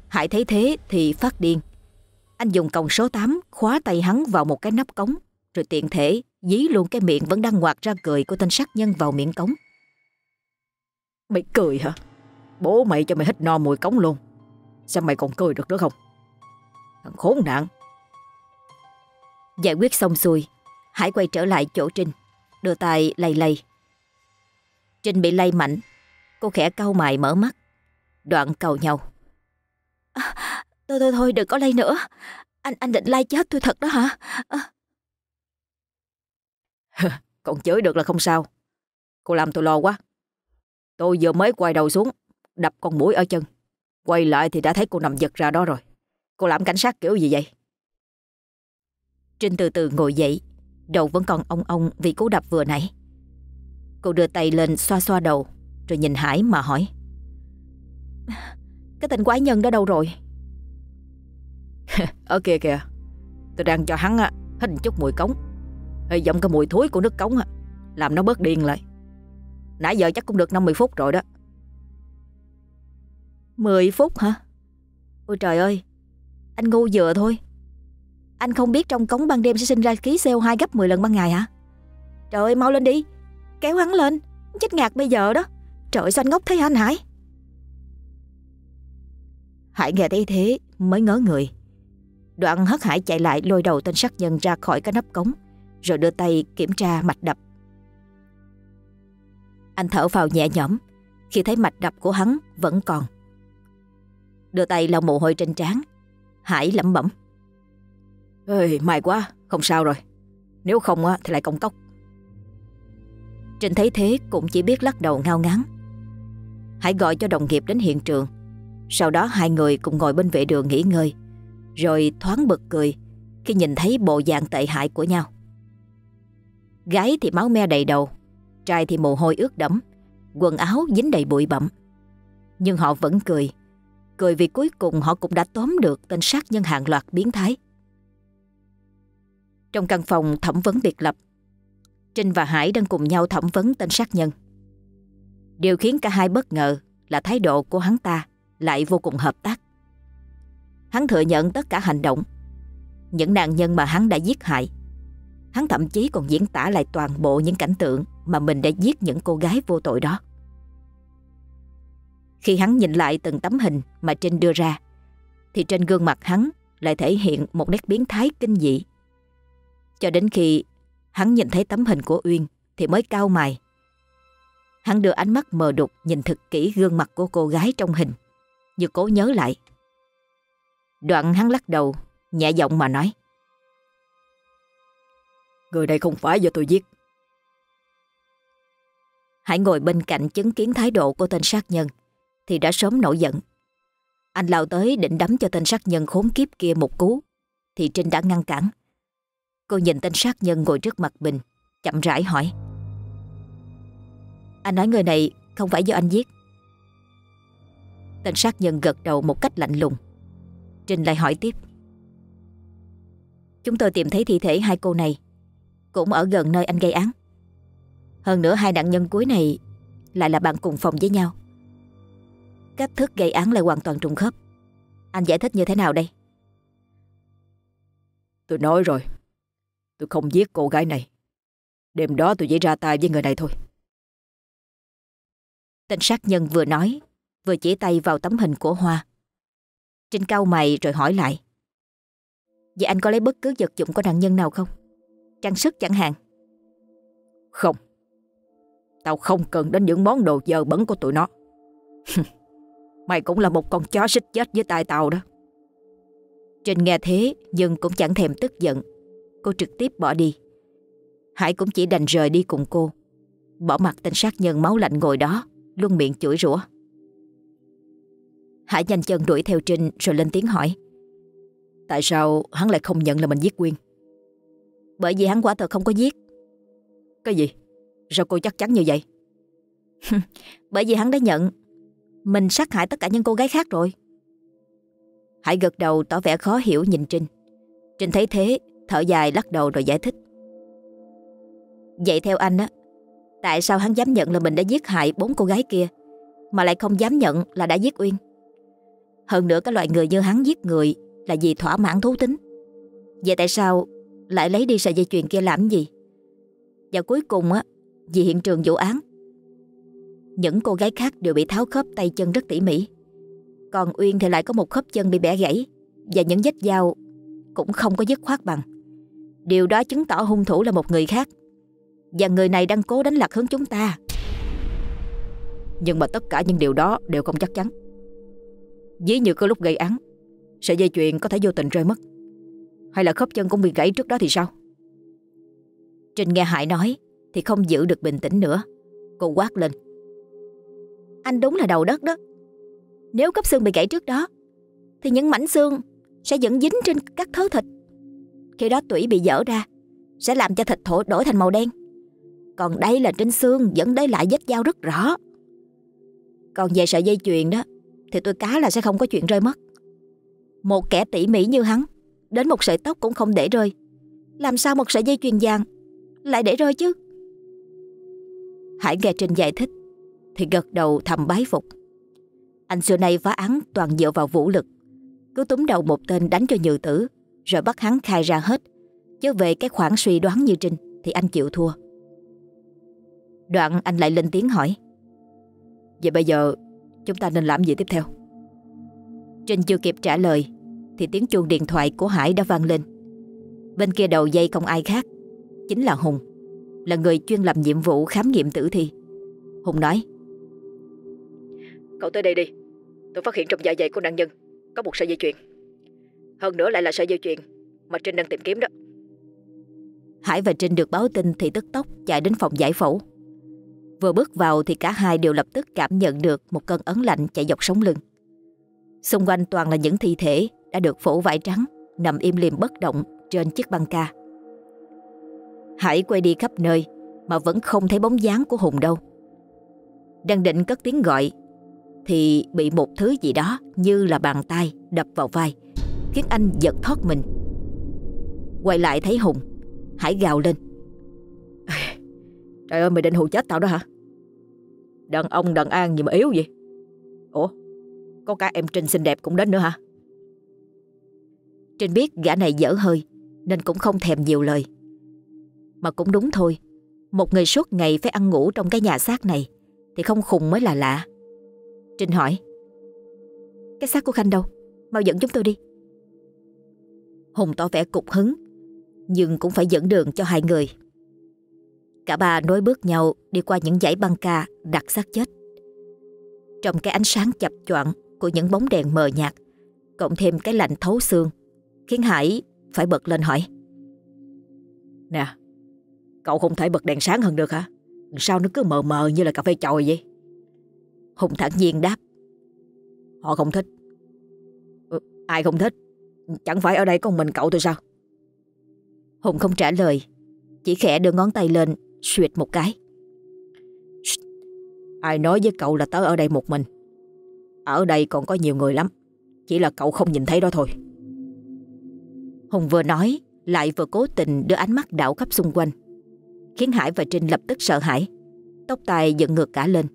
Hải thấy thế thì phát điên. Anh dùng còng số 8 khóa tay hắn vào một cái nắp cống, rồi tiện thể dí luôn cái miệng vẫn đang ngoạc ra cười của tên sát nhân vào miệng cống. Mày cười hả? Bố mày cho mày hít no mùi cống luôn. Sao mày còn cười được nữa không? Thằng khốn nạn. Giải quyết xong xuôi, Hải quay trở lại chỗ Trinh, đưa tay lay lay. Trinh bị lay mạnh, cô khẽ cau mày mở mắt, đoạn cầu nhau. À, thôi thôi thôi đừng có lay nữa, anh anh định lay chết tôi thật đó hả? À. Còn chửi được là không sao. Cô làm tôi lo quá. Tôi vừa mới quay đầu xuống, đập con mũi ở chân. Quay lại thì đã thấy cô nằm giật ra đó rồi. Cô làm cảnh sát kiểu gì vậy? Trinh từ từ ngồi dậy, đầu vẫn còn ong ong vì cú đập vừa nãy. Cô đưa tay lên xoa xoa đầu, rồi nhìn Hải mà hỏi. Cái tên quái nhân đó đâu rồi? ở kia kìa, tôi đang cho hắn hít chút mùi cống. Hơi giọng cái mùi thối của nước cống làm nó bớt điên lại. Nãy giờ chắc cũng được 50 phút rồi đó. 10 phút hả? Ôi trời ơi, anh ngu vừa thôi Anh không biết trong cống ban đêm sẽ sinh ra khí CO2 gấp 10 lần ban ngày hả Trời ơi mau lên đi Kéo hắn lên Chết ngạt bây giờ đó Trời sao anh ngốc thế hả anh Hải Hải nghe thấy thế mới ngớ người Đoạn hất Hải chạy lại lôi đầu tên sát nhân ra khỏi cái nắp cống Rồi đưa tay kiểm tra mạch đập Anh thở vào nhẹ nhõm Khi thấy mạch đập của hắn vẫn còn Đưa tay lau mồ hôi trên trán Hải lẩm bẩm. Ê, may quá, không sao rồi. Nếu không á, thì lại công cốc. trình thấy thế cũng chỉ biết lắc đầu ngao ngán. Hãy gọi cho đồng nghiệp đến hiện trường. Sau đó hai người cùng ngồi bên vệ đường nghỉ ngơi. Rồi thoáng bật cười khi nhìn thấy bộ dạng tệ hại của nhau. Gái thì máu me đầy đầu, trai thì mồ hôi ướt đẫm, quần áo dính đầy bụi bặm. Nhưng họ vẫn cười cười vì cuối cùng họ cũng đã tóm được tên sát nhân hàng loạt biến thái. Trong căn phòng thẩm vấn biệt lập, Trinh và Hải đang cùng nhau thẩm vấn tên sát nhân. Điều khiến cả hai bất ngờ là thái độ của hắn ta lại vô cùng hợp tác. Hắn thừa nhận tất cả hành động, những nạn nhân mà hắn đã giết hại. Hắn thậm chí còn diễn tả lại toàn bộ những cảnh tượng mà mình đã giết những cô gái vô tội đó. Khi hắn nhìn lại từng tấm hình mà Trinh đưa ra, thì trên gương mặt hắn lại thể hiện một nét biến thái kinh dị. Cho đến khi hắn nhìn thấy tấm hình của Uyên thì mới cao mày. Hắn đưa ánh mắt mờ đục nhìn thật kỹ gương mặt của cô gái trong hình, như cố nhớ lại. Đoạn hắn lắc đầu, nhẹ giọng mà nói. Người này không phải do tôi giết. Hải ngồi bên cạnh chứng kiến thái độ của tên sát nhân thì đã sớm nổi giận. Anh lao tới định đấm cho tên sát nhân khốn kiếp kia một cú thì Trinh đã ngăn cản. Cô nhìn tên sát nhân ngồi trước mặt mình chậm rãi hỏi. Anh nói người này không phải do anh giết. Tên sát nhân gật đầu một cách lạnh lùng. Trình lại hỏi tiếp. Chúng tôi tìm thấy thi thể hai cô này cũng ở gần nơi anh gây án. Hơn nữa hai nạn nhân cuối này lại là bạn cùng phòng với nhau. Cách thức gây án lại hoàn toàn trùng khớp. Anh giải thích như thế nào đây? Tôi nói rồi, tôi không giết cô gái này. Đêm đó tôi chỉ ra tay với người này thôi. Tên sát nhân vừa nói, vừa chỉ tay vào tấm hình của Hoa. Trinh cao mày rồi hỏi lại. Vậy anh có lấy bất cứ vật dụng của nạn nhân nào không? Trang sức chẳng hạn. Không. Tao không cần đến những món đồ dơ bẩn của tụi nó. Mày cũng là một con chó xích chết với tay tao đó. Trinh nghe thế nhưng cũng chẳng thèm tức giận. Cô trực tiếp bỏ đi. Hải cũng chỉ đành rời đi cùng cô. Bỏ mặt tên sát nhân máu lạnh ngồi đó, luôn miệng chửi rủa. Hải nhanh chân đuổi theo Trinh rồi lên tiếng hỏi. Tại sao hắn lại không nhận là mình giết Quyên? Bởi vì hắn quả thật không có giết. Cái gì? Sao cô chắc chắn như vậy? Bởi vì hắn đã nhận Mình sát hại tất cả những cô gái khác rồi Hải gật đầu tỏ vẻ khó hiểu nhìn Trinh Trinh thấy thế, Thở dài lắc đầu rồi giải thích Vậy theo anh á Tại sao hắn dám nhận là mình đã giết hại bốn cô gái kia, Mà lại không dám nhận là đã giết Uyên? Hơn nữa, cái loại người như hắn giết người Là vì thỏa mãn thú tính. Vậy tại sao lại lấy đi sợi dây chuyền kia làm gì? Và cuối cùng á, Vì hiện trường vụ án, Những cô gái khác đều bị tháo khớp tay chân rất tỉ mỉ. Còn Uyên thì lại có một khớp chân bị bẻ gãy Và những vết dao Cũng không có dứt khoát bằng. Điều đó chứng tỏ hung thủ là một người khác. Và người này đang cố đánh lạc hướng chúng ta. Nhưng mà tất cả những điều đó đều không chắc chắn. Ví như có lúc gây án Sợi dây chuyền có thể vô tình rơi mất. Hay là khớp chân cũng bị gãy trước đó thì sao? Trình nghe Hải nói Thì không giữ được bình tĩnh nữa. Cô quát lên. Anh đúng là đầu đất đó. Nếu cấp xương bị gãy trước đó, Thì những mảnh xương sẽ vẫn dính trên các thớ thịt. Khi đó tủy bị dở ra, Sẽ làm cho thịt thổ, đổi thành màu đen. Còn đây là trên xương Vẫn để lại vết dao rất rõ. Còn về sợi dây chuyền đó, Thì tôi cá là sẽ không có chuyện rơi mất. Một kẻ tỉ mỉ như hắn, Đến một sợi tóc cũng không để rơi. Làm sao một sợi dây chuyền vàng Lại để rơi chứ? Hải nghe Trinh giải thích, Thì gật đầu thầm bái phục. Anh xưa nay phá án toàn dựa vào vũ lực. Cứ túm đầu một tên đánh cho nhự tử, Rồi bắt hắn khai ra hết. Chứ về cái khoản suy đoán như Trinh Thì anh chịu thua. Đoạn anh lại lên tiếng hỏi. Vậy bây giờ chúng ta nên làm gì tiếp theo? Trinh chưa kịp trả lời Thì tiếng chuông điện thoại của Hải đã vang lên. Bên kia đầu dây không ai khác Chính là Hùng Là người chuyên làm nhiệm vụ khám nghiệm tử thi. Hùng nói Cậu tới đây đi. Tôi phát hiện trong dạ dày của nạn nhân Có một sợi dây chuyền. Hơn nữa lại là sợi dây chuyền Mà Trinh đang tìm kiếm đó. Hải và Trinh được báo tin thì tức tốc chạy đến phòng giải phẫu Vừa bước vào thì cả hai đều lập tức cảm nhận được một cơn ấn lạnh chạy dọc sống lưng. Xung quanh toàn là những thi thể đã được phủ vải trắng, nằm im lìm bất động trên chiếc băng ca. Hải quay đi khắp nơi mà vẫn không thấy bóng dáng của Hùng đâu. Đang định cất tiếng gọi thì bị một thứ gì đó như là bàn tay đập vào vai, khiến anh giật thoát mình. Quay lại thấy Hùng Hải gào lên Trời ơi, mày định hù chết tao đó hả Đàn ông đàn an gì mà yếu vậy? Ủa, Có cả em Trinh xinh đẹp cũng đến nữa hả? Trinh biết gã này dở hơi, Nên cũng không thèm nhiều lời. Mà cũng đúng thôi, Một người suốt ngày phải ăn ngủ trong cái nhà xác này Thì không khùng mới là lạ. Trinh hỏi, Cái xác của Khanh đâu? Mau dẫn chúng tôi đi. Hùng tỏ vẻ cục hứng, Nhưng cũng phải dẫn đường cho hai người. Cả ba nối bước nhau đi qua những dãy băng ca đặt xác chết. Trong cái ánh sáng chập choạng của những bóng đèn mờ nhạt, cộng thêm cái lạnh thấu xương, khiến Hải phải bật lên hỏi. Nè, Cậu không thể bật đèn sáng hơn được hả? Sao nó cứ mờ mờ như là cà phê chòi vậy? Hùng thản nhiên đáp. Họ không thích. Ừ, ai không thích? Chẳng phải ở đây có mình cậu thôi sao? Hùng không trả lời, chỉ khẽ đưa ngón tay lên, Xuyệt một cái. Ai nói với cậu là tớ ở đây một mình? Ở đây còn có nhiều người lắm, chỉ là cậu không nhìn thấy đó thôi. Hùng vừa nói, lại vừa cố tình đưa ánh mắt đảo khắp xung quanh, khiến Hải và Trinh lập tức sợ hãi, tóc tai dựng ngược cả lên.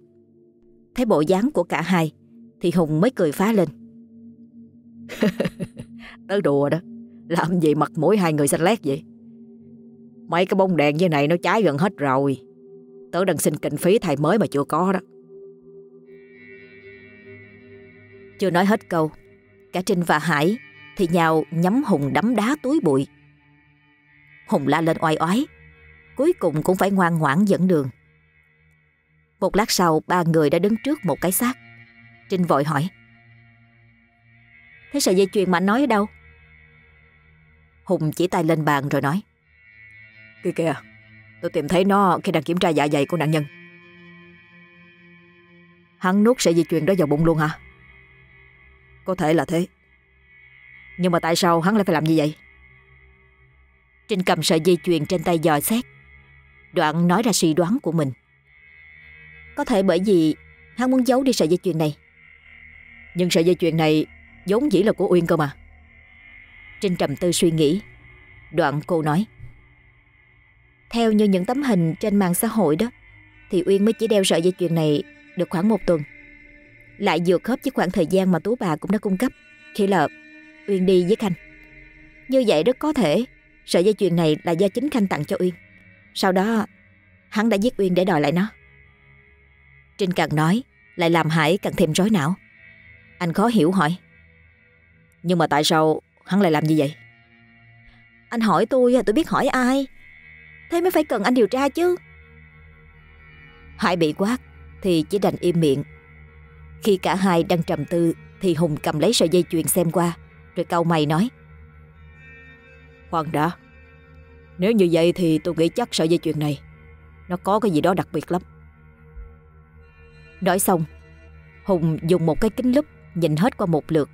Thấy bộ dáng của cả hai, thì Hùng mới cười phá lên. Tớ đùa đó, làm gì mặt mũi hai người xanh lét vậy? Mấy cái bông đèn như này nó cháy gần hết rồi. Tớ đang xin kinh phí thầy mới mà chưa có đó. Chưa nói hết câu, cả Trinh và Hải thì nhào nhắm Hùng đấm đá túi bụi. Hùng la lên oai oái, cuối cùng cũng phải ngoan ngoãn dẫn đường. Một lát sau ba người đã đứng trước một cái xác. Trinh vội hỏi. Thế sợi dây chuyền mà anh nói ở đâu? Hùng chỉ tay lên bàn rồi nói. Kìa kìa, tôi tìm thấy nó khi đang kiểm tra dạ dày của nạn nhân. Hắn nuốt sợi dây chuyền đó vào bụng luôn hả? Có thể là thế. Nhưng mà tại sao hắn lại phải làm như vậy? Trinh cầm sợi dây chuyền trên tay dò xét. Đoạn nói ra suy đoán của mình. Có thể bởi vì hắn muốn giấu đi sợi dây chuyền này. Nhưng sợi dây chuyền này vốn dĩ là của Uyên cơ mà. Trinh trầm tư suy nghĩ. Đoạn cô nói. Theo như những tấm hình trên mạng xã hội đó, thì Uyên mới chỉ đeo sợi dây chuyền này được khoảng một tuần. Lại vừa khớp với khoảng thời gian mà Tú bà cũng đã cung cấp khi là Uyên đi với Khanh. Như vậy rất có thể sợi dây chuyền này là do chính Khanh tặng cho Uyên. Sau đó hắn đã giết Uyên để đòi lại nó. Trinh càng nói lại làm Hải càng thêm rối não. Anh khó hiểu hỏi. Nhưng mà tại sao hắn lại làm như vậy? Anh hỏi tôi, tôi biết hỏi ai. Thế mới phải cần anh điều tra chứ. Hải bị quát thì chỉ đành im miệng. Khi cả hai đang trầm tư thì Hùng cầm lấy sợi dây chuyền xem qua rồi cau mày nói. Khoan đã, nếu như vậy thì tôi nghĩ chắc sợi dây chuyền này nó có cái gì đó đặc biệt lắm. Nói xong, Hùng dùng một cái kính lúp nhìn hết qua một lượt.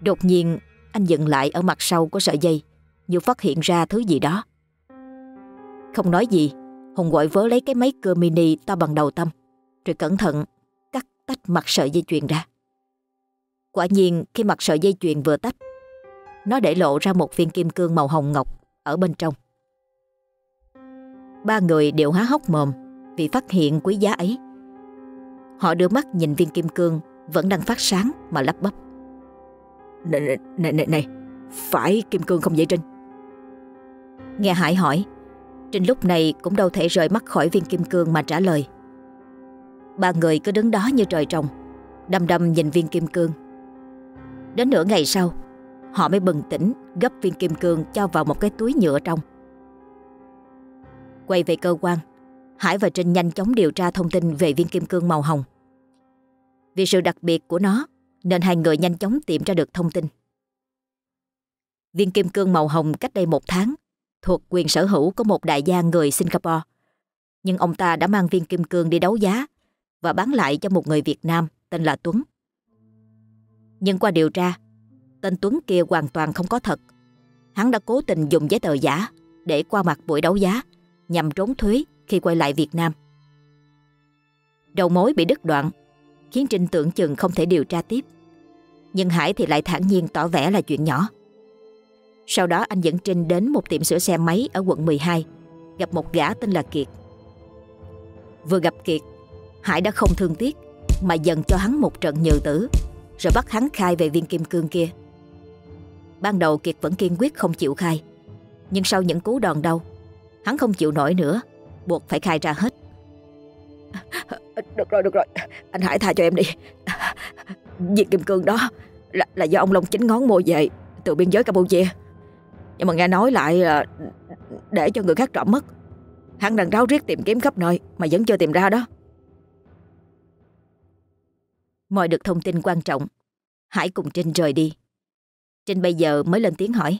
Đột nhiên anh dừng lại ở mặt sau của sợi dây như phát hiện ra thứ gì đó. Không nói gì, Hùng gọi vớ lấy cái máy cơ mini to bằng đầu tâm rồi cẩn thận cắt tách mặt sợi dây chuyền ra. Quả nhiên khi mặt sợi dây chuyền vừa tách nó để lộ ra một viên kim cương màu hồng ngọc ở bên trong. Ba người đều há hốc mồm vì phát hiện quý giá ấy. Họ đưa mắt nhìn viên kim cương vẫn đang phát sáng mà lắp bắp. Này, này, này, này, phải kim cương không vậy Trinh? Nghe Hải hỏi, Trinh lúc này cũng đâu thể rời mắt khỏi viên kim cương mà trả lời. Ba người cứ đứng đó như trời trồng, đăm đăm nhìn viên kim cương. Đến nửa ngày sau, họ mới bừng tỉnh gấp viên kim cương cho vào một cái túi nhựa trong. Quay về cơ quan, Hải và Trinh nhanh chóng điều tra thông tin về viên kim cương màu hồng. Vì sự đặc biệt của nó nên hai người nhanh chóng tìm ra được thông tin. Viên kim cương màu hồng cách đây một tháng thuộc quyền sở hữu của một đại gia người Singapore. Nhưng ông ta đã mang viên kim cương đi đấu giá và bán lại cho một người Việt Nam tên là Tuấn. Nhưng qua điều tra, tên Tuấn kia hoàn toàn không có thật. Hắn đã cố tình dùng giấy tờ giả để qua mặt buổi đấu giá nhằm trốn thuế khi quay lại Việt Nam. Đầu mối bị đứt đoạn khiến Trinh tưởng chừng không thể điều tra tiếp. Nhưng Hải thì lại thản nhiên tỏ vẻ là chuyện nhỏ. Sau đó anh dẫn Trinh đến một tiệm sửa xe máy ở quận 12, gặp một gã tên là Kiệt. Vừa gặp Kiệt, Hải đã không thương tiếc mà dần cho hắn một trận nhừ tử, rồi bắt hắn khai về viên kim cương kia. Ban đầu Kiệt vẫn kiên quyết không chịu khai, nhưng sau những cú đòn đau, hắn không chịu nổi nữa, buộc phải khai ra hết. Được rồi, được rồi, anh Hải tha cho em đi. Viên kim cương đó là, là do ông Long chính ngón mua về từ biên giới Campuchia. Nhưng mà nghe nói lại là để cho người khác trộm mất. Hắn đang ráo riết tìm kiếm khắp nơi mà vẫn chưa tìm ra đó. Mọi được thông tin quan trọng, Hải cùng Trinh rời đi. Trinh bây giờ mới lên tiếng hỏi.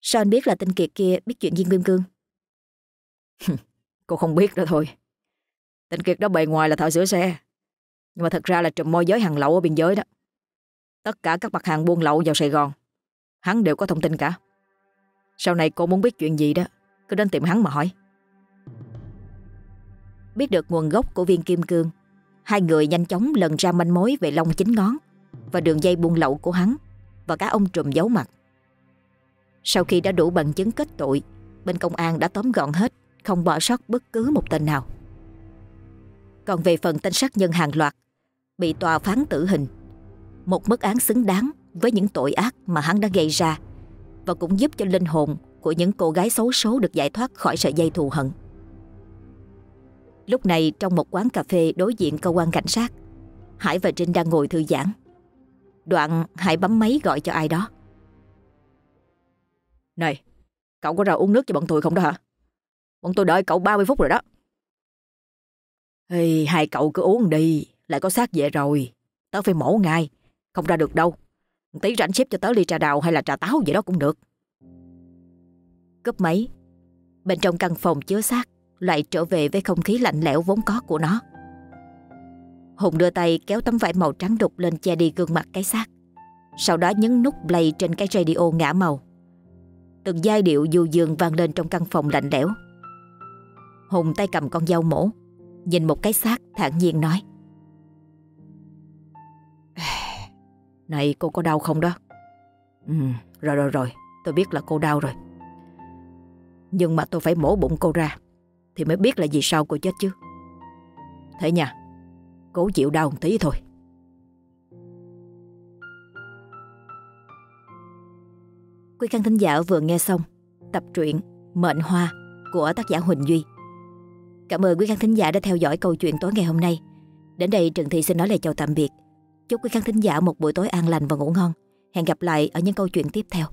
Sao anh biết là tên Kiệt kia biết chuyện Viên Nguyên Cương? Cô không biết đó thôi. Tên Kiệt đó bề ngoài là thợ sửa xe. Nhưng mà thật ra là trùm môi giới hàng lậu ở biên giới đó. Tất cả các mặt hàng buôn lậu vào Sài Gòn, hắn đều có thông tin cả. Sau này cô muốn biết chuyện gì đó, cứ đến tìm hắn mà hỏi. Biết được nguồn gốc của viên kim cương, hai người nhanh chóng lần ra manh mối về lông chính ngón và đường dây buôn lậu của hắn và cả ông trùm giấu mặt. Sau khi đã đủ bằng chứng kết tội, bên công an đã tóm gọn hết, không bỏ sót bất cứ một tên nào. Còn về phần tên sát nhân hàng loạt, bị tòa phán tử hình, một mức án xứng đáng với những tội ác mà hắn đã gây ra và cũng giúp cho linh hồn của những cô gái xấu số được giải thoát khỏi sợi dây thù hận. Lúc này trong một quán cà phê đối diện cơ quan cảnh sát, Hải và Trinh đang ngồi thư giãn. Đoạn Hải bấm máy gọi cho ai đó. Này, cậu có ra uống nước cho bọn tôi không đó hả? Bọn tôi đợi cậu 30 phút rồi đó. Ê, hai cậu cứ uống đi, lại có xác về rồi. Tớ phải mổ ngay, không ra được đâu. Tí rảnh xếp cho tớ ly trà đào hay là trà táo gì đó cũng được. Cúp máy, bên trong căn phòng chứa xác lại trở về với không khí lạnh lẽo vốn có của nó. Hùng đưa tay kéo tấm vải màu trắng đục lên che đi gương mặt cái xác. Sau đó nhấn nút play trên cái radio ngã màu. Từng giai điệu du dương vang lên trong căn phòng lạnh lẽo. Hùng tay cầm con dao mổ, nhìn một cái xác thản nhiên nói. Này cô có đau không đó? Ừ, rồi rồi rồi, tôi biết là cô đau rồi. Nhưng mà tôi phải mổ bụng cô ra thì mới biết là vì sao cô chết chứ. Thế nha, cố chịu đau một tí thôi. Quý khán thính giả vừa nghe xong tập truyện Mệnh Hoa của tác giả Huỳnh Duy. Cảm ơn quý khán thính giả đã theo dõi câu chuyện tối ngày hôm nay. Đến đây Trần Thị xin nói lời chào tạm biệt. Chúc quý khán thính giả một buổi tối an lành và ngủ ngon. Hẹn gặp lại ở những câu chuyện tiếp theo.